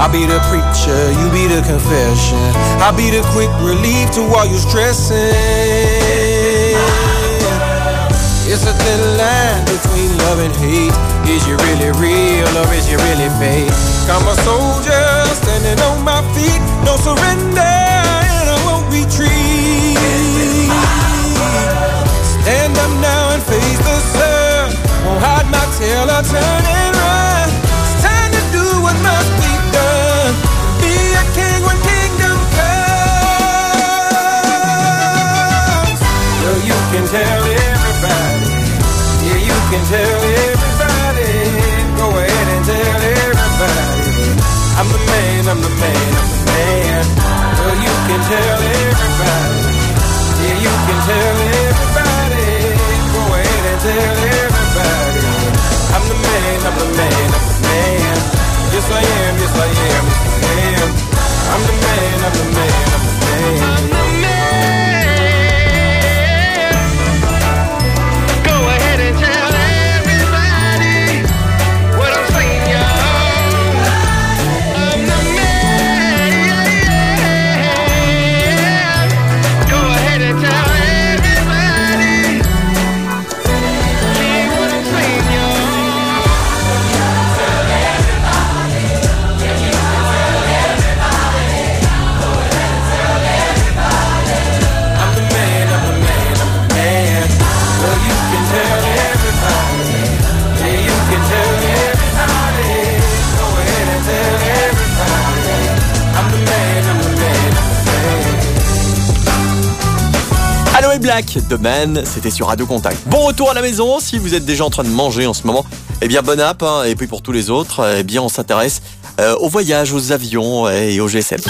I'll be the preacher, you be the confession. I'll be the quick relief to all you stressing. It's a thin line between love and hate. Is you really real or is you really fake? I'm a soldier standing on my feet, no surrender, and I won't retreat. Stand up now and face the sun. Won't hide my tail or turn and run. It's time to do what must be tell everybody. Yeah, you can tell everybody. Go ahead and tell everybody. I'm the man, I'm the man, I'm the man. Well, you can tell everybody. Yeah, you can tell everybody. Go ahead and tell everybody. I'm the man, I'm the man, I'm the man. Yes, I am, yes, I am, yes, I am. I'm the man, I'm the man, I'm the man. I'm the man. Black, The Man, c'était sur Radio Contact. Bon retour à la maison, si vous êtes déjà en train de manger en ce moment, eh bien bonne app, hein. et puis pour tous les autres, eh bien on s'intéresse euh, aux voyages, aux avions et aux GSM.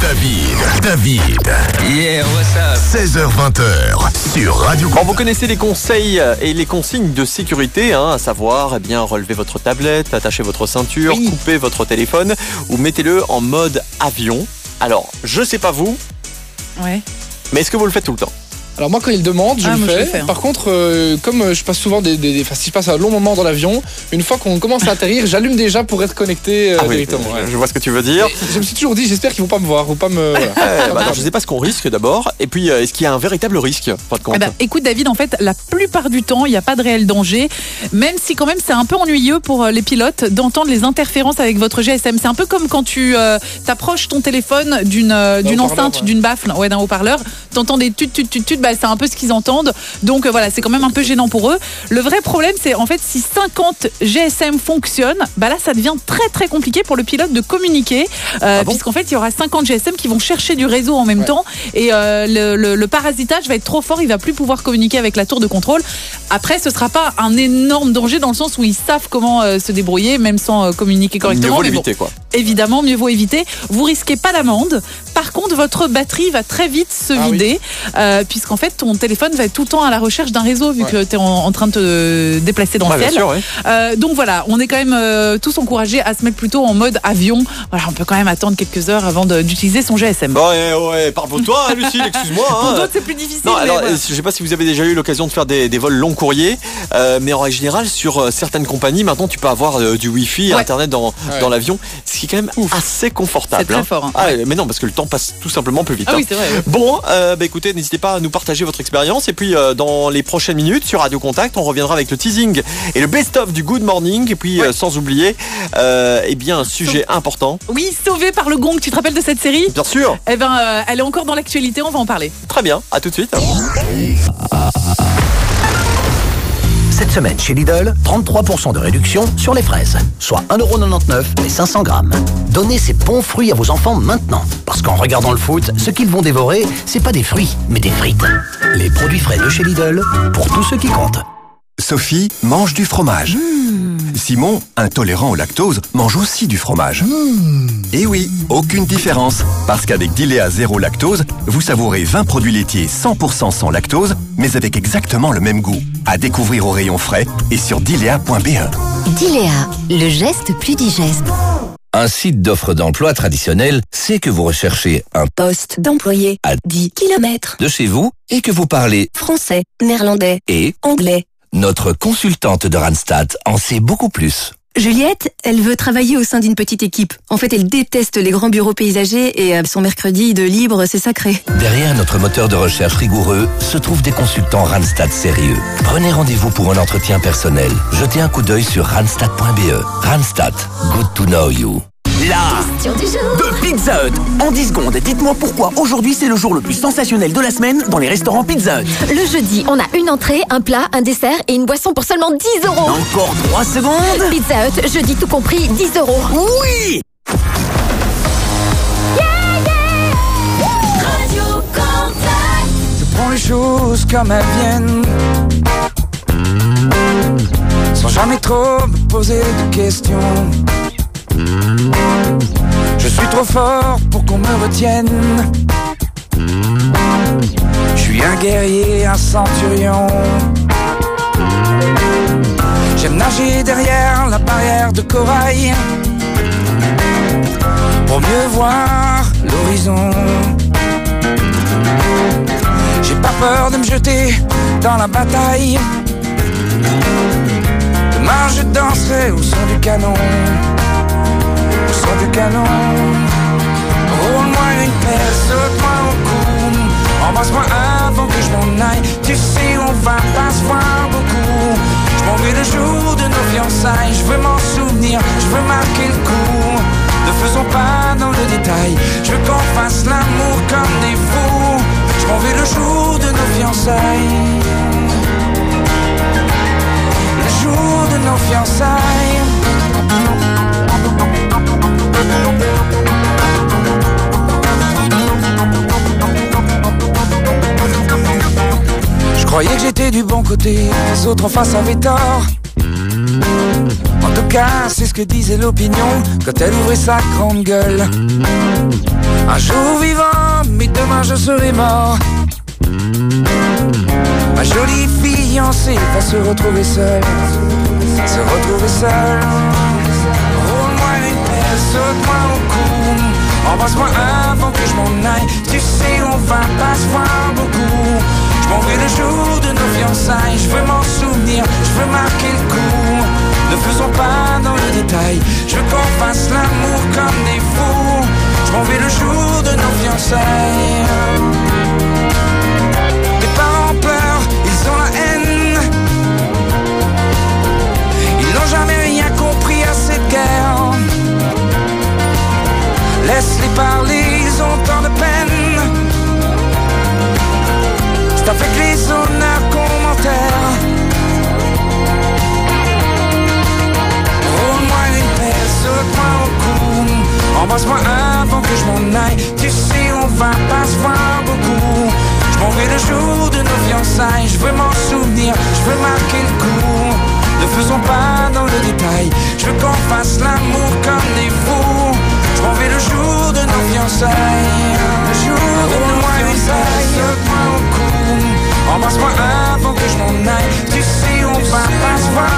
David, David. Yeah, what's up? 16h20 sur Radio Bon, vous connaissez les conseils et les consignes de sécurité, hein, à savoir, eh bien, relever votre tablette, attacher votre ceinture, couper votre téléphone ou mettez-le en mode avion. Alors, je sais pas vous, Ouais. mais est-ce que vous le faites tout le temps? Alors moi quand il demande, je, Ah, le, moi, je fais. le fais, hein. Par contre, euh, comme euh, je passe souvent des, des, des- enfin, si je passe un long moment dans l'avion, une fois qu'on commence à atterrir, [LAUGHS] j'allume déjà pour être connecté euh, Ah oui, directement. je- ouais. je vois ce que tu veux dire. Et Je me suis toujours dit, j'espère qu'ils vont pas me voir, ou pas me. voilà. [LAUGHS] Eh, bah alors, je sais pas ce qu'on risque d'abord, et puis euh, est-ce qu'il y a un véritable risque, pas de compte Eh ben, écoute David, en fait, la plupart du temps, il n'y a pas de réel danger, même si quand même c'est un peu ennuyeux pour les pilotes d'entendre les interférences avec votre GSM. C'est un peu comme quand tu euh, t'approches ton téléphone d'une euh, enceinte, ouais. d'une baffle, ouais, d'un haut-parleur, t'entends des tut tut tut tut, bah, c'est un peu ce qu'ils entendent. Donc euh, voilà, c'est quand même un peu gênant pour eux. Le vrai problème, c'est en fait si 50 GSM fonctionnent, bah là ça devient très très compliqué pour le pilote de communiquer, euh, puisqu'en fait il y aura 50 GSM qui vont chercher du réseau en même temps et euh, le, le- le parasitage va être trop fort, il va plus pouvoir communiquer avec la tour de contrôle. Après, ce sera pas un énorme danger dans le sens où ils savent comment se débrouiller, même sans communiquer Mieux correctement. vaut mais bon, l'éviter, quoi. Évidemment, mieux vaut éviter. Vous risquez pas d'amende. Par contre, votre batterie va très vite se Ah oui. vider, euh, puisqu'en fait, ton téléphone va être tout le temps à la recherche d'un réseau, vu Ouais. que tu es en, en train de te déplacer dans Ouais, le bien ciel. sûr, ouais. Euh, donc voilà, on est quand même euh, tous encouragés à se mettre plutôt en mode avion. Voilà, on peut quand même attendre quelques heures avant de- d'utiliser son GSM. Ouais, ouais, parle pour toi, hein, Lucille, excuse-moi. [LAUGHS] Pour hein. d'autres, c'est plus difficile. Non, alors, je sais pas si vous avez déjà eu l'occasion de faire des, des vols long courriers, euh, mais en règle générale, sur certaines compagnies, maintenant, tu peux avoir euh, du Wi-Fi, Ouais. Internet dans, Ouais. dans l'avion, ce qui est quand même assez confortable. C'est très hein. fort, hein. Ah, mais non, parce que le temps passe tout simplement plus vite. Ah hein. oui, c'est vrai. Bon, euh, bah écoutez, n'hésitez pas à nous partager votre expérience. Et puis, euh, dans les prochaines minutes, sur Radio Contact, on reviendra avec le teasing et le best-of du Good Morning. Et puis, euh, sans oublier, euh, eh bien, un sujet important. Oui, sauvé par le gong. Tu te rappelles de cette série? Bien sûr, Eh ben, euh, elle est encore dans l'actualité. On va en parler. très bien, à tout de suite. Cette semaine chez Lidl, 33% de réduction sur les fraises, soit 1,99€ les 500 grammes. Donnez ces bons fruits à vos enfants maintenant, parce qu'en regardant le foot, ce qu'ils vont dévorer, c'est pas des fruits, mais des frites. Les produits frais de chez Lidl, pour tous ceux qui comptent. Sophie mange du fromage. Simon, intolérant au lactose, mange aussi du fromage. Et oui, aucune différence. Parce qu'avec Dilea Zéro Lactose, vous savourez 20 produits laitiers 100% sans lactose, mais avec exactement le même goût. À découvrir au rayon frais et sur dilea.be. Dilea, le geste plus digeste. Un site d'offres d'emploi traditionnel, c'est que vous recherchez un Poste d'employé à 10 km. de chez vous et que vous parlez Français, néerlandais, et anglais. Notre consultante de Randstad en sait beaucoup plus. Juliette, elle veut travailler au sein d'une petite équipe. En fait, elle déteste les grands bureaux paysagers et euh, son mercredi de libre, c'est sacré. Derrière notre moteur de recherche rigoureux se trouvent des consultants Randstad sérieux. Prenez rendez-vous pour un entretien personnel. Jetez un coup d'œil sur randstad.be. Randstad, good to know you. Là De Pizza Hut En 10 secondes, dites-moi pourquoi aujourd'hui c'est le jour le plus sensationnel de la semaine dans les restaurants Pizza Hut. Le jeudi, on a une entrée, un plat, un dessert et une boisson pour seulement 10 euros. Encore 3 secondes Pizza Hut, jeudi tout compris, 10 euros. Oui Je prends les choses comme elles viennent. Sans jamais trop me poser de questions. Je suis trop fort pour qu'on me retienne. Je suis un guerrier, un centurion. J'aime nager derrière la barrière de corail. Pour mieux voir l'horizon. J'ai pas peur de me jeter dans la bataille. Demain je danserai au son du canon. Son du canon. Roule-moi une pelle, saute-moi au cou. Embrasse-moi avant que je m'en aille. Tu sais, on va pas se voir beaucoup. Je m'en vais le jour de nos fiançailles. Je veux m'en souvenir, je veux marquer le coup. Ne faisons pas dans le détail. Je veux qu'on fasse l'amour comme des fous. Je m'en vais le jour de nos fiançailles. Le jour de nos fiançailles. Je croyais que j'étais du bon côté, les autres en face avaient tort. En tout cas, c'est ce que disait l'opinion quand elle ouvrait sa grande gueule. Un jour vivant, mais demain je serai mort. Ma jolie fiancée va se retrouver seule, se retrouver seule. Saute-moi au cou. Embrasse-moi avant que je m'en aille. Tu sais, on va pas se voir beaucoup. Je m'en vais le jour de nos fiançailles. Je veux m'en souvenir, je veux marquer le coup. Ne faisons pas dans le détail. Je veux qu'on fasse l'amour comme des fous. Je m'en vais le jour de nos fiançailles. Mes parents pleurent, ils ont la haine. Ils n'ont jamais rien compris à cette guerre. Laisse-les parler, ils ont tant de peine. C'est avec les honneurs commentaires. Roule-moi une pelle, saute-moi au cou. Embrasse-moi avant que je m'en aille. Tu sais, on va pas se voir beaucoup. Je m'en vais le jour de nos fiançailles. Je veux m'en souvenir, je veux marquer le coup. Ne faisons pas dans le détail. Je veux qu'on fasse l'amour comme des fous. Je m'en vais le jour de nos fiançailles. Le jour de nos fiançailles. Saute-moi au cou. Embrasse-moi avant que je m'en aille. Tu sais, on va pas se voir.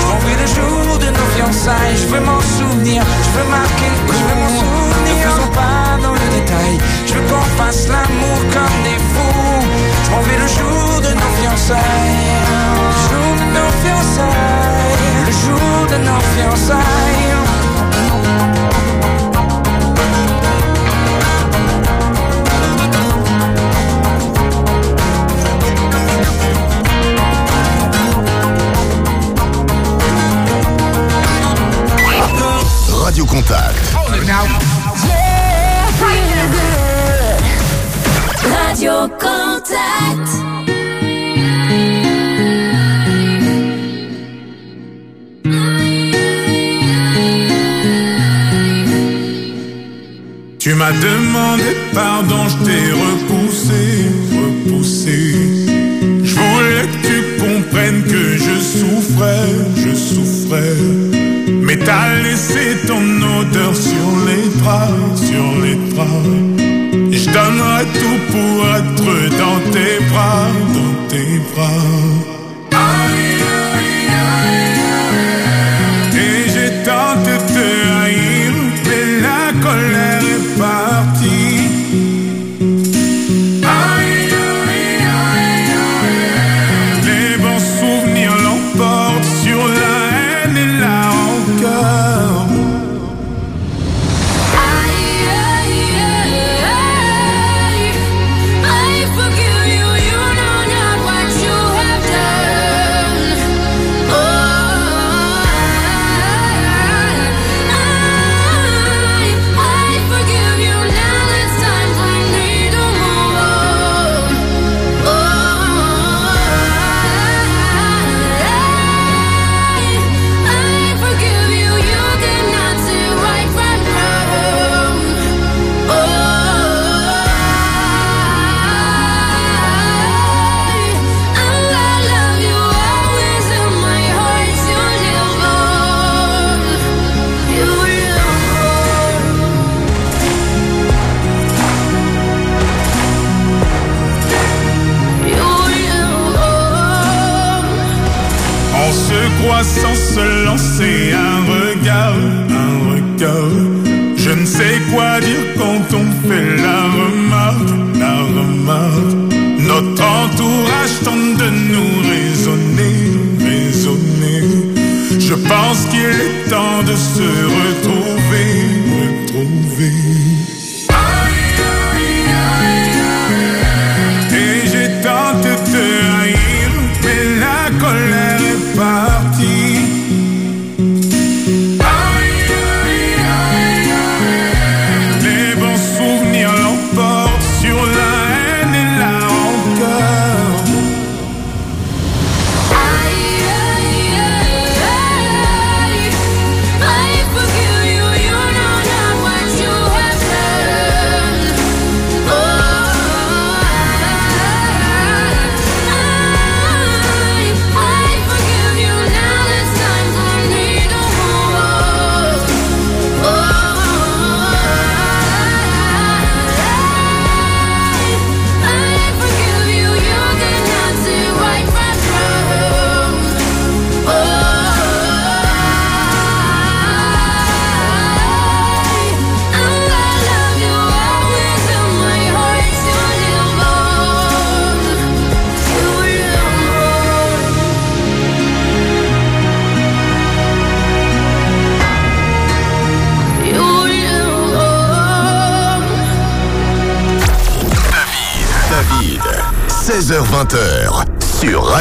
Je vais le jour de nos fiançailles. Je veux m'en souvenir, je veux marquer le coup. Je veux m'en souvenir. Ne faisons pas dans le détail. Je veux qu'on fasse l'amour comme des fous. Je m'en vais le jour de nos fiançailles. Le jour de nos fiançailles. Le jour de nos fiançailles. Radio Contact. Radio Contact. Tu m'as demandé pardon, je t'ai repoussé, repoussé. Je voulais que tu comprennes que je souffrais, je souffrais. T'as laissé ton odeur sur les draps, sur les draps. Je donnerai tout pour être dans tes bras, dans tes bras.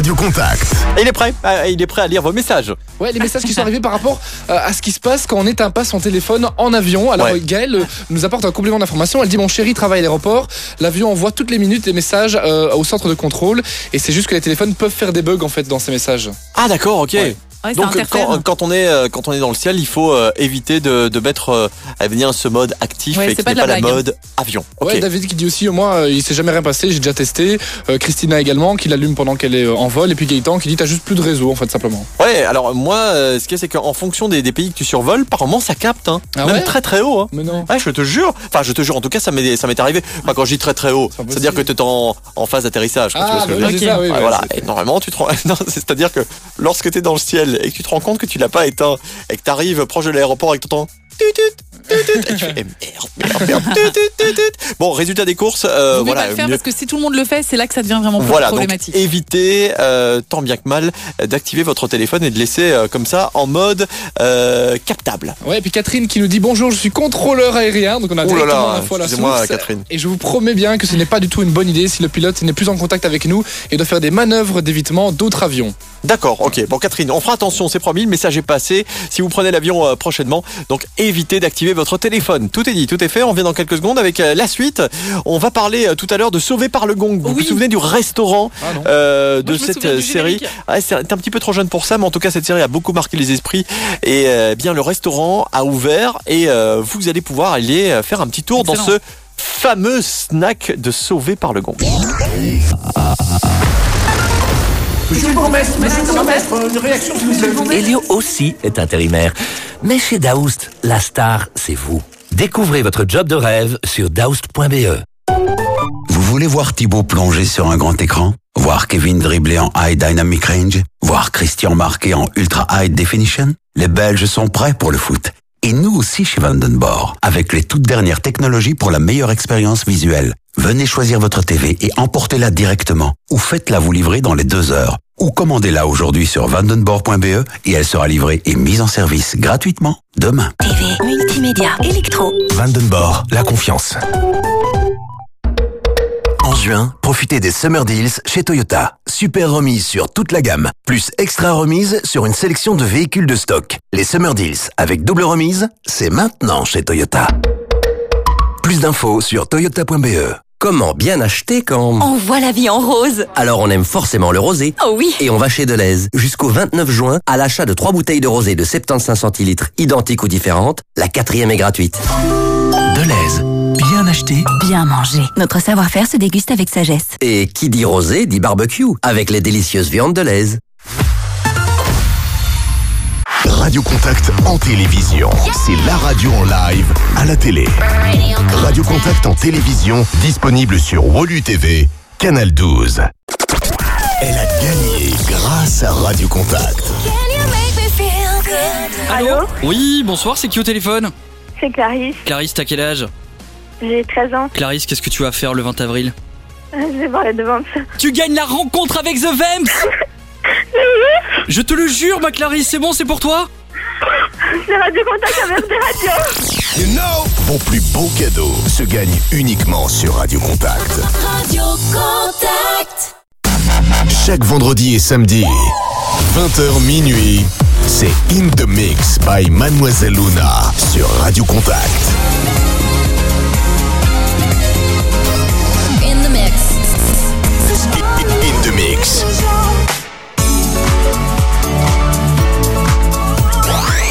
Radio Contact. Et il est prêt, Ah, il est prêt à lire vos messages. Ouais, les messages qui sont arrivés par rapport euh, à ce qui se passe quand on n'éteint pas son téléphone en avion. Alors Ouais. Gaëlle euh, nous apporte un complément d'information. Elle dit mon chéri travaille à l'aéroport. L'avion envoie toutes les minutes des messages euh, au centre de contrôle et c'est juste que les téléphones peuvent faire des bugs en fait dans ces messages. Ah d'accord, ok. Ouais, Donc quand, quand on est euh, quand on est dans le ciel, il faut euh, éviter de, de mettre euh, à venir ce mode actif Ouais, et qui pas n'est de la pas la mode avion. Ouais, David qui dit aussi moi euh, il s'est jamais rien passé, j'ai déjà testé. Euh, Christina également qui l'allume pendant qu'elle est euh, en vol et puis Gaëtan qui dit t'as juste plus de réseau en fait simplement. Ouais, alors moi, euh, ce qu'il y a, c'est qu'en fonction des, des pays que tu survoles, par moment, ça capte, hein. Ah même ouais très très haut. Hein. Mais non. Ouais, je te jure. Enfin, je te jure. En tout cas, ça m'est ça m'est arrivé. Enfin, quand je dis très très haut, c'est-à-dire que tu es en, en phase d'atterrissage. Ah, bah oui, oui, Ouais, voilà. Et normalement, tu te rends. [LAUGHS] Non, c'est-à-dire que lorsque tu es dans le ciel et que tu te rends compte que tu l'as pas éteint et que tu arrives proche de l'aéroport et que tu entends. Et tu fais, eh, merde, merde, merde. [LAUGHS] Tut, tut, tut, tut. Bon, résultat des courses, euh, Vous pouvez voilà. pas le faire mieux- parce que si tout le monde le fait, c'est là que ça devient vraiment voilà, donc problématique. évitez euh, tant bien que mal d'activer votre téléphone et de laisser euh, comme ça en mode euh, captable. Ouais, et puis Catherine qui nous dit bonjour, je suis contrôleur aérien, donc on a Oh là directement là, l'info à la source. Catherine. Et je vous promets bien que ce n'est pas du tout une bonne idée si le pilote n'est plus en contact avec nous et doit faire des manœuvres d'évitement d'autres avions. D'accord, ok. Bon, Catherine, on fera attention, c'est promis, le message est passé. Si vous prenez l'avion euh, prochainement, donc évitez d'activer votre téléphone. Tout est dit, tout est fait. On vient dans quelques secondes avec euh, la suite. On va parler euh, tout à l'heure de Sauvé par le Gong. Vous vous souvenez du restaurant euh, de Moi, cette série? Ouais, C'est un petit peu trop jeune pour ça, mais en tout cas, cette série a beaucoup marqué les esprits. Et euh, bien, le restaurant a ouvert et euh, vous allez pouvoir aller faire un petit tour dans ce fameux snack de Sauvé par le Gong. Monsieur le bourgmestre, monsieur le bourgmestre, une réaction s'il vous plaît. Elio aussi est intérimaire. Mais chez Daoust, la star, c'est vous. Découvrez votre job de rêve sur daoust.be. Vous voulez voir Thibaut plonger sur un grand écran? Voir Kevin dribbler en High Dynamic Range? Voir Christian marquer en Ultra High Definition? Les Belges sont prêts pour le foot. Et nous aussi chez Vandenborg, avec les toutes dernières technologies pour la meilleure expérience visuelle. Venez choisir votre TV et emportez-la directement. Ou faites-la vous livrer dans les deux heures. Ou commandez-la aujourd'hui sur vandenborg.be et elle sera livrée et mise en service gratuitement demain. TV, multimédia, électro. Vandenborg, la confiance. En juin, profitez des Summer Deals chez Toyota. Super remise sur toute la gamme, plus extra remise sur une sélection de véhicules de stock. Les Summer Deals avec double remise, c'est maintenant chez Toyota. Plus d'infos sur toyota.be. Comment bien acheter quand... On voit la vie en rose. Alors on aime forcément le rosé. Oh oui. Et on va chez Deleuze. Jusqu'au 29 juin, à l'achat de 3 bouteilles de rosé de 75 centilitres identiques ou différentes, la quatrième est gratuite. Deleuze. Bien acheté. Bien manger. Notre savoir-faire se déguste avec sagesse. Et qui dit rosé dit barbecue, avec les délicieuses viandes Deleuze. Radio Contact en télévision. C'est la radio en live à la télé. Radio Contact en télévision, disponible sur Wolu TV, Canal 12. Elle a gagné grâce à Radio Contact. Can you make me feel Allô Oui, bonsoir, c'est qui au téléphone? C'est Clarisse, Clarisse, t'as quel âge? J'ai 13 ans. Clarisse, qu'est-ce que tu vas faire le 20 avril? Je vais voir les demandes. Tu gagnes la rencontre avec The Vamps [LAUGHS] Je te le jure, ma Clarisse, c'est bon, c'est pour toi C'est Radio Contact avec des radios. You know Vos plus beaux cadeaux se gagnent uniquement sur Radio Contact. Radio Contact. Chaque vendredi et samedi, 20h minuit, c'est In The Mix by Mademoiselle Luna sur Radio Contact. In the mix. In The Mix.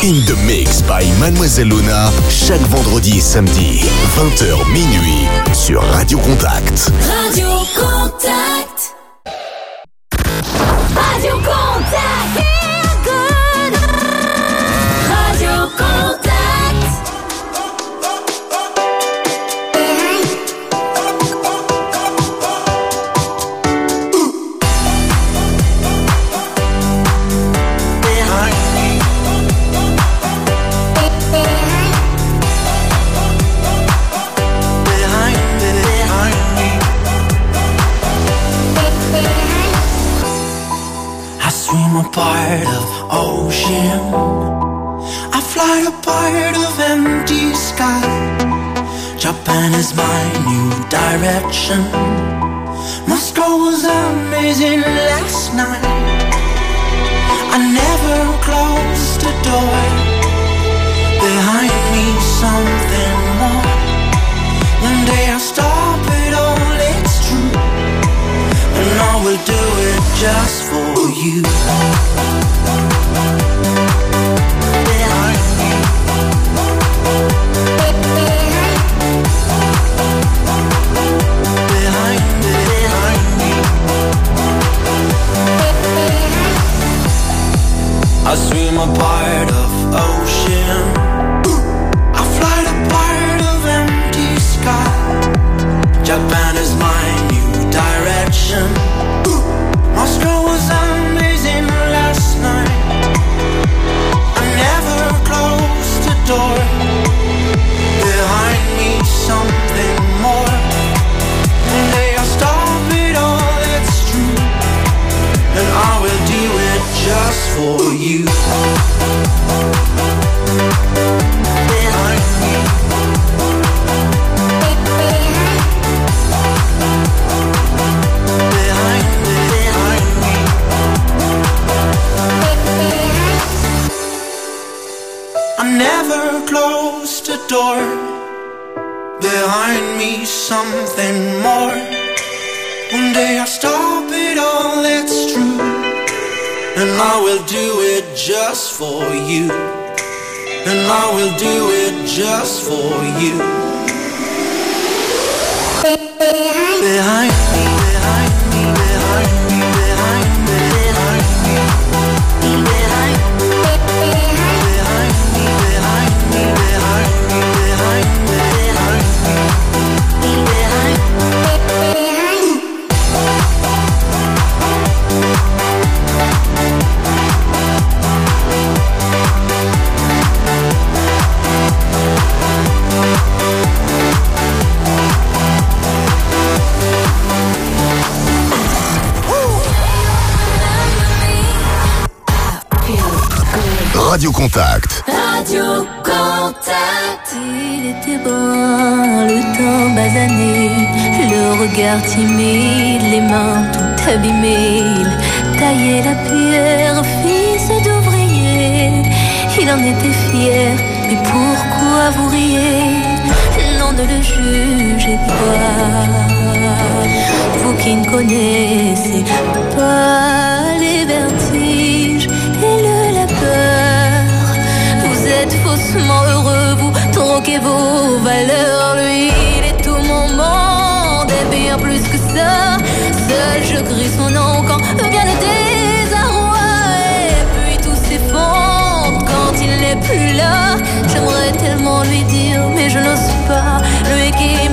In The Mix by Mademoiselle Luna, chaque vendredi et samedi, 20h minuit, sur Radio Contact. Radio Contact. Part of ocean. I fly a part of empty sky. Japan is my new direction. Moscow was amazing last night. I never closed the door. Behind me, something more. One day I'll stop will do it just for you. Behind me, behind me. I swim a part of ocean. For you. I never closed the door. Behind me, something more. One day I'll stop it all, it's true. And I will do it just for you. And I will do it just for you. Behind Radio Contact. Radio Contact. Il était bon, le temps basané, le regard timide, les mains tout abîmées. Il taillait la pierre, fils d'ouvrier. Il en était fier, mais pourquoi vous riez? Non, ne le jugez pas. Vous qui ne connaissez pas les vertiges faussement heureux, vous troquez vos valeurs. Lui, il est tout mon monde, et bien plus que ça. Seul je crie son nom quand vient le désarroi. Et puis tout s'effondre quand il n'est plus là. J'aimerais tellement lui dire, mais je n'ose pas. Lui qui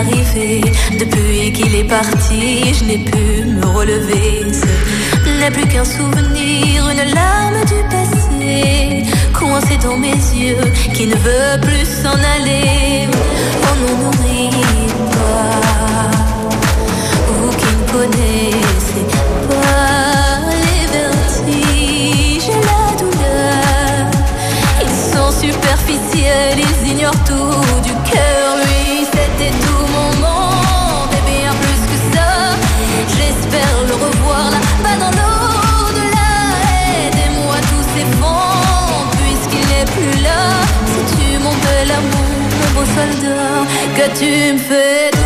Depuis qu'il est parti, je n'ai pu me relever. Ce n'est plus qu'un souvenir, une larme du passé, coincée dans mes yeux, qui ne veut plus s'en aller. Oh non, n'oubliez pas, vous qui ne connaissez pas les vertiges et la douleur. Ils sont superficiels, ils ignorent tout tu me fais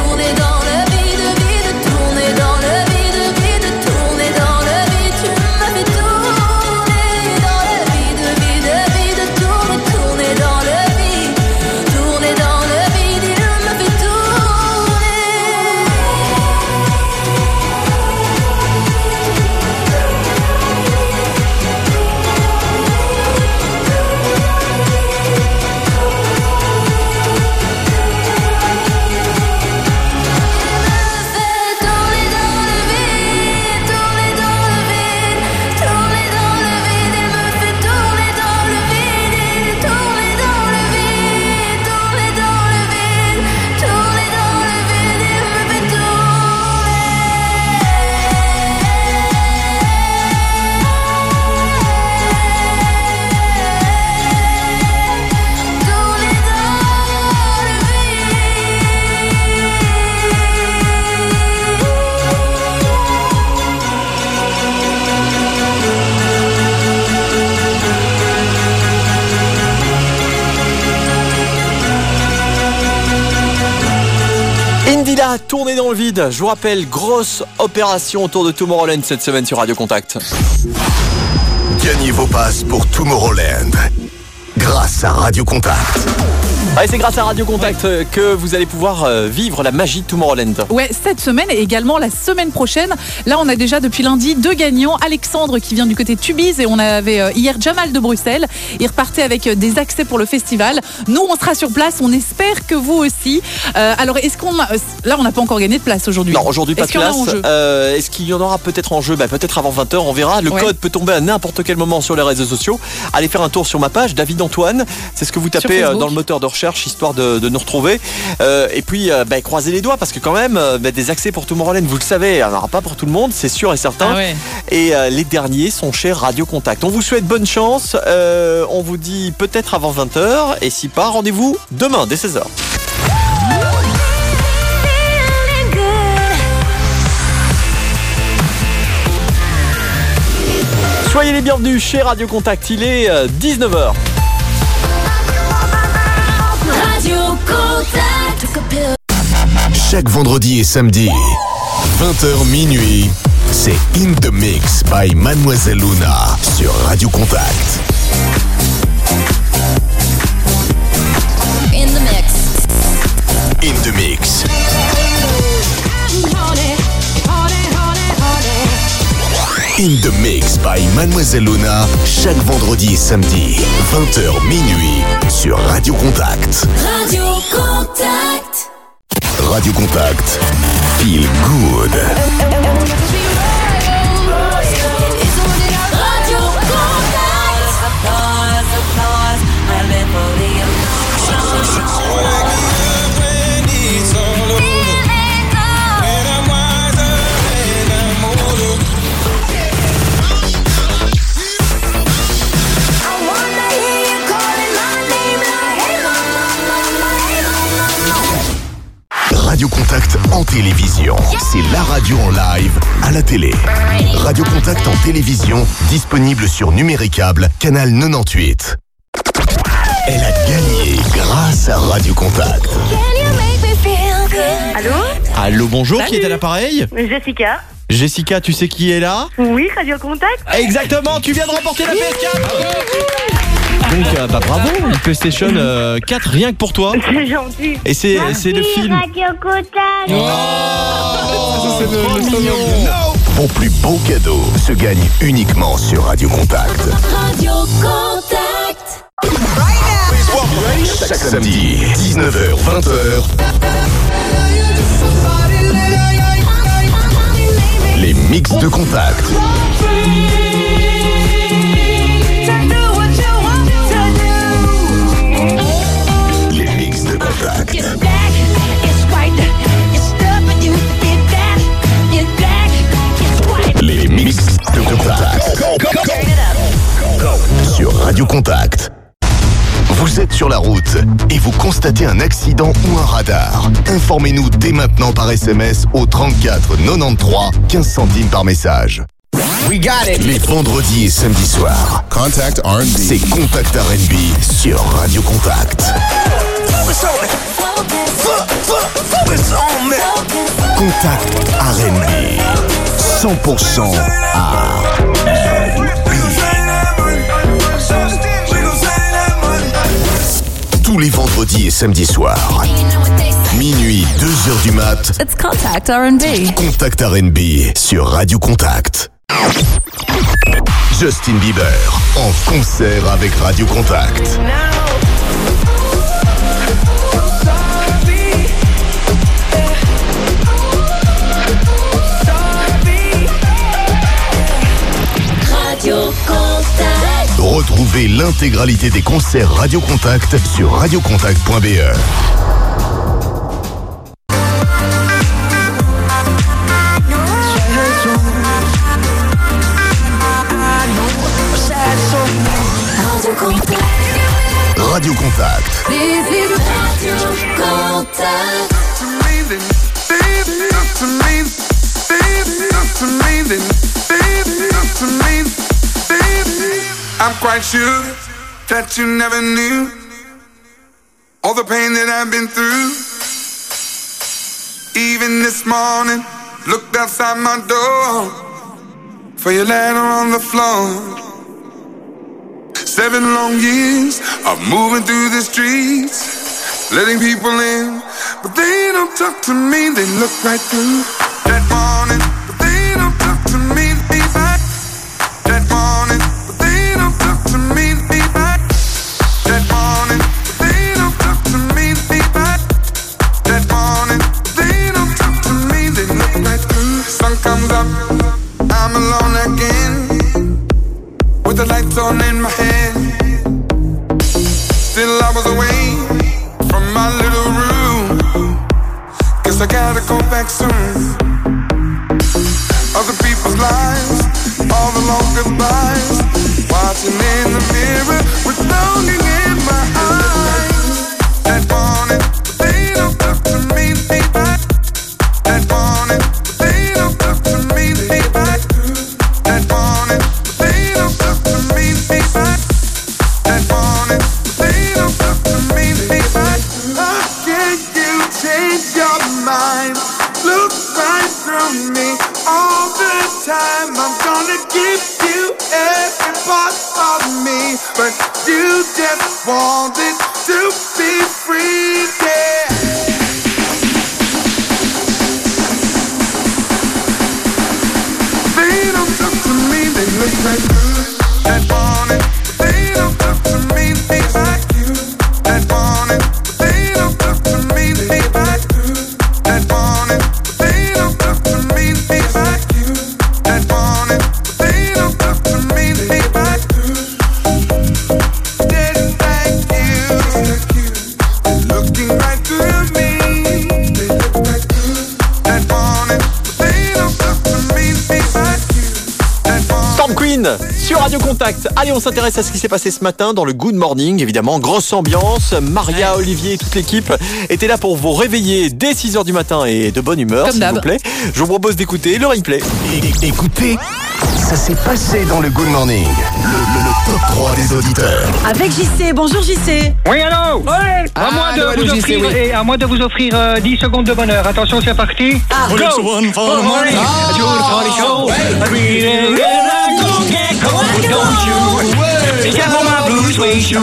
Je vous rappelle, grosse opération autour de Tomorrowland cette semaine sur Radio Contact. Gagnez vos passes pour Tomorrowland grâce à Radio Contact. C'est grâce à Radio Contact euh, que vous allez pouvoir euh, vivre la magie de Tomorrowland. Ouais, cette semaine et également la semaine prochaine. Là, on a déjà depuis lundi deux gagnants. Alexandre qui vient du côté de Tubize et on avait euh, hier Jamal de Bruxelles. Il repartait avec des accès pour le festival. Nous, on sera sur place. On espère que vous aussi. Euh, alors, est-ce qu'on a... là, on n'a pas encore gagné de place aujourd'hui Non, aujourd'hui pas de place. Euh, Est-ce qu'il y en aura peut-être en jeu? Bah, Peut-être avant 20h, on verra. Le Ouais. code peut tomber à n'importe quel moment sur les réseaux sociaux. Allez faire un tour sur ma page, David Antoine. C'est ce que vous tapez dans le moteur de recherche, histoire de, de nous retrouver. Euh, et puis, euh, bah, croisez les doigts, parce que quand même, euh, bah, des accès pour Tomorrowland, vous le savez, il n'y en aura pas pour tout le monde, c'est sûr et certain. Ah ouais. Et euh, les derniers sont chez Radio Contact. On vous souhaite bonne chance. On vous dit peut-être avant 20h. Et si pas, rendez-vous demain dès 16h. Soyez les bienvenus chez Radio Contact, il est euh, 19h. Radio Contact. Chaque vendredi et samedi, 20h minuit, c'est In the Mix by Mademoiselle Luna sur Radio Contact. In the mix. In the Mix. In the Mix by Mademoiselle Luna, chaque vendredi et samedi, 20h minuit, sur Radio Contact. Radio Contact. Radio Contact, feel good. Radio Contact en télévision. C'est la radio en live à la télé. Radio Contact en télévision, disponible sur Numéricable, canal 98. Elle a gagné grâce à Radio Contact. Allô? Allô, bonjour, qui est à l'appareil? Jessica. Jessica, tu sais qui est là? Oui, Radio Contact. Exactement, tu viens de remporter la PS4 Donc, euh, bah, bravo, une PlayStation euh, 4 rien que pour toi. [LAUGHS] C'est gentil. Et c'est c'est le film. Radio Contact. Ton plus beau cadeau se gagne uniquement sur Radio Contact. Radio Contact. Chaque samedi, 19h, 20h, Les mix de contact. Les mix de contact. Sur Radio Contact. Vous êtes sur la route et vous constatez un accident ou un radar. Informez-nous dès maintenant par SMS au 34 93 15 centimes par message. We got it. Les vendredis et samedis soirs. Contact R&B. C'est Contact R&B sur Radio Contact. Contact R&B. 100% R&B. Tous les vendredis et samedis soirs. Minuit, 2h du mat. It's Contact R&B. Contact R&B sur Radio Contact. Justin Bieber en concert avec Radio Contact. Retrouvez l'intégralité des concerts Radio Contact sur radiocontact.be. Radio Contact. Radio Contact. Quite sure that you never knew all the pain that I've been through. Even this morning, looked outside my door for your letter on the floor. Seven long years of moving through the streets, letting people in, but they don't talk to me. They look right through that morning, but they don't talk to me. Comes up, I'm alone again with the lights on in my head. Still, I was away from my little room. Guess I gotta go back soon. Other people's lives, all the long goodbyes. Watching in the mirror with longing in my eyes. That morning, your mind? Look right through me all the time. I'm gonna give you every part of me, but you just want it to be Radio Contact. Allez, on s'intéresse à ce qui s'est passé ce matin dans le Good Morning. Évidemment, grosse ambiance. Maria, Olivier et toute l'équipe étaient là pour vous réveiller dès 6h du matin et de bonne humeur, s'il vous plaît. Je vous propose d'écouter le replay. É- Écoutez, ça s'est passé dans le Good Morning. Le, le- le top 3 des auditeurs. Avec JC, bonjour JC. Oui, allô Ouais. à, moi Allô, de allô, vous offrir, oui. et à moi de vous offrir euh, 10 secondes de bonheur. Attention, c'est parti. Ah. Go Next one for the Oh, don't you? My blue suede shoe.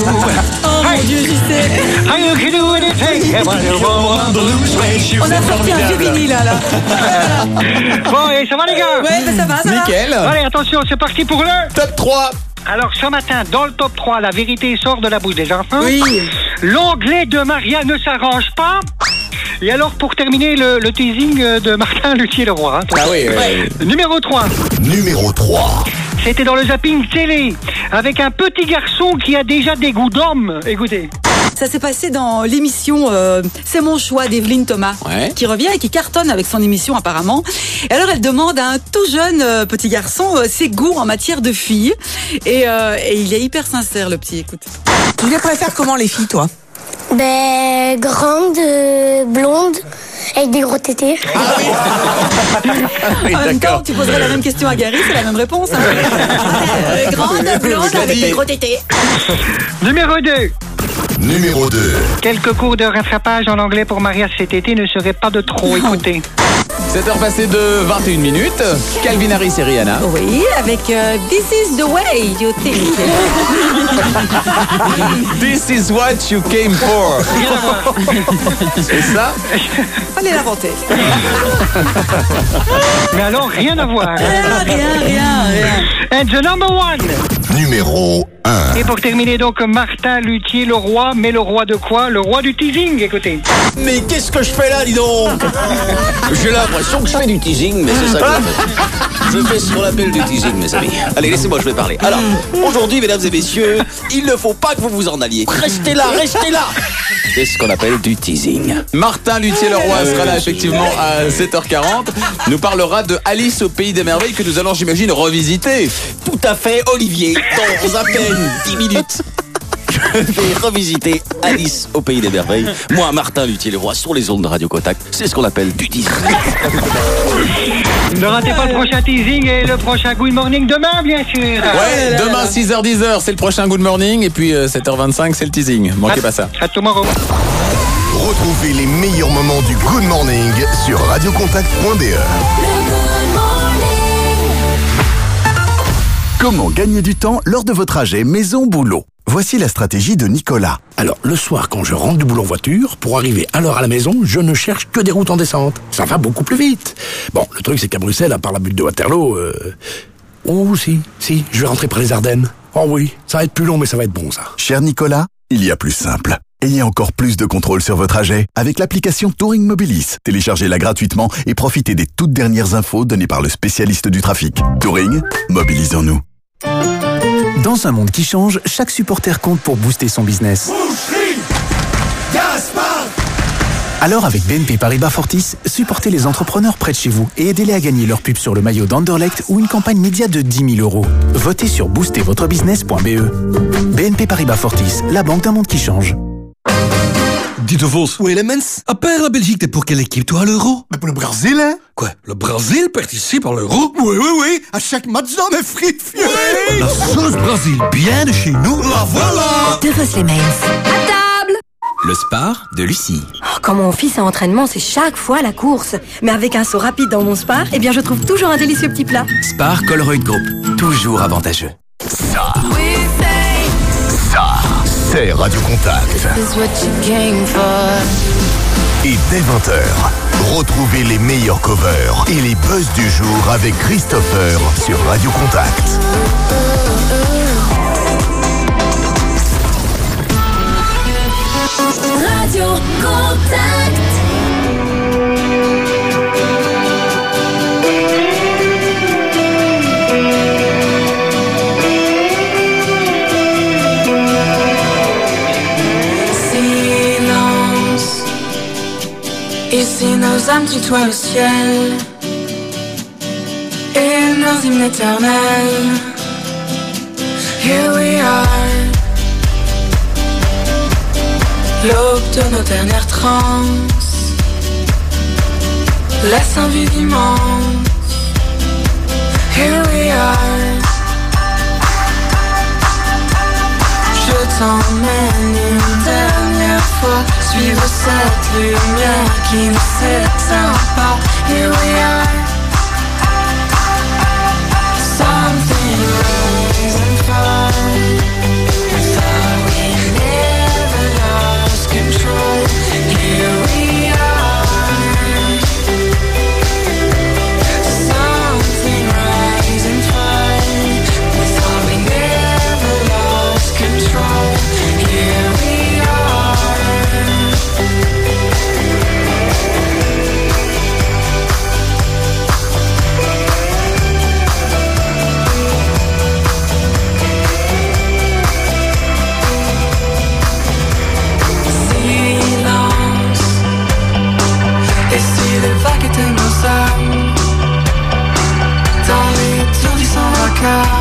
Oh mon Dieu, JC. How you can do anything. Get [LAUGHS] on your blue suede shoe. On a sorti un vieux vinyle là. là. [LAUGHS] Bon, et ça va les gars? Ouais, bah, ça va, ça va. Nickel. Allez, attention, c'est parti pour le... Top 3 Alors ce matin, dans le top 3, la vérité sort de la bouche des enfants. Oui. L'onglet de Maria ne s'arrange pas. Et alors, pour terminer, le, le teasing euh, de Martin Luthier-Leroy. hein. Ah oui, oui. Numéro 3. Numéro 3. C'était dans le zapping télé, avec un petit garçon qui a déjà des goûts d'homme. Écoutez. Ça s'est passé dans l'émission euh, C'est mon choix d'Evelyne Thomas, Ouais. qui revient et qui cartonne avec son émission apparemment. Et alors elle demande à un tout jeune euh, petit garçon euh, ses goûts en matière de filles. Et, euh, et il est hyper sincère le petit, écoute. Tu les préfères comment les filles, toi? Ben, grande, euh, blonde, avec des gros tétés. [LAUGHS] en même temps, tu poserais la même question à Gary, c'est la même réponse. hein. [LAUGHS] Euh, grande, blonde, avec des gros tétés. Numéro 2. Numéro 2. Quelques cours de rattrapage en anglais pour Maria cet été ne seraient pas de trop. Écoutez. 7h passées de 21 minutes. Calvin Harris et Rihanna. Oui, avec euh, This is the way you think. [LAUGHS] This is what you came for. C'est ça Allez l'inventer. [LAUGHS] Mais alors, rien à voir. Rien, rien, rien, rien. And the number one? Numéro 1. Et pour terminer donc, Martin Luthier, le roi. Mais le roi de quoi? Le roi du teasing, écoutez. Mais qu'est-ce que je fais là, dis donc? [LAUGHS] J'ai l'impression que je fais du teasing, mais c'est ça que je fais. [LAUGHS] Je fais ce qu'on appelle du teasing, mes amis. Allez, laissez-moi, je vais parler. Alors, aujourd'hui, mesdames et messieurs, il ne faut pas que vous vous en alliez. Restez là, restez là [LAUGHS] C'est ce qu'on appelle du teasing. Martin Luthier-Leroy sera là effectivement à 7h40. Nous parlera de Alice au pays des merveilles que nous allons, j'imagine, revisiter. Tout à fait, Olivier. Dans à peine 10 minutes. [LAUGHS] Je vais revisiter Alice au pays des merveilles. Moi, Martin Luthier-Leroy, sur les ondes de Radio Contact. C'est ce qu'on appelle du teasing. Ne ratez pas le prochain teasing et le prochain Good Morning demain, bien sûr. Ouais, demain 6h-10h, c'est le prochain Good Morning. Et puis euh, 7h25, c'est le teasing. Manquez pas ça. À tomorrow. Retrouvez les meilleurs moments du Good Morning sur radiocontact.be. Comment gagner du temps lors de votre trajet maison-boulot? Voici la stratégie de Nicolas. Alors, le soir, quand je rentre du boulot en voiture, pour arriver à l'heure à la maison, je ne cherche que des routes en descente. Ça va beaucoup plus vite. Bon, le truc, c'est qu'à Bruxelles, à part la butte de Waterloo, euh... Oh, si, si, je vais rentrer près des Ardennes. Oh oui, ça va être plus long, mais ça va être bon, ça. Cher Nicolas, il y a plus simple. Ayez encore plus de contrôle sur votre trajet avec l'application Touring Mobilis. Téléchargez-la gratuitement et profitez des toutes dernières infos données par le spécialiste du trafic. Touring, mobilisons-nous. Dans un monde qui change, chaque supporter compte pour booster son business. Alors avec BNP Paribas Fortis, supportez les entrepreneurs près de chez vous et aidez-les à gagner leur pub sur le maillot d'Anderlecht ou une campagne média de 10 000 euros. Votez sur boostervotrebusiness.be. BNP Paribas Fortis, la banque d'un monde qui change. Dites Vos. Oui, les mens. À part la Belgique, t'es pour quelle équipe, toi, à l'euro? Mais pour le Brésil, hein? Quoi? Le Brésil participe à l'euro? Oui, oui, oui. À chaque match dans les frites, La sauce Brésil, bien de chez nous, la voilà De Vos les Mens. À table Le spar de Lucie. Oh, Quand mon fils est en entraînement, c'est chaque fois la course. Mais avec un saut rapide dans mon spar, eh bien je trouve toujours un délicieux petit plat. Spar Colruyt Group. Toujours avantageux. Ça, ça, c'est Radio Contact. Et dès 20h, retrouvez les meilleurs covers et les buzz du jour avec Christopher sur Radio Contact. Radio Contact. Nos âmes tutoient le ciel et nos hymnes éternels. Here we are. L'aube de nos dernières transes laisse un vide immense. Here we are. Je t'emmène une fois Suivre cette lumière qui ne s'éteint pas Here we are sky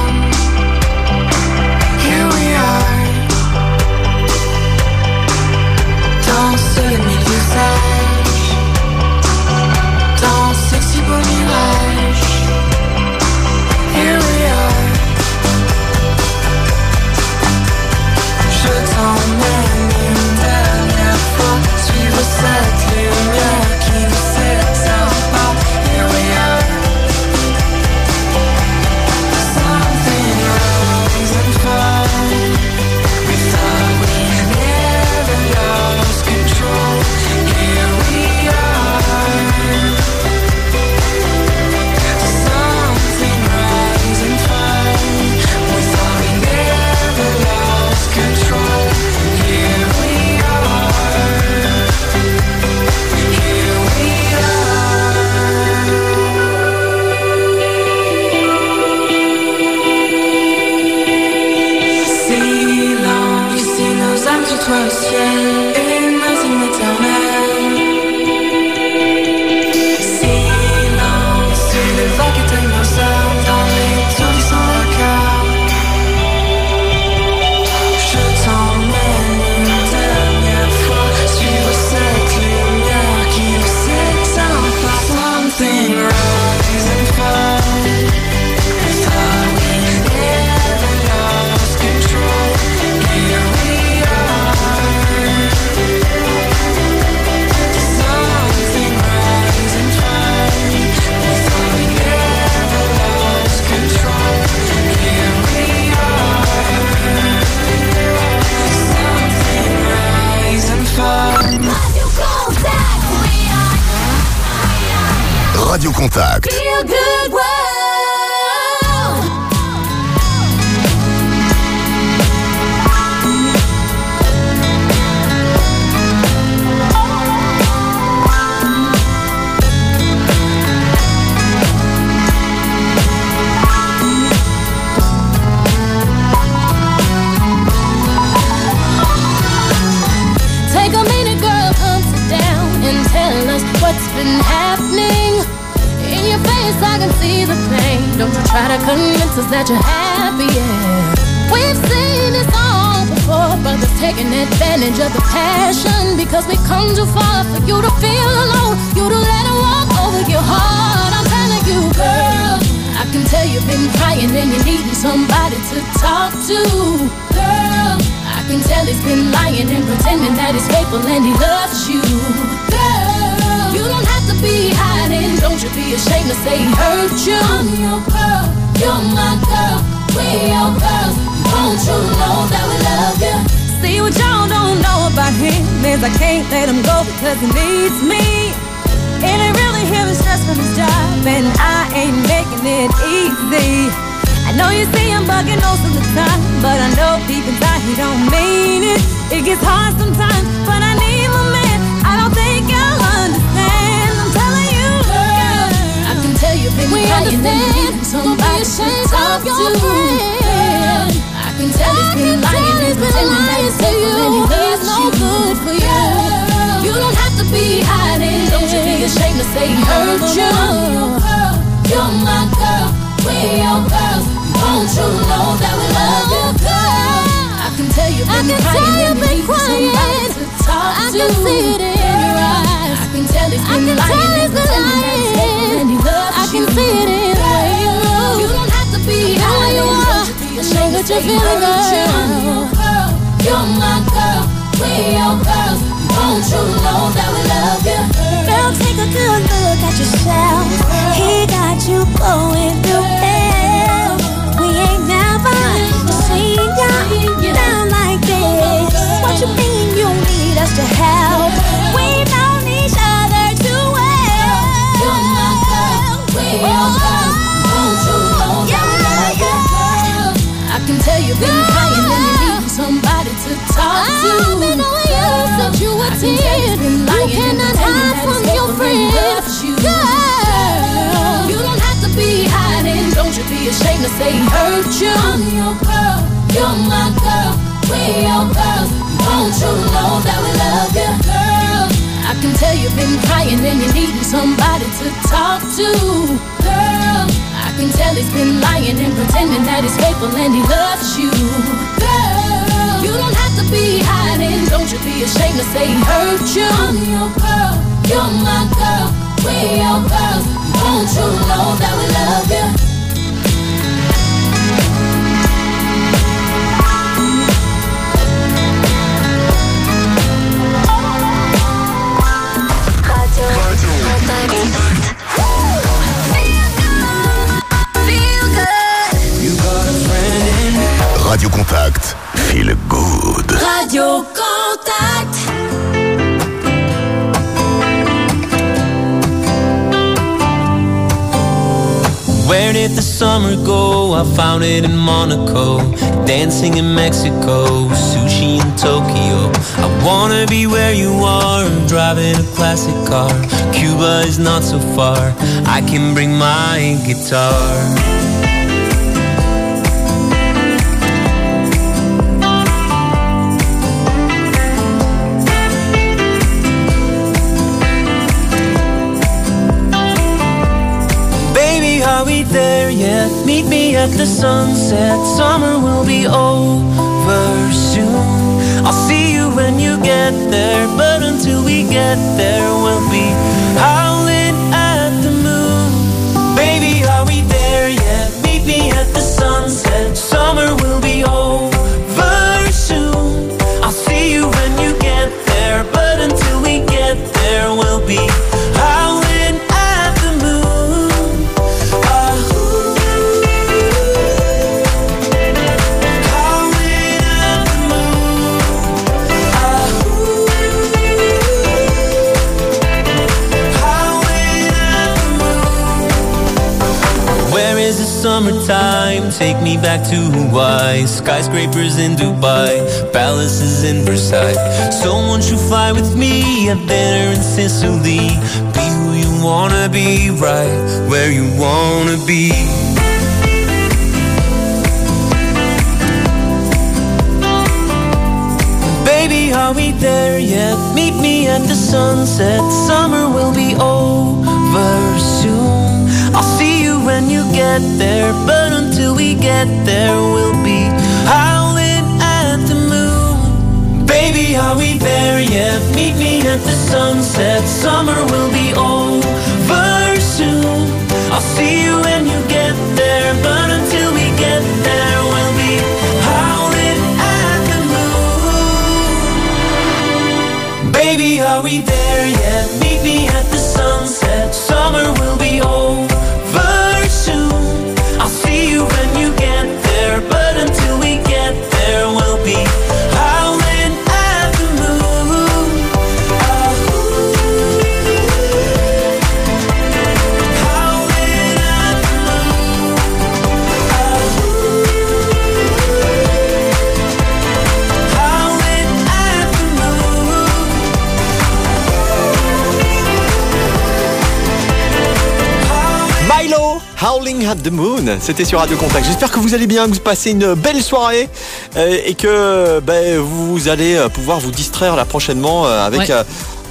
sur Radio Contact. J'espère que vous allez bien, que vous passez une belle soirée euh, et que ben, vous allez euh, pouvoir vous distraire là prochainement euh, avec Ouais. euh,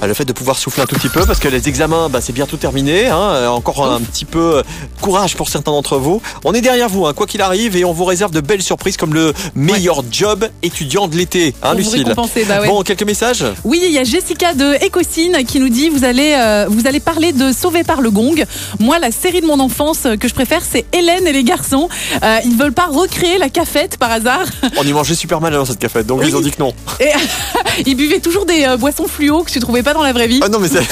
le fait de pouvoir souffler un tout petit peu parce que les examens, ben, c'est bientôt terminé. hein. Encore un petit peu courage pour certains d'entre vous. On est derrière vous, hein, quoi qu'il arrive, et on vous réserve de belles surprises comme le meilleur job étudiant de l'été, hein, Lucille. bah ouais. Bon, quelques messages. Oui, il y a Jessica de Ecosine qui nous dit vous allez euh, vous allez parler de Sauvé par le gong. Moi, la série de mon enfance euh, que je préfère, c'est Hélène et les garçons. Euh, ils veulent pas recréer la cafette par hasard. On y mangeait super mal dans cette cafette, donc ils ont dit que non. [LAUGHS] Et [LAUGHS] ils buvaient toujours des euh, boissons fluo que tu trouvais pas dans la vraie vie. Ah non, mais c'est. [LAUGHS]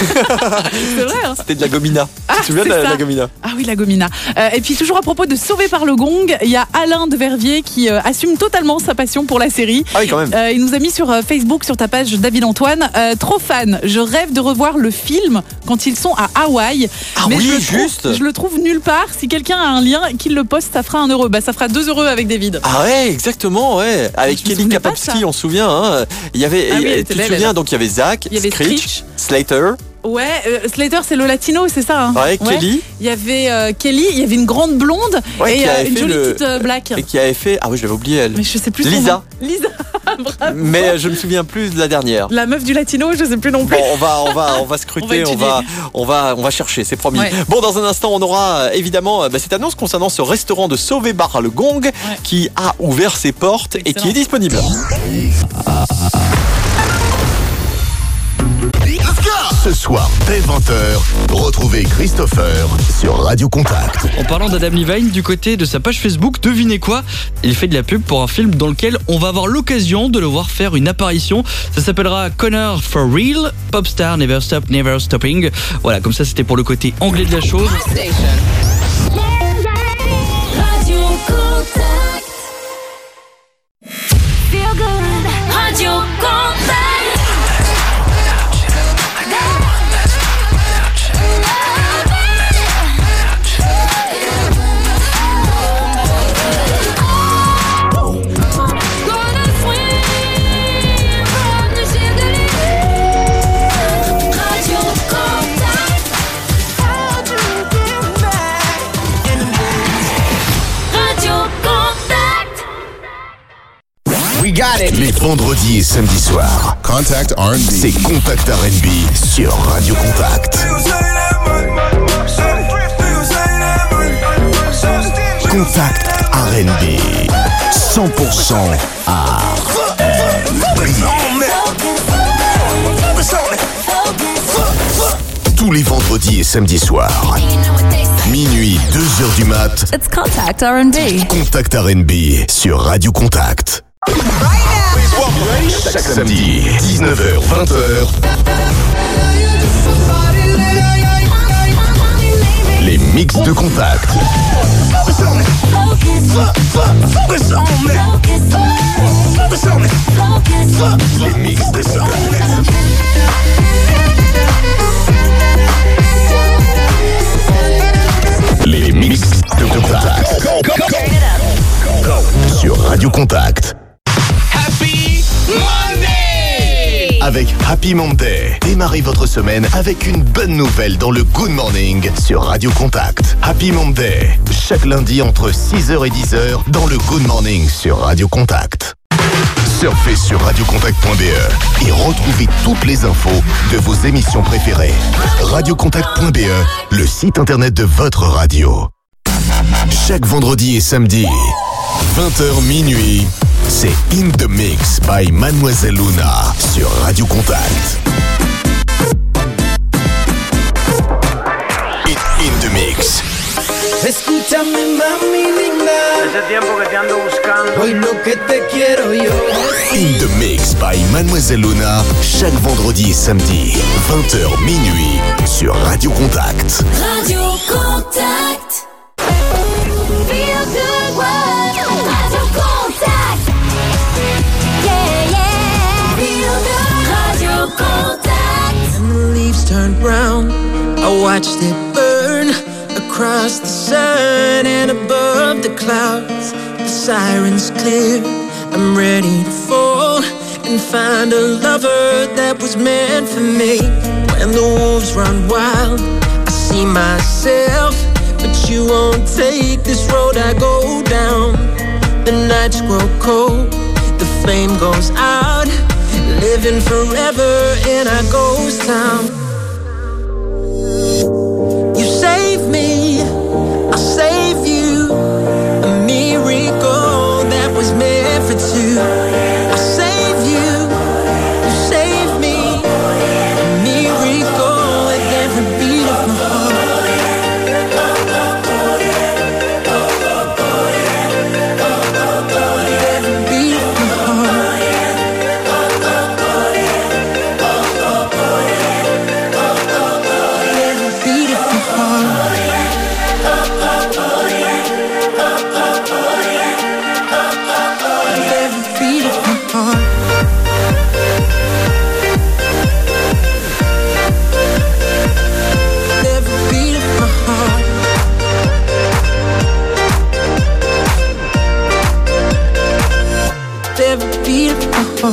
C'est vrai. hein. C'était de la gomina. tu te souviens de la, la gomina? Ah oui, la gomina. Euh, et puis toujours à propos de Sauvé par le gong, il y a Alain de Verviers qui euh, assume totalement sa passion pour la série. Ah oui, quand même. Euh, il nous a mis sur Facebook, sur ta page David Antoine, trop fan. Je rêve de revoir le film quand ils sont à Hawaï. Ah mais oui, je le trouve- juste. je le trouve nulle part. Si quelqu'un a un lien, qu'il le poste, ça fera un heureux. Bah, ça fera deux heureux avec David. Ah ouais, exactement, ouais. Avec Kelly Kapowski, on se souvient. Hein. Il y avait, Ah oui, tu te souviens, donc il y avait Zach, Il y avait Screech, Screech. Slater. Ouais, euh, Slater, c'est le latino, c'est ça hein Ouais, Kelly. Il y avait euh, Kelly, il y avait une grande blonde Ouais, et euh, une fait jolie le- petite euh, black. Et qui avait fait. Ah oui, je l'avais oublié elle. Mais je sais plus Lisa. Lisa. [LAUGHS] Bravo. Mais je me souviens plus de la dernière. La meuf du latino, je sais plus non plus. Bon, on va, on va, on va [LAUGHS] scruter, on On va, va on va, on va, chercher, c'est promis. Ouais. Bon, dans un instant, on aura évidemment bah, cette annonce concernant ce restaurant de Sauvé Bar le Gong qui a ouvert ses portes et qui est disponible. Ce soir, dès 20h, retrouvez Christopher sur Radio Contact. En parlant d'Adam Levine, du côté de sa page Facebook, devinez quoi? Il fait de la pub pour un film dans lequel on va avoir l'occasion de le voir faire une apparition. Ça s'appellera Connor for Real, Popstar Never Stop Never Stopping. Voilà, comme ça c'était pour le côté anglais de la chose. Got it. Les vendredis et samedis soirs. Contact R&B. C'est Contact R&B sur Radio Contact. Contact R&B. 100% Tous les vendredis et samedis soirs. Minuit, 2h du mat. It's Contact R&B. Contact R&B sur Radio Contact. Chaque samedi, 19h, 20h. Les mix de contact. Les mix de Les mix de contact. Sur Radio Contact. Avec Happy Monday, démarrez votre semaine avec une bonne nouvelle dans le Good Morning sur Radio Contact. Happy Monday, chaque lundi entre 6h et 10h dans le Good Morning sur Radio Contact. Surfez sur radiocontact.be et retrouvez toutes les infos de vos émissions préférées. Radiocontact.be, le site internet de votre radio. Chaque vendredi et samedi, 20h minuit, c'est In the Mix by Mademoiselle Luna sur Radio Contact. In, in the Mix. Escúchame, mami linda. Ese tiempo que te ando buscando. Hoy lo que te quiero yo. In the Mix by Mademoiselle Luna, chaque vendredi et samedi, 20h minuit, sur Radio Contact. Radio Contact. Watched it burn across the sun and above the clouds. The sirens clear. I'm ready to fall and find a lover that was meant for me. When the wolves run wild, I see myself. But you won't take this road I go down. The nights grow cold, the flame goes out. Living forever in our ghost town. For two.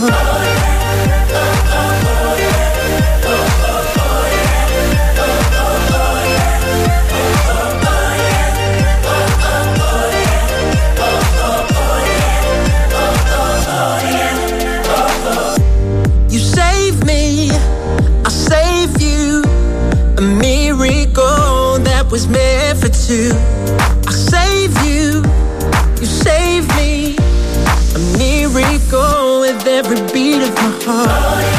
Of apart.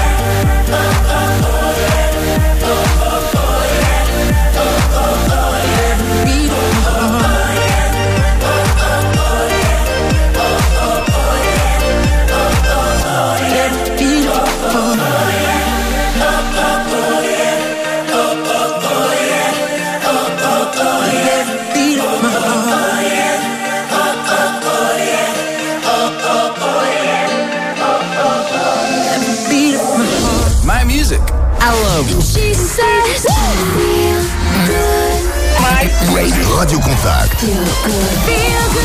Radio Contact. Feel good.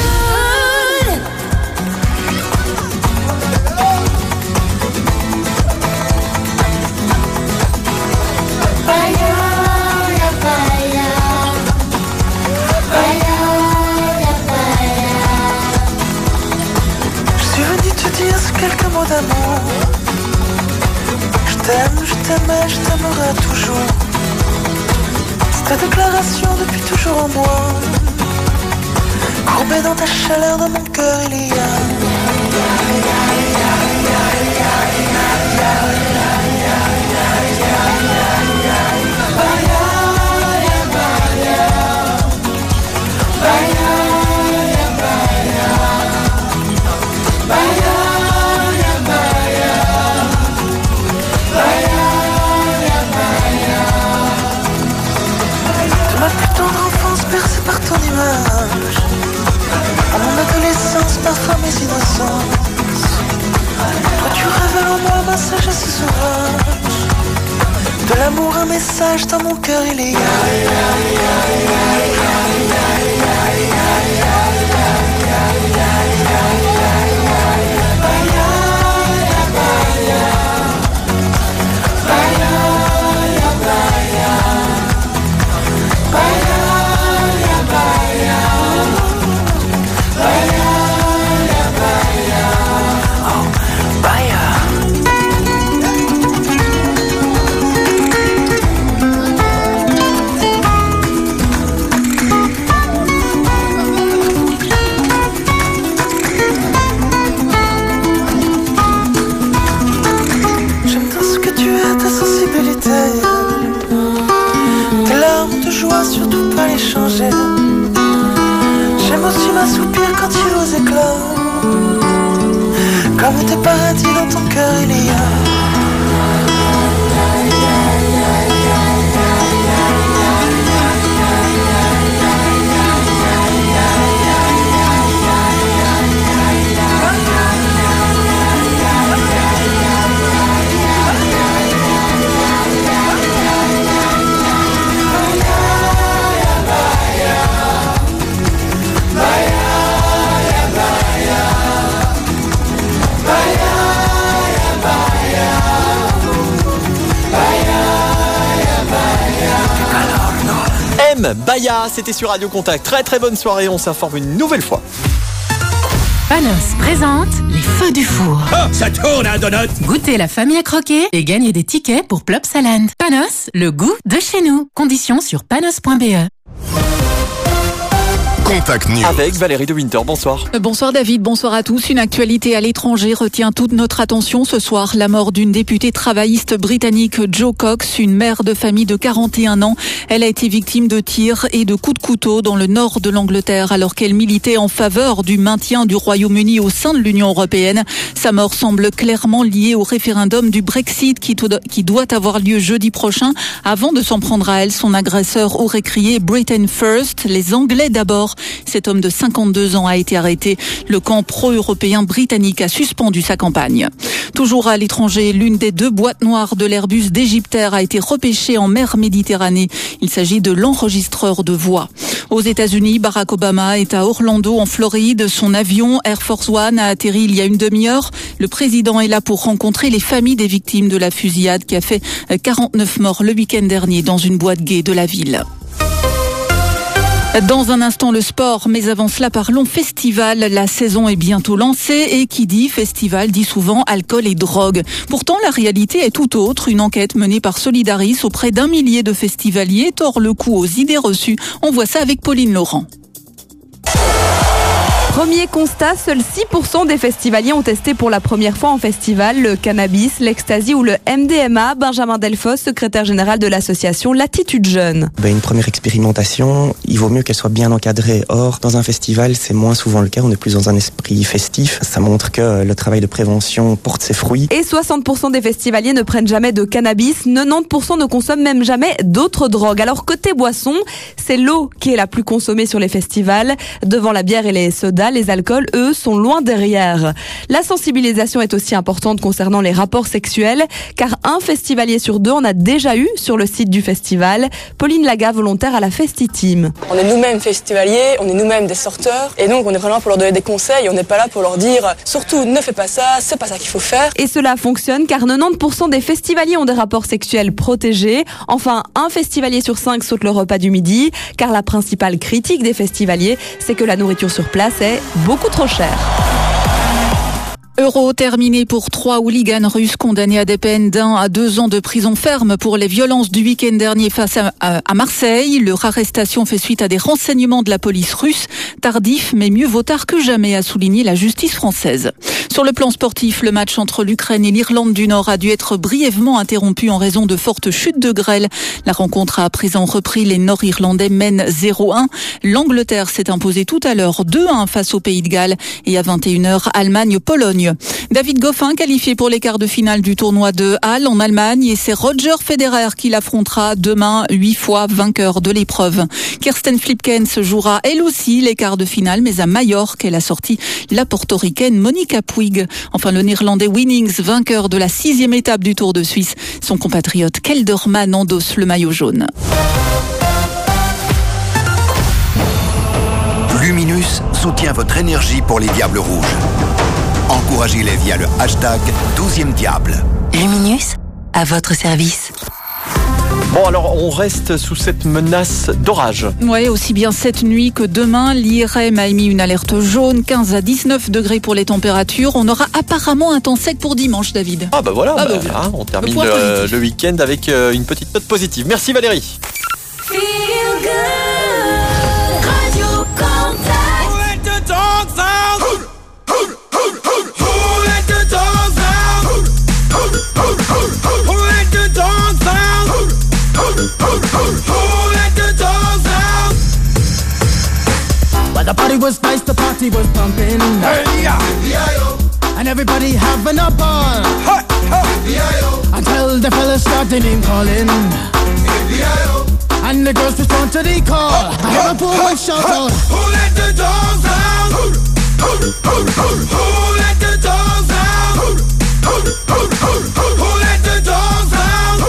Je suis venu te dire quelques mots d'amour. Je t'aime, je t'aimais, je t'aimerai toujours. C'est ta déclaration depuis toujours en moi. Courbé dans ta chaleur, dans mon cœur, il y a. À mon adolescence, parfois mes innocences. Toi tu révèles en moi ma sagesse sauvage De l'amour un message dans mon cœur il est Baya, c'était sur Radio Contact. Très très bonne soirée, on s'informe une nouvelle fois. Panos présente les feux du four. Oh, ça tourne un donut Goûtez la famille à croquer et gagnez des tickets pour Plopsaland. Panos, le goût de chez nous. Conditions sur panos.be. Contact News. Avec Valérie de Winter, bonsoir. Euh, Bonsoir David, bonsoir à tous. Une actualité à l'étranger retient toute notre attention ce soir. La mort d'une députée travailliste britannique, Jo Cox, une mère de famille de 41 ans. Elle a été victime de tirs et de coups de couteau dans le nord de l'Angleterre alors qu'elle militait en faveur du maintien du Royaume-Uni au sein de l'Union européenne. Sa mort semble clairement liée au référendum du Brexit qui doit avoir lieu jeudi prochain. Avant de s'en prendre à elle, son agresseur aurait crié Britain First, les Anglais d'abord. Cet homme de 52 ans a été arrêté. Le camp pro-européen britannique a suspendu sa campagne. Toujours à l'étranger, l'une des deux boîtes noires de l'Airbus d'Égyptaire a été repêchée en mer Méditerranée. Il s'agit de l'enregistreur de voix. Aux États-Unis, Barack Obama est à Orlando, en Floride. Son avion Air Force One a atterri il y a une demi-heure. Le président est là pour rencontrer les familles des victimes de la fusillade qui a fait 49 morts le week-end dernier dans une boîte gay de la ville. Dans un instant, le sport, mais avant cela, parlons festival. La saison est bientôt lancée et qui dit festival dit souvent alcool et drogue. Pourtant, la réalité est tout autre. Une enquête menée par Solidaris auprès d'un millier de festivaliers tord le coup aux idées reçues. On voit ça avec Pauline Laurent. Premier constat, seuls 6% des festivaliers ont testé pour la première fois en festival le cannabis, l'ecstasy ou le MDMA. Benjamin Delfos, secrétaire général de l'association Latitude Jeune. Ben, une première expérimentation, il vaut mieux qu'elle soit bien encadrée. Or, dans un festival, c'est moins souvent le cas. On est plus dans un esprit festif. Ça montre que le travail de prévention porte ses fruits. Et 60% des festivaliers ne prennent jamais de cannabis, 90% ne consomment même jamais d'autres drogues. Alors côté boisson, c'est l'eau qui est la plus consommée sur les festivals. Devant la bière et les sodas, les alcools, eux, sont loin derrière. La sensibilisation est aussi importante concernant les rapports sexuels, car un festivalier sur deux en a déjà eu sur le site du festival. Pauline Laga, volontaire à la Festi-Team. On est nous-mêmes festivaliers, on est nous-mêmes des sorteurs, et donc on est vraiment pour leur donner des conseils, on n'est pas là pour leur dire surtout ne fais pas ça, c'est pas ça qu'il faut faire. Et cela fonctionne car 90% des festivaliers ont des rapports sexuels protégés. Enfin, un festivalier sur cinq saute le repas du midi, car la principale critique des festivaliers, c'est que la nourriture sur place est beaucoup trop chère. Euro terminé pour trois hooligans russes condamnés à des peines d'un à deux ans de prison ferme pour les violences du week-end dernier face à, Marseille. Leur arrestation fait suite à des renseignements de la police russe. Tardif, mais mieux vaut tard que jamais, a souligné la justice française. Sur le plan sportif, le match entre l'Ukraine et l'Irlande du Nord a dû être brièvement interrompu en raison de fortes chutes de grêle. La rencontre a à présent repris. Les Nord-Irlandais mènent 0-1. L'Angleterre s'est imposée tout à l'heure 2-1 face au Pays de Galles et à 21h, Allemagne-Pologne. David Goffin qualifié pour les quarts de finale du tournoi de Halle en Allemagne et c'est Roger Federer qui l'affrontera demain, huit fois vainqueur de l'épreuve. Kirsten Flipkens jouera elle aussi les quarts de finale mais à Majorque, elle a sorti la portoricaine Monica Puig. Enfin le néerlandais Winnings, vainqueur de la sixième étape du Tour de Suisse. Son compatriote Kelderman endosse le maillot jaune. Luminus soutient votre énergie pour les Diables Rouges. Encouragez-les via le hashtag 12e Diable. Luminus, à votre service. Bon, alors on reste sous cette menace d'orage. Ouais, aussi bien cette nuit que demain, l'IRM a émis une alerte jaune, 15 à 19 degrés pour les températures. On aura apparemment un temps sec pour dimanche, David. Ah bah voilà, Ah bah bah, voilà. hein, on termine le, week-end avec euh, une petite note positive. Merci Valérie. Who let the dogs out? Well, the party was nice, the party was pumping. Hey, yeah, yeah. And everybody having a ball. Until the fellas start the name calling. And the girls respond to the call. I have a poor one shout out. Who let the dogs out? Who let the dogs out? Who let the dogs out? Who let the dogs out?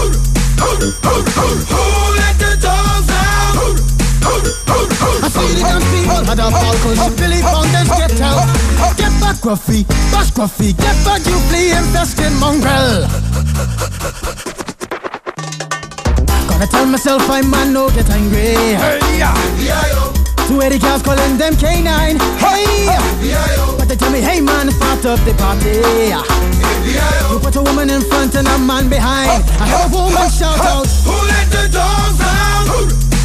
I see the damn had a ball cause Billy Fountains get out. Get back, Gruffy, bash Gruffy, get back, you flea infested mongrel. Gonna tell myself I'm man, no get angry. Hey, yeah. Two eighty girls calling them K9. Hey, but they tell me, hey man, start up the party. You put a woman in front and a man behind. I have a woman shout out. Who let the dogs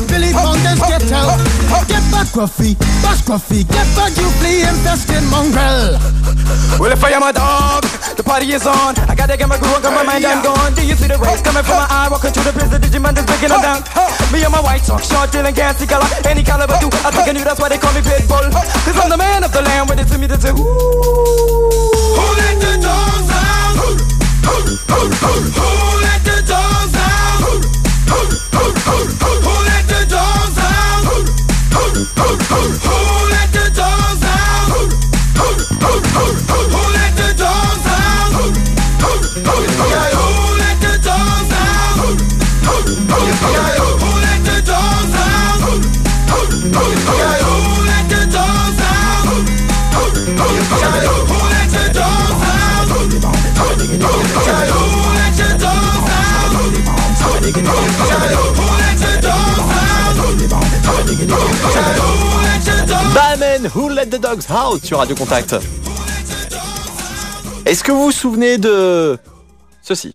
cause Billy Fountains get out. Get back, Gruffy, bash Gruffy, get back, you flea infested mongrel. Well, if I am a dog, the party is on. I gotta get my groove on, cause my mind I'm gone. Do you see the rays coming from my eye? Walking through the prison, Digimon is breaking them down. Me and my white talk, short, dealing, gassy color. Any caliber do. I think I knew that's why they call me Pitbull. Cause I'm the man of the land, with it to me to say, ooh. Who let the dogs out? Who let the dogs out? Who let the dogs out? Who let the Who Let the Dogs Out sur Radio Contact. Est-ce que vous vous souvenez de ceci?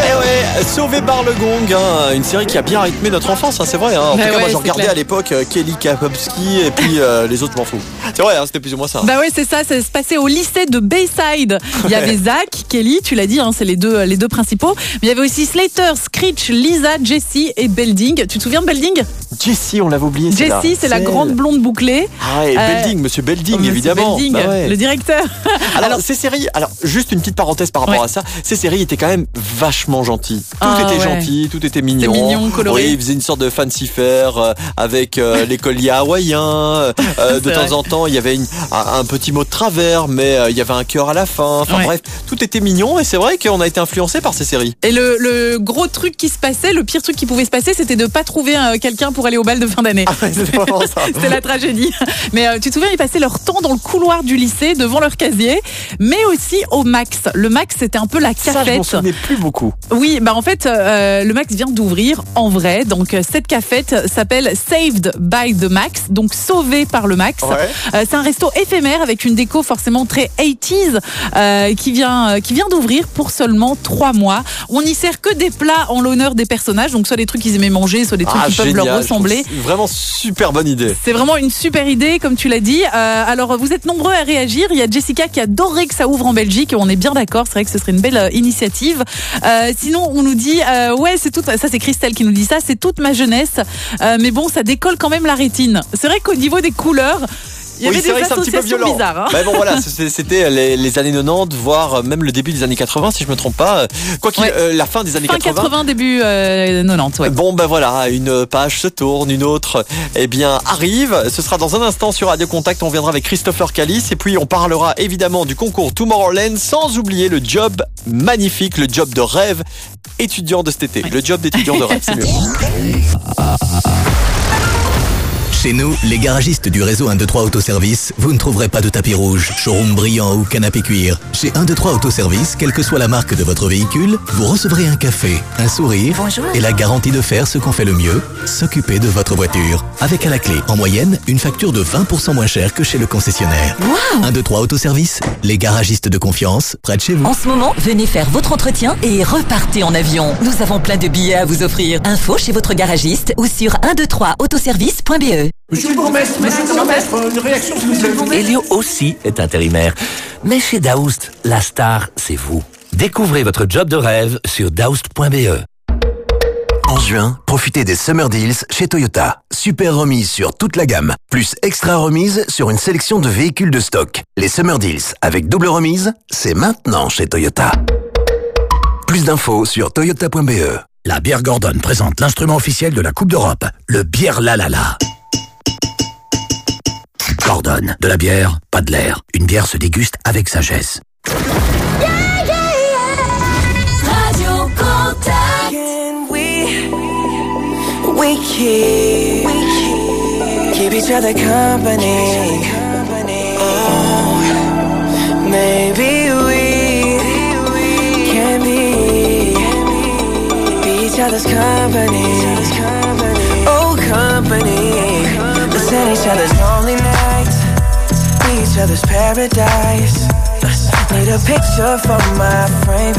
[LAUGHS] Sauvé par le gong, hein, une série qui a bien rythmé notre enfance, hein, c'est vrai. hein. En Bah tout cas, moi je regardais clair. à l'époque euh, Kelly Kapowski et puis euh, [LAUGHS] les autres, je m'en fous. C'est vrai, c'était plus ou moins ça. Bah oui, c'est ça, ça se passait au lycée de Bayside. Il y avait [LAUGHS] Zach, Kelly, tu l'as dit, c'est les deux, les deux principaux. Mais il y avait aussi Slater, Screech, Lisa, Jessie et Belding. Tu te souviens de Belding? Jessie, on l'avait oublié. Jessie, c'est la grande blonde bouclée. Ah, et Euh, Belding, monsieur Belding, Monsieur évidemment. Belding, Bah ouais. le directeur. [LAUGHS] Alors, ces séries, alors juste une petite parenthèse par rapport à ça, ces séries étaient quand même vachement gentilles. Tout Ah, était ouais. gentil, tout était mignon. mignon, coloré. Oui, ils faisaient une sorte de fancy fair euh, avec euh, [LAUGHS] les colliers hawaïens. euh, de temps en temps, il y avait une, un, un petit mot de travers, mais il y avait un cœur à la fin. Enfin bref, tout était mignon et c'est vrai qu'on a été influencé par ces séries. Et le, le gros truc qui se passait, le pire truc qui pouvait se passer, c'était de pas trouver quelqu'un pour aller au bal de fin d'année. [LAUGHS] Ça. C'était la tragédie. Mais euh, tu te souviens, ils passaient leur temps dans le couloir du lycée, devant leur casier, mais aussi au Max. Le Max, c'était un peu la Ça, je m'en cafette. plus beaucoup. Oui, bah en fait, euh, le Max vient d'ouvrir en vrai. Donc euh, cette cafette s'appelle Saved by the Max, donc sauvé par le Max. Ouais. Euh, c'est un resto éphémère avec une déco forcément très 80s euh, qui vient euh, qui vient d'ouvrir pour seulement trois mois. On n'y sert que des plats en l'honneur des personnages, donc soit des trucs qu'ils aimaient manger, soit des trucs Ah, qui peuvent leur Vraiment super bonne idée. C'est vraiment une super idée, comme tu l'as dit. Euh, alors, vous êtes nombreux à réagir. Il y a Jessica qui adorerait que ça ouvre en Belgique. On est bien d'accord. C'est vrai que ce serait une belle euh, initiative. Euh, sinon, on nous dit, euh, ouais, c'est tout. Ça, c'est Christelle qui nous dit ça. C'est toute ma jeunesse. Euh, mais bon, ça décolle quand même la rétine. C'est vrai qu'au niveau des couleurs. Il y avait Oui, des vrai que c'est un petit peu violent. bizarres. hein. Mais bon, voilà, c'était les, les années 90, voire même le début des années 80, si je me trompe pas. Quoi qu'il, euh, la fin des années Fin 80, début euh, 90, ouais. Bon ben voilà, une page se tourne, une autre eh bien arrive. Ce sera dans un instant sur Radio Contact. On viendra avec Christopher Callis et puis on parlera évidemment du concours Tomorrowland, sans oublier le job magnifique, le job de rêve étudiant de cet été. Le job d'étudiant de rêve, c'est mieux. [LAUGHS] Chez nous, les garagistes du réseau 1, 2, 3 Autoservice, vous ne trouverez pas de tapis rouge, showroom brillant ou canapé cuir. Chez 1, 2, 3 Autoservice, quelle que soit la marque de votre véhicule, vous recevrez un café, un sourire et la garantie de faire ce qu'on fait le mieux, s'occuper de votre voiture. Avec à la clé, en moyenne, une facture de 20% moins chère que chez le concessionnaire. 1, 2, 3 Autoservice, les garagistes de confiance, près de chez vous. En ce moment, venez faire votre entretien et repartez en avion. Nous avons plein de billets à vous offrir. Info chez votre garagiste ou sur 123autoservice.be. Monsieur le bourgmestre, monsieur le bourgmestre, une réaction s'il vous plaît. Elio aussi est intérimaire. Mais chez Daoust, la star, c'est vous. Découvrez votre job de rêve sur daoust.be. En juin, profitez des Summer Deals chez Toyota. Super remise sur toute la gamme, plus extra remise sur une sélection de véhicules de stock. Les Summer Deals avec double remise, c'est maintenant chez Toyota. Plus d'infos sur toyota.be. La bière Gordon présente l'instrument officiel de la Coupe d'Europe, le bière la la la. Gordon, de la bière, pas de l'air. Une bière se déguste avec sagesse. Radio Contact. Can we, we keep, keep each other company? Oh, maybe we can be, be each other's company. Oh, company. Listen each other's lonely nights, be each other's paradise. Need a picture for my frame.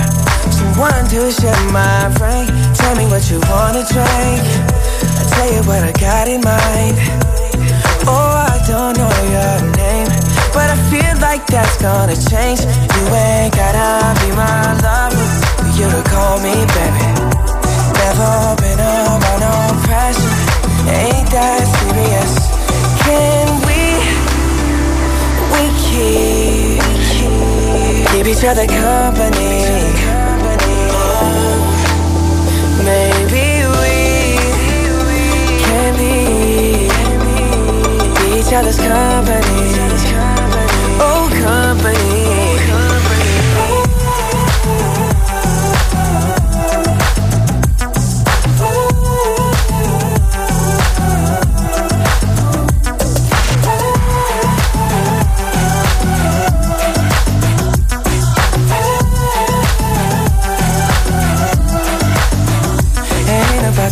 Someone to share my brain. Tell me what you wanna drink. I tell you what I got in mind. Oh, I don't know your name, but I feel like that's gonna change. You ain't gotta be my lover for you to call me baby. Never been under no pressure. Ain't that serious? Can we? Keep keep each other company. Maybe we can be each other's company. Oh, company.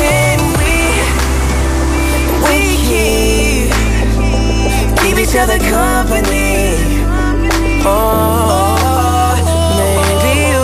Can we? We keep keep each other company. Oh, maybe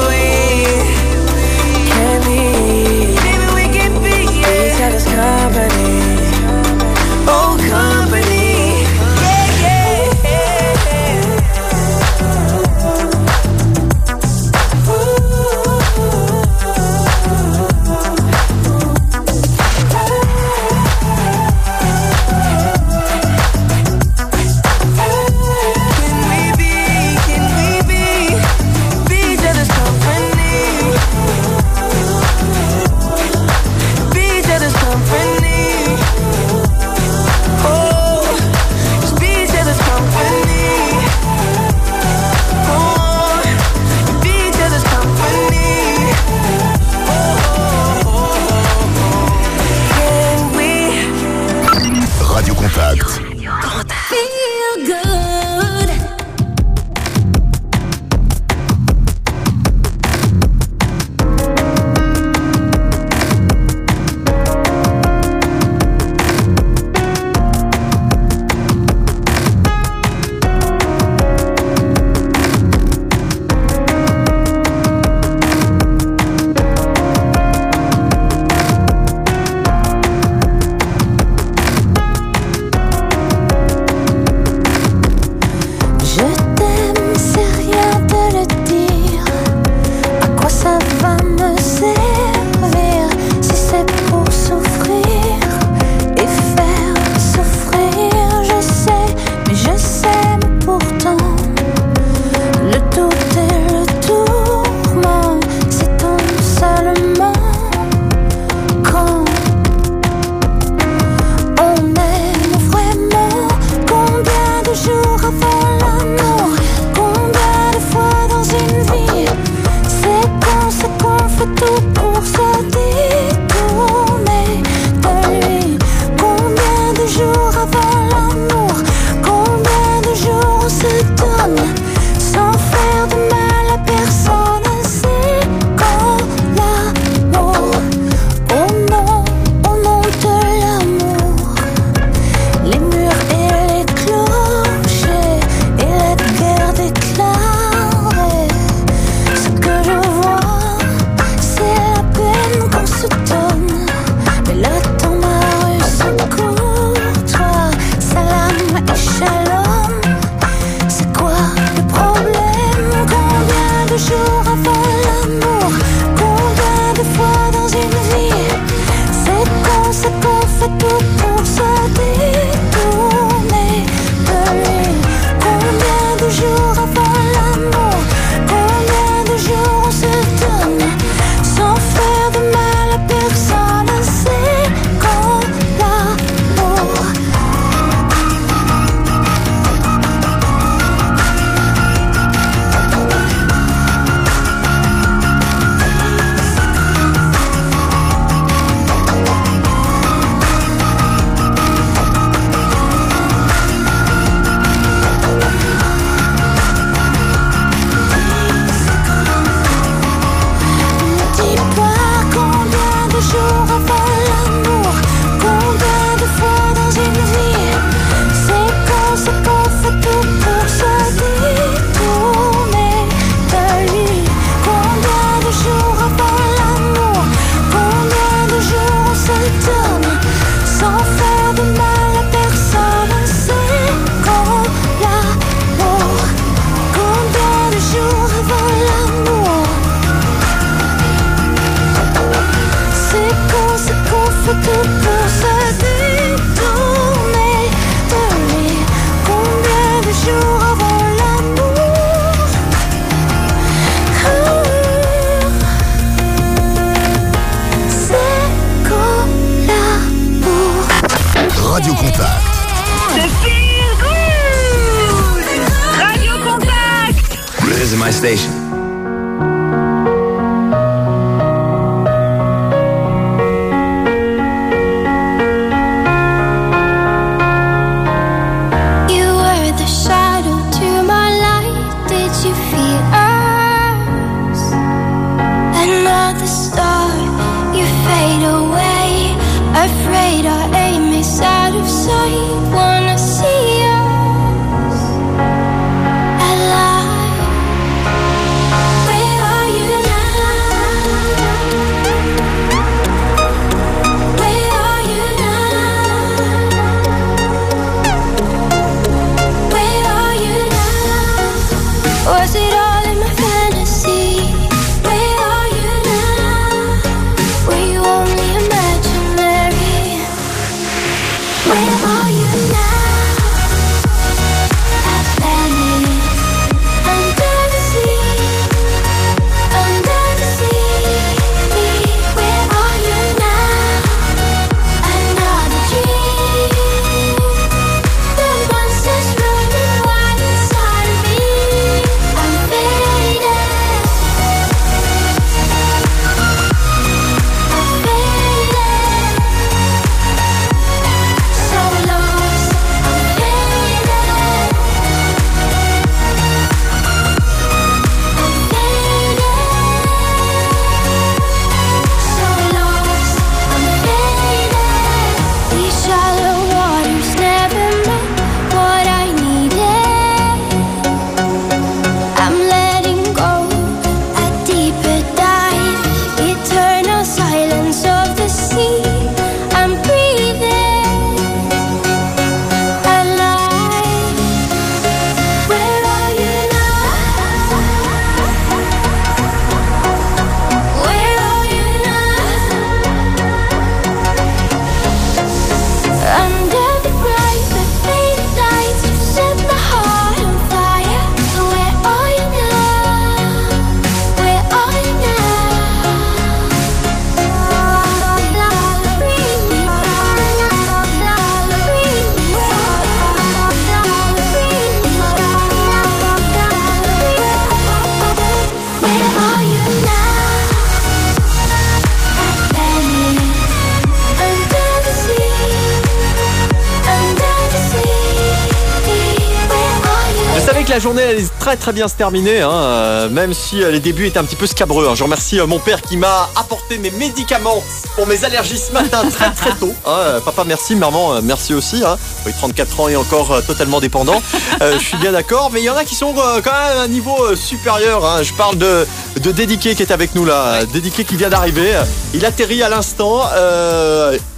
Radio très très bien se terminer, hein, euh, même si euh, les débuts étaient un petit peu scabreux. hein. Je remercie euh, mon père qui m'a apporté mes médicaments pour mes allergies ce matin [LAUGHS] très très tôt. hein. Euh, papa merci, maman merci aussi. Hein. Oui, 34 ans et encore totalement dépendant. [LAUGHS] Euh, je suis bien d'accord, mais il y en a qui sont euh, quand même à un niveau euh, supérieur. hein. Je parle de, de Dédiqué qui est avec nous là. Dédiqué qui vient d'arriver. Il atterrit à l'instant.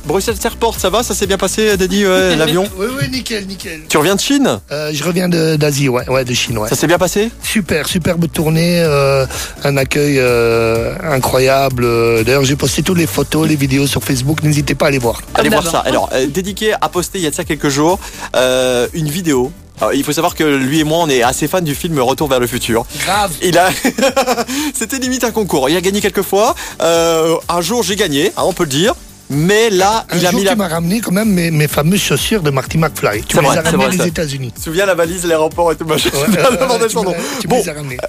Euh, Bruxelles Airport, ça va Ça s'est bien passé, Dédi, ouais, [LAUGHS] l'avion Oui, oui, nickel, nickel. Tu reviens de Chine? Euh, je reviens d'Asie, ouais, ouais, de Chine, ouais. Ça s'est bien passé? Super, superbe tournée, euh, un accueil euh, incroyable. Euh, D'ailleurs, j'ai posté toutes les photos, les vidéos sur Facebook. N'hésitez pas à les voir. Allez voir ça. Alors, euh, Dédiqué a posté il y a de ça quelques jours euh, une vidéo. Alors, il faut savoir que lui et moi, on est assez fans du film Retour vers le futur. Grave. Il a, [LAUGHS] c'était limite un concours. Il a gagné quelques fois. Euh, un jour, j'ai gagné, hein, on peut le dire. Mais là, Un il a jour, mis tu la. m'as ramené quand même mes, mes fameuses chaussures de Marty McFly. Tu me les vrai, as ramenées des. États-unis. Tu te souviens la valise, l'aéroport et tout machin. Ouais, me Bon,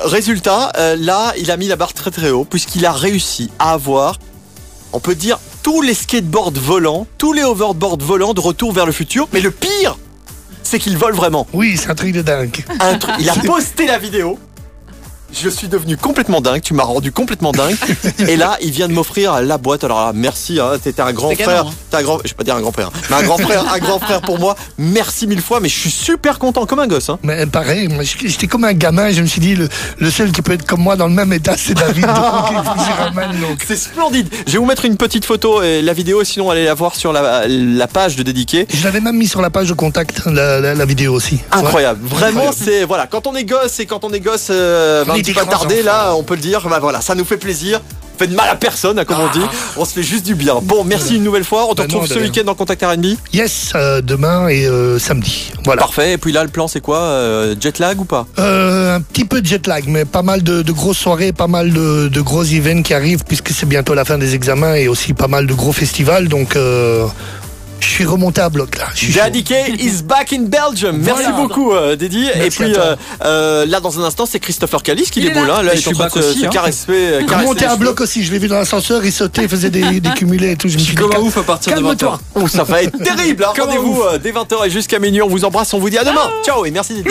résultat, euh, là, il a mis la barre très très haut puisqu'il a réussi à avoir, on peut dire, tous les skateboards volants, tous les overboards volants de retour vers le futur. Mais le pire, c'est qu'il vole vraiment. Oui, c'est un truc de dingue. Un truc. Il a [LAUGHS] posté la vidéo. Je suis devenu complètement dingue, tu m'as rendu complètement dingue. [LAUGHS] Et là, il vient de m'offrir la boîte. Alors là, merci, hein, t'étais un grand frère. cadeau, hein. T'es un grand, je vais pas dire un grand frère, mais un grand frère, un grand frère pour moi. Merci mille fois, mais je suis super content, comme un gosse. Hein. Mais pareil, moi, j'étais comme un gamin, je me suis dit, le, le seul qui peut être comme moi dans le même état, c'est David. donc ramène. C'est splendide. Je vais vous mettre une petite photo et la vidéo, sinon allez la voir sur la, la page de dédiqué. Je l'avais même mis sur la page de contact, la, la- la vidéo aussi. Incroyable. Ouais. Vraiment, Incroyable. c'est voilà. Quand on est gosse et quand on est gosse, euh, petit là, on peut le dire. Bah voilà, ça nous fait plaisir. On fait de mal à personne, comme on dit. On se fait juste du bien. Bon, merci une nouvelle fois. On te Bah retrouve non, ce week-end dans Contact R&B. Yes, euh, demain et euh, samedi. Voilà. Parfait. Et puis là, le plan, c'est quoi Euh, Jet lag ou pas? Euh, un petit peu de jet lag, mais pas mal de, de grosses soirées, pas mal de, de gros events qui arrivent puisque c'est bientôt la fin des examens et aussi pas mal de gros festivals. Donc Je suis remonté à bloc là. K is back in Belgium. Merci Voilà. beaucoup, euh, Dédi. Et puis euh, euh, là, dans un instant, c'est Christopher Callis qui Il est déboule. là. Hein. Là, il je est en suis train de back se, hein. caresser. euh, Remonté à bloc aussi, je l'ai vu dans l'ascenseur, il sautait, il faisait des, [LAUGHS] des cumulés et tout. Je me suis dit, comme un calme- ouf à partir de calme-toi. Oh, ça va être terrible. hein. [LAUGHS] Rendez-vous dès 20h et jusqu'à minuit. On vous embrasse. On vous dit à demain. Ciao et merci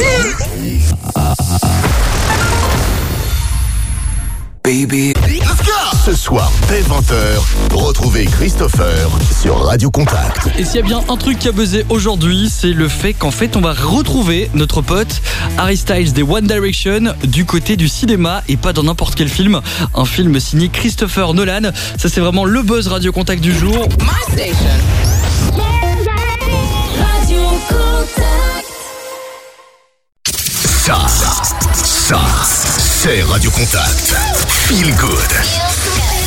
Ce soir, dès 20h, retrouvez Christopher sur Radio Contact. Et s'il y a bien un truc qui a buzzé aujourd'hui, c'est le fait qu'en fait, on va retrouver notre pote Harry Styles des One Direction du côté du cinéma et pas dans n'importe quel film. Un film signé Christopher Nolan. Ça, c'est vraiment le buzz Radio Contact du jour. Ça, ça, c'est Radio Contact. Feel good.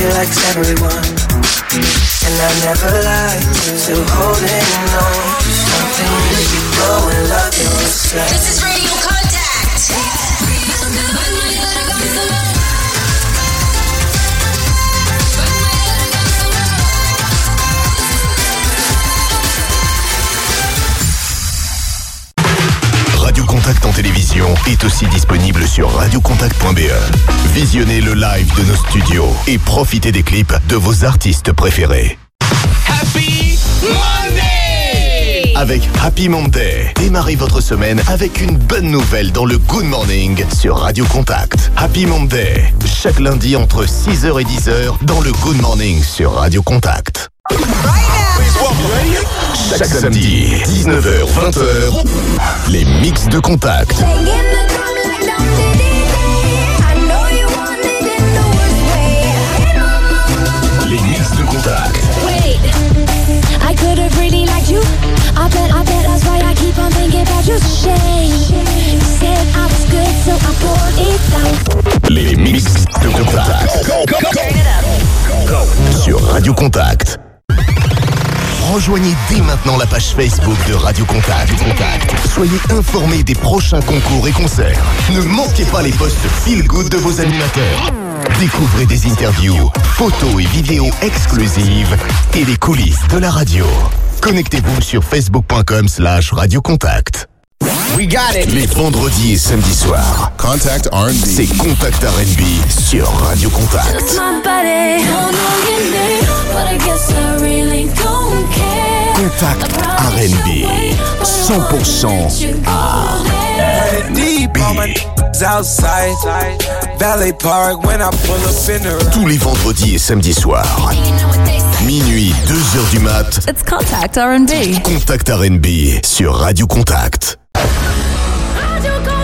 She likes everyone. And I never lie, still holding on something. You go and love yourself. This is Radio Est aussi disponible sur radiocontact.be. Visionnez le live de nos studios et profitez des clips de vos artistes préférés. Happy Monday! Avec Happy Monday, démarrez votre semaine avec une bonne nouvelle dans le Good Morning sur Radio Contact. Happy Monday, chaque lundi entre 6h et 10h dans le Good Morning sur Radio Contact. Chaque samedi, 19h, 20h, les mix de contact. Les mix de contact. Wait, I could have really liked you. I bet, I bet that's why I keep on thinking about you. Shame. You said I was good, so I poured it down. Les mix de contact. Sur Radio Contact. Rejoignez dès maintenant la page Facebook de Radio Contact. Contact. Soyez informés des prochains concours et concerts. Ne manquez pas les posts feel good de vos animateurs. Découvrez des interviews, photos et vidéos exclusives et les coulisses de la radio. Connectez-vous sur facebook.com slash radiocontact. We got it. Les vendredis et samedis soirs. Contact R&B. C'est Contact R&B sur Radio Contact. Contact R&B. 100% Deep on my outside. Valet Park when I pull up in the Tous les vendredis et samedis soirs. Minuit, 2h du mat. It's Contact R&B. Contact R&B sur Radio Contact. Radio Contact,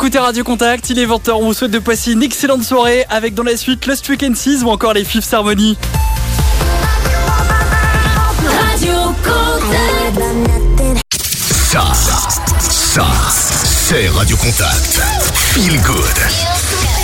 écoutez Radio Contact, il est 20h, on vous souhaite de passer une excellente soirée avec dans la suite Lost Frequencies ou encore les Fifth Harmony. Radio Contact. Ça, ça, c'est Radio Contact. Feel good.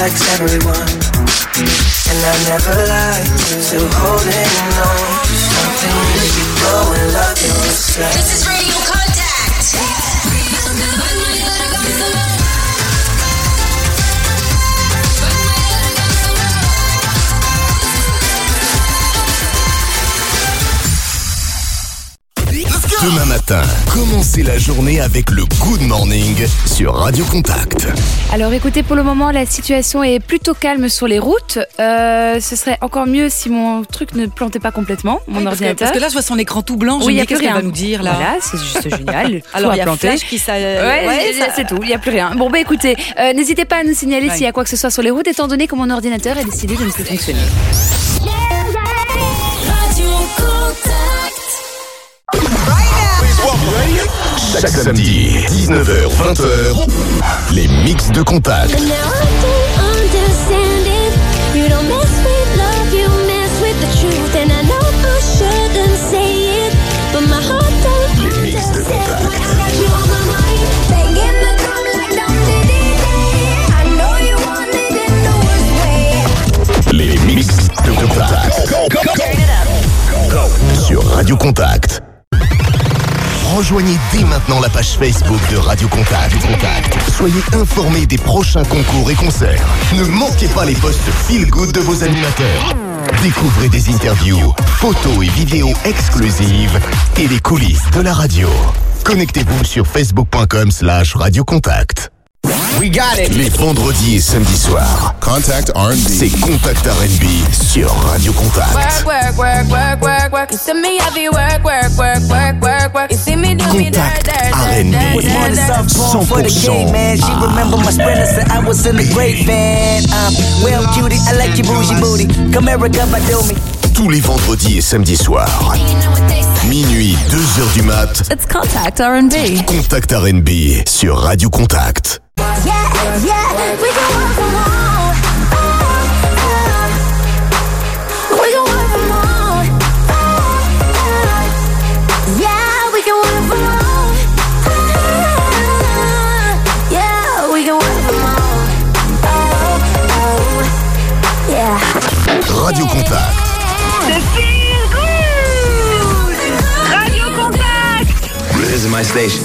Likes everyone. And I never lied, still holding on something. If you go and love yourself. This is Radio Demain matin, commencez la journée avec le Good Morning sur Radio Contact. Alors écoutez, pour le moment, la situation est plutôt calme sur les routes. Euh, ce serait encore mieux si mon truc ne plantait pas complètement, mon Oui, parce que- ordinateur. parce que là, je vois son écran tout blanc, je Oui, il y a plus rien. va nous dire, là Voilà, c'est juste génial. [LAUGHS] Alors, il y a planté. Flash qui Ouais, ça- c'est tout, il n'y a plus rien. Bon, bah écoutez, euh, n'hésitez pas à nous signaler Ouais. s'il y a quoi que ce soit sur les routes, étant donné que mon ordinateur a décidé de ne plus fonctionner. Radio Contact. Chaque samedi, 19h-20h, les mix de contact. Mix de. Les mix de contact. Sur Radio Contact. Rejoignez dès maintenant la page Facebook de Radio Contact. Soyez informés des prochains concours et concerts. Ne manquez pas les posts feel good de vos animateurs. Découvrez des interviews, photos et vidéos exclusives et les coulisses de la radio. Connectez-vous sur facebook.com slash radiocontact. We got it. Les vendredis et samedis soirs. Contact R&B. C'est Contact R&B sur Radio Contact. Work, work, work, work, work, work. You see me heavy work, work, work, work, work, work. You see me do me dirt, dirt, R&B. dirt, dirt, dirt, dirt. Born for the game, man. She remember my I was in the great van. Um, well, cutie, I like your bougie booty. Come here, come by do me. Tous les vendredis et samedis soirs. Minuit, 2h du mat. It's Contact R&B. Contact R&B sur Radio Contact. Yeah, yeah, we can work from home. We can work from home. Yeah, we can work from home. Yeah, we can work from home. Oh, oh, yeah. Radio Contact. Radio Contact. This is my station.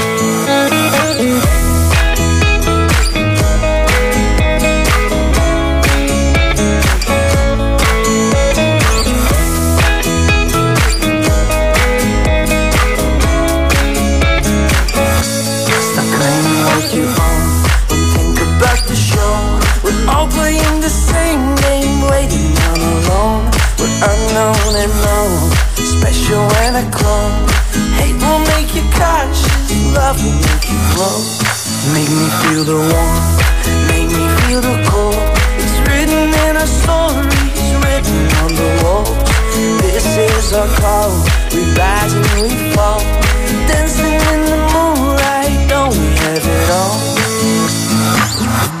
All playing the same game, waiting on alone. We're unknown and known, special and a clone. Hate will make you cautious, love will make you grow. Make me feel the warmth, make me feel the cold. It's written in our stories, written on the walls. This is our call, we rise and we fall. Dancing in the moonlight, don't we have it all?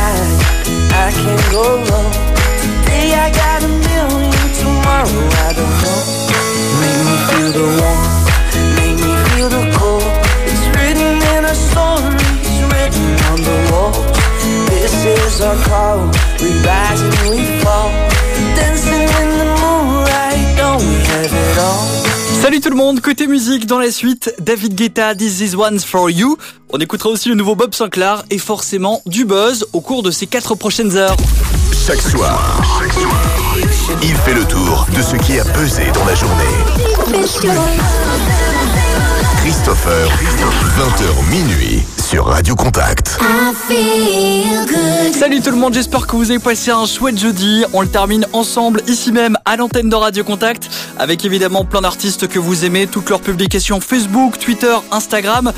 the warmth, make me feel the cold. It's written in our stories, written on the walls. This is our call. We rise and we fall. Dancing in the moonlight, don't we have it all? Salut tout le monde, côté musique dans la suite, David Guetta, This Is One's For You. On écoutera aussi le nouveau Bob Sinclair et forcément du buzz au cours de ces quatre prochaines heures. Chaque soir, il fait le tour de ce qui a pesé dans la journée. Christopher, 20h minuit sur Radio Contact. Salut tout le monde, j'espère que vous avez passé un chouette jeudi. On le termine ensemble ici même à l'antenne de Radio Contact avec évidemment plein d'artistes que vous aimez, toutes leurs publications Facebook, Twitter, Instagram.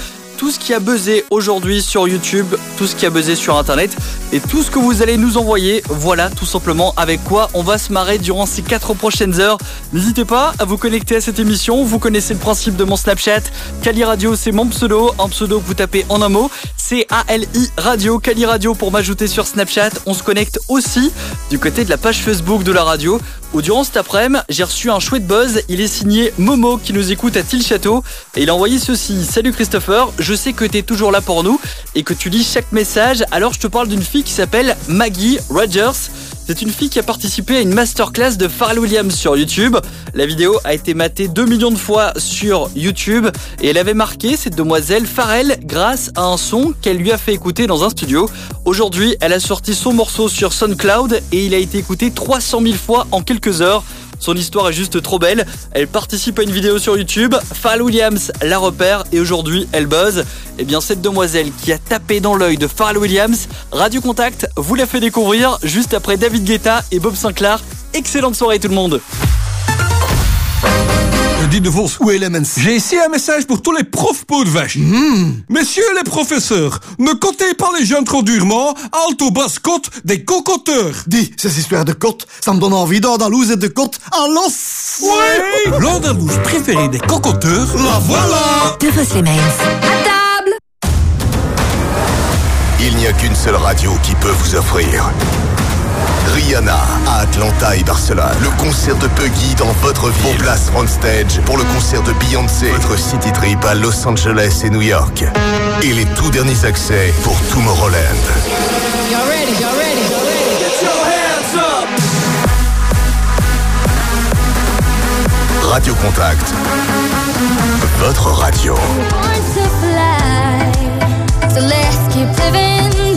Tout ce qui a buzzé aujourd'hui sur YouTube, tout ce qui a buzzé sur Internet et tout ce que vous allez nous envoyer. Voilà tout simplement avec quoi on va se marrer durant ces quatre prochaines heures. N'hésitez pas à vous connecter à cette émission. Vous connaissez le principe de mon Snapchat. Kali Radio, c'est mon pseudo. Un pseudo que vous tapez en un mot. C-A-L-I Radio. Kali Radio pour m'ajouter sur Snapchat. On se connecte aussi du côté de la page Facebook de la radio où durant cet après-midi, j'ai reçu un chouette buzz. Il est signé Momo qui nous écoute à Til-Château et il a envoyé ceci. Salut Christopher, je sais que tu es toujours là pour nous et que tu lis chaque message. Alors je te parle d'une fille qui s'appelle Maggie Rogers. C'est une fille qui a participé à une masterclass de Pharrell Williams sur YouTube. La vidéo a été matée 2 millions de fois sur YouTube et elle avait marqué cette demoiselle Pharrell grâce à un son qu'elle lui a fait écouter dans un studio. Aujourd'hui, elle a sorti son morceau sur SoundCloud et il a été écouté 300 000 fois en quelques heures. Son histoire est juste trop belle. Elle participe à une vidéo sur YouTube. Pharrell Williams la repère et aujourd'hui elle buzz. Eh bien cette demoiselle qui a tapé dans l'œil de Pharrell Williams, Radio Contact vous l'a fait découvrir juste après David Guetta et Bob Sinclair. Excellente soirée tout le monde. Dites de Vos, J'ai ici un message pour tous les profs peaux de vache. Messieurs les professeurs, ne comptez pas les jeunes trop durement, alto basse côte des cocoteurs. Dis, ces histoires de côte, ça me donne envie d'Andalouse et de côte à l'os. Oui L'Andalouse préférée des cocoteurs, la voilà De vos. À table Il n'y a qu'une seule radio qui peut vous offrir. Rihanna à Atlanta et Barcelone. Le concert de Puggy dans votre ville. Vos places on stage pour le concert de Beyoncé. Votre city trip à Los Angeles et New York. Et les tout derniers accès pour Tomorrowland. Y'all ready, y'all ready, y'all ready? Get your hands up. Radio Contact. Votre radio. Born to fly, so let's keep living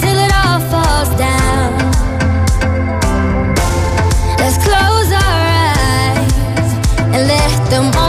the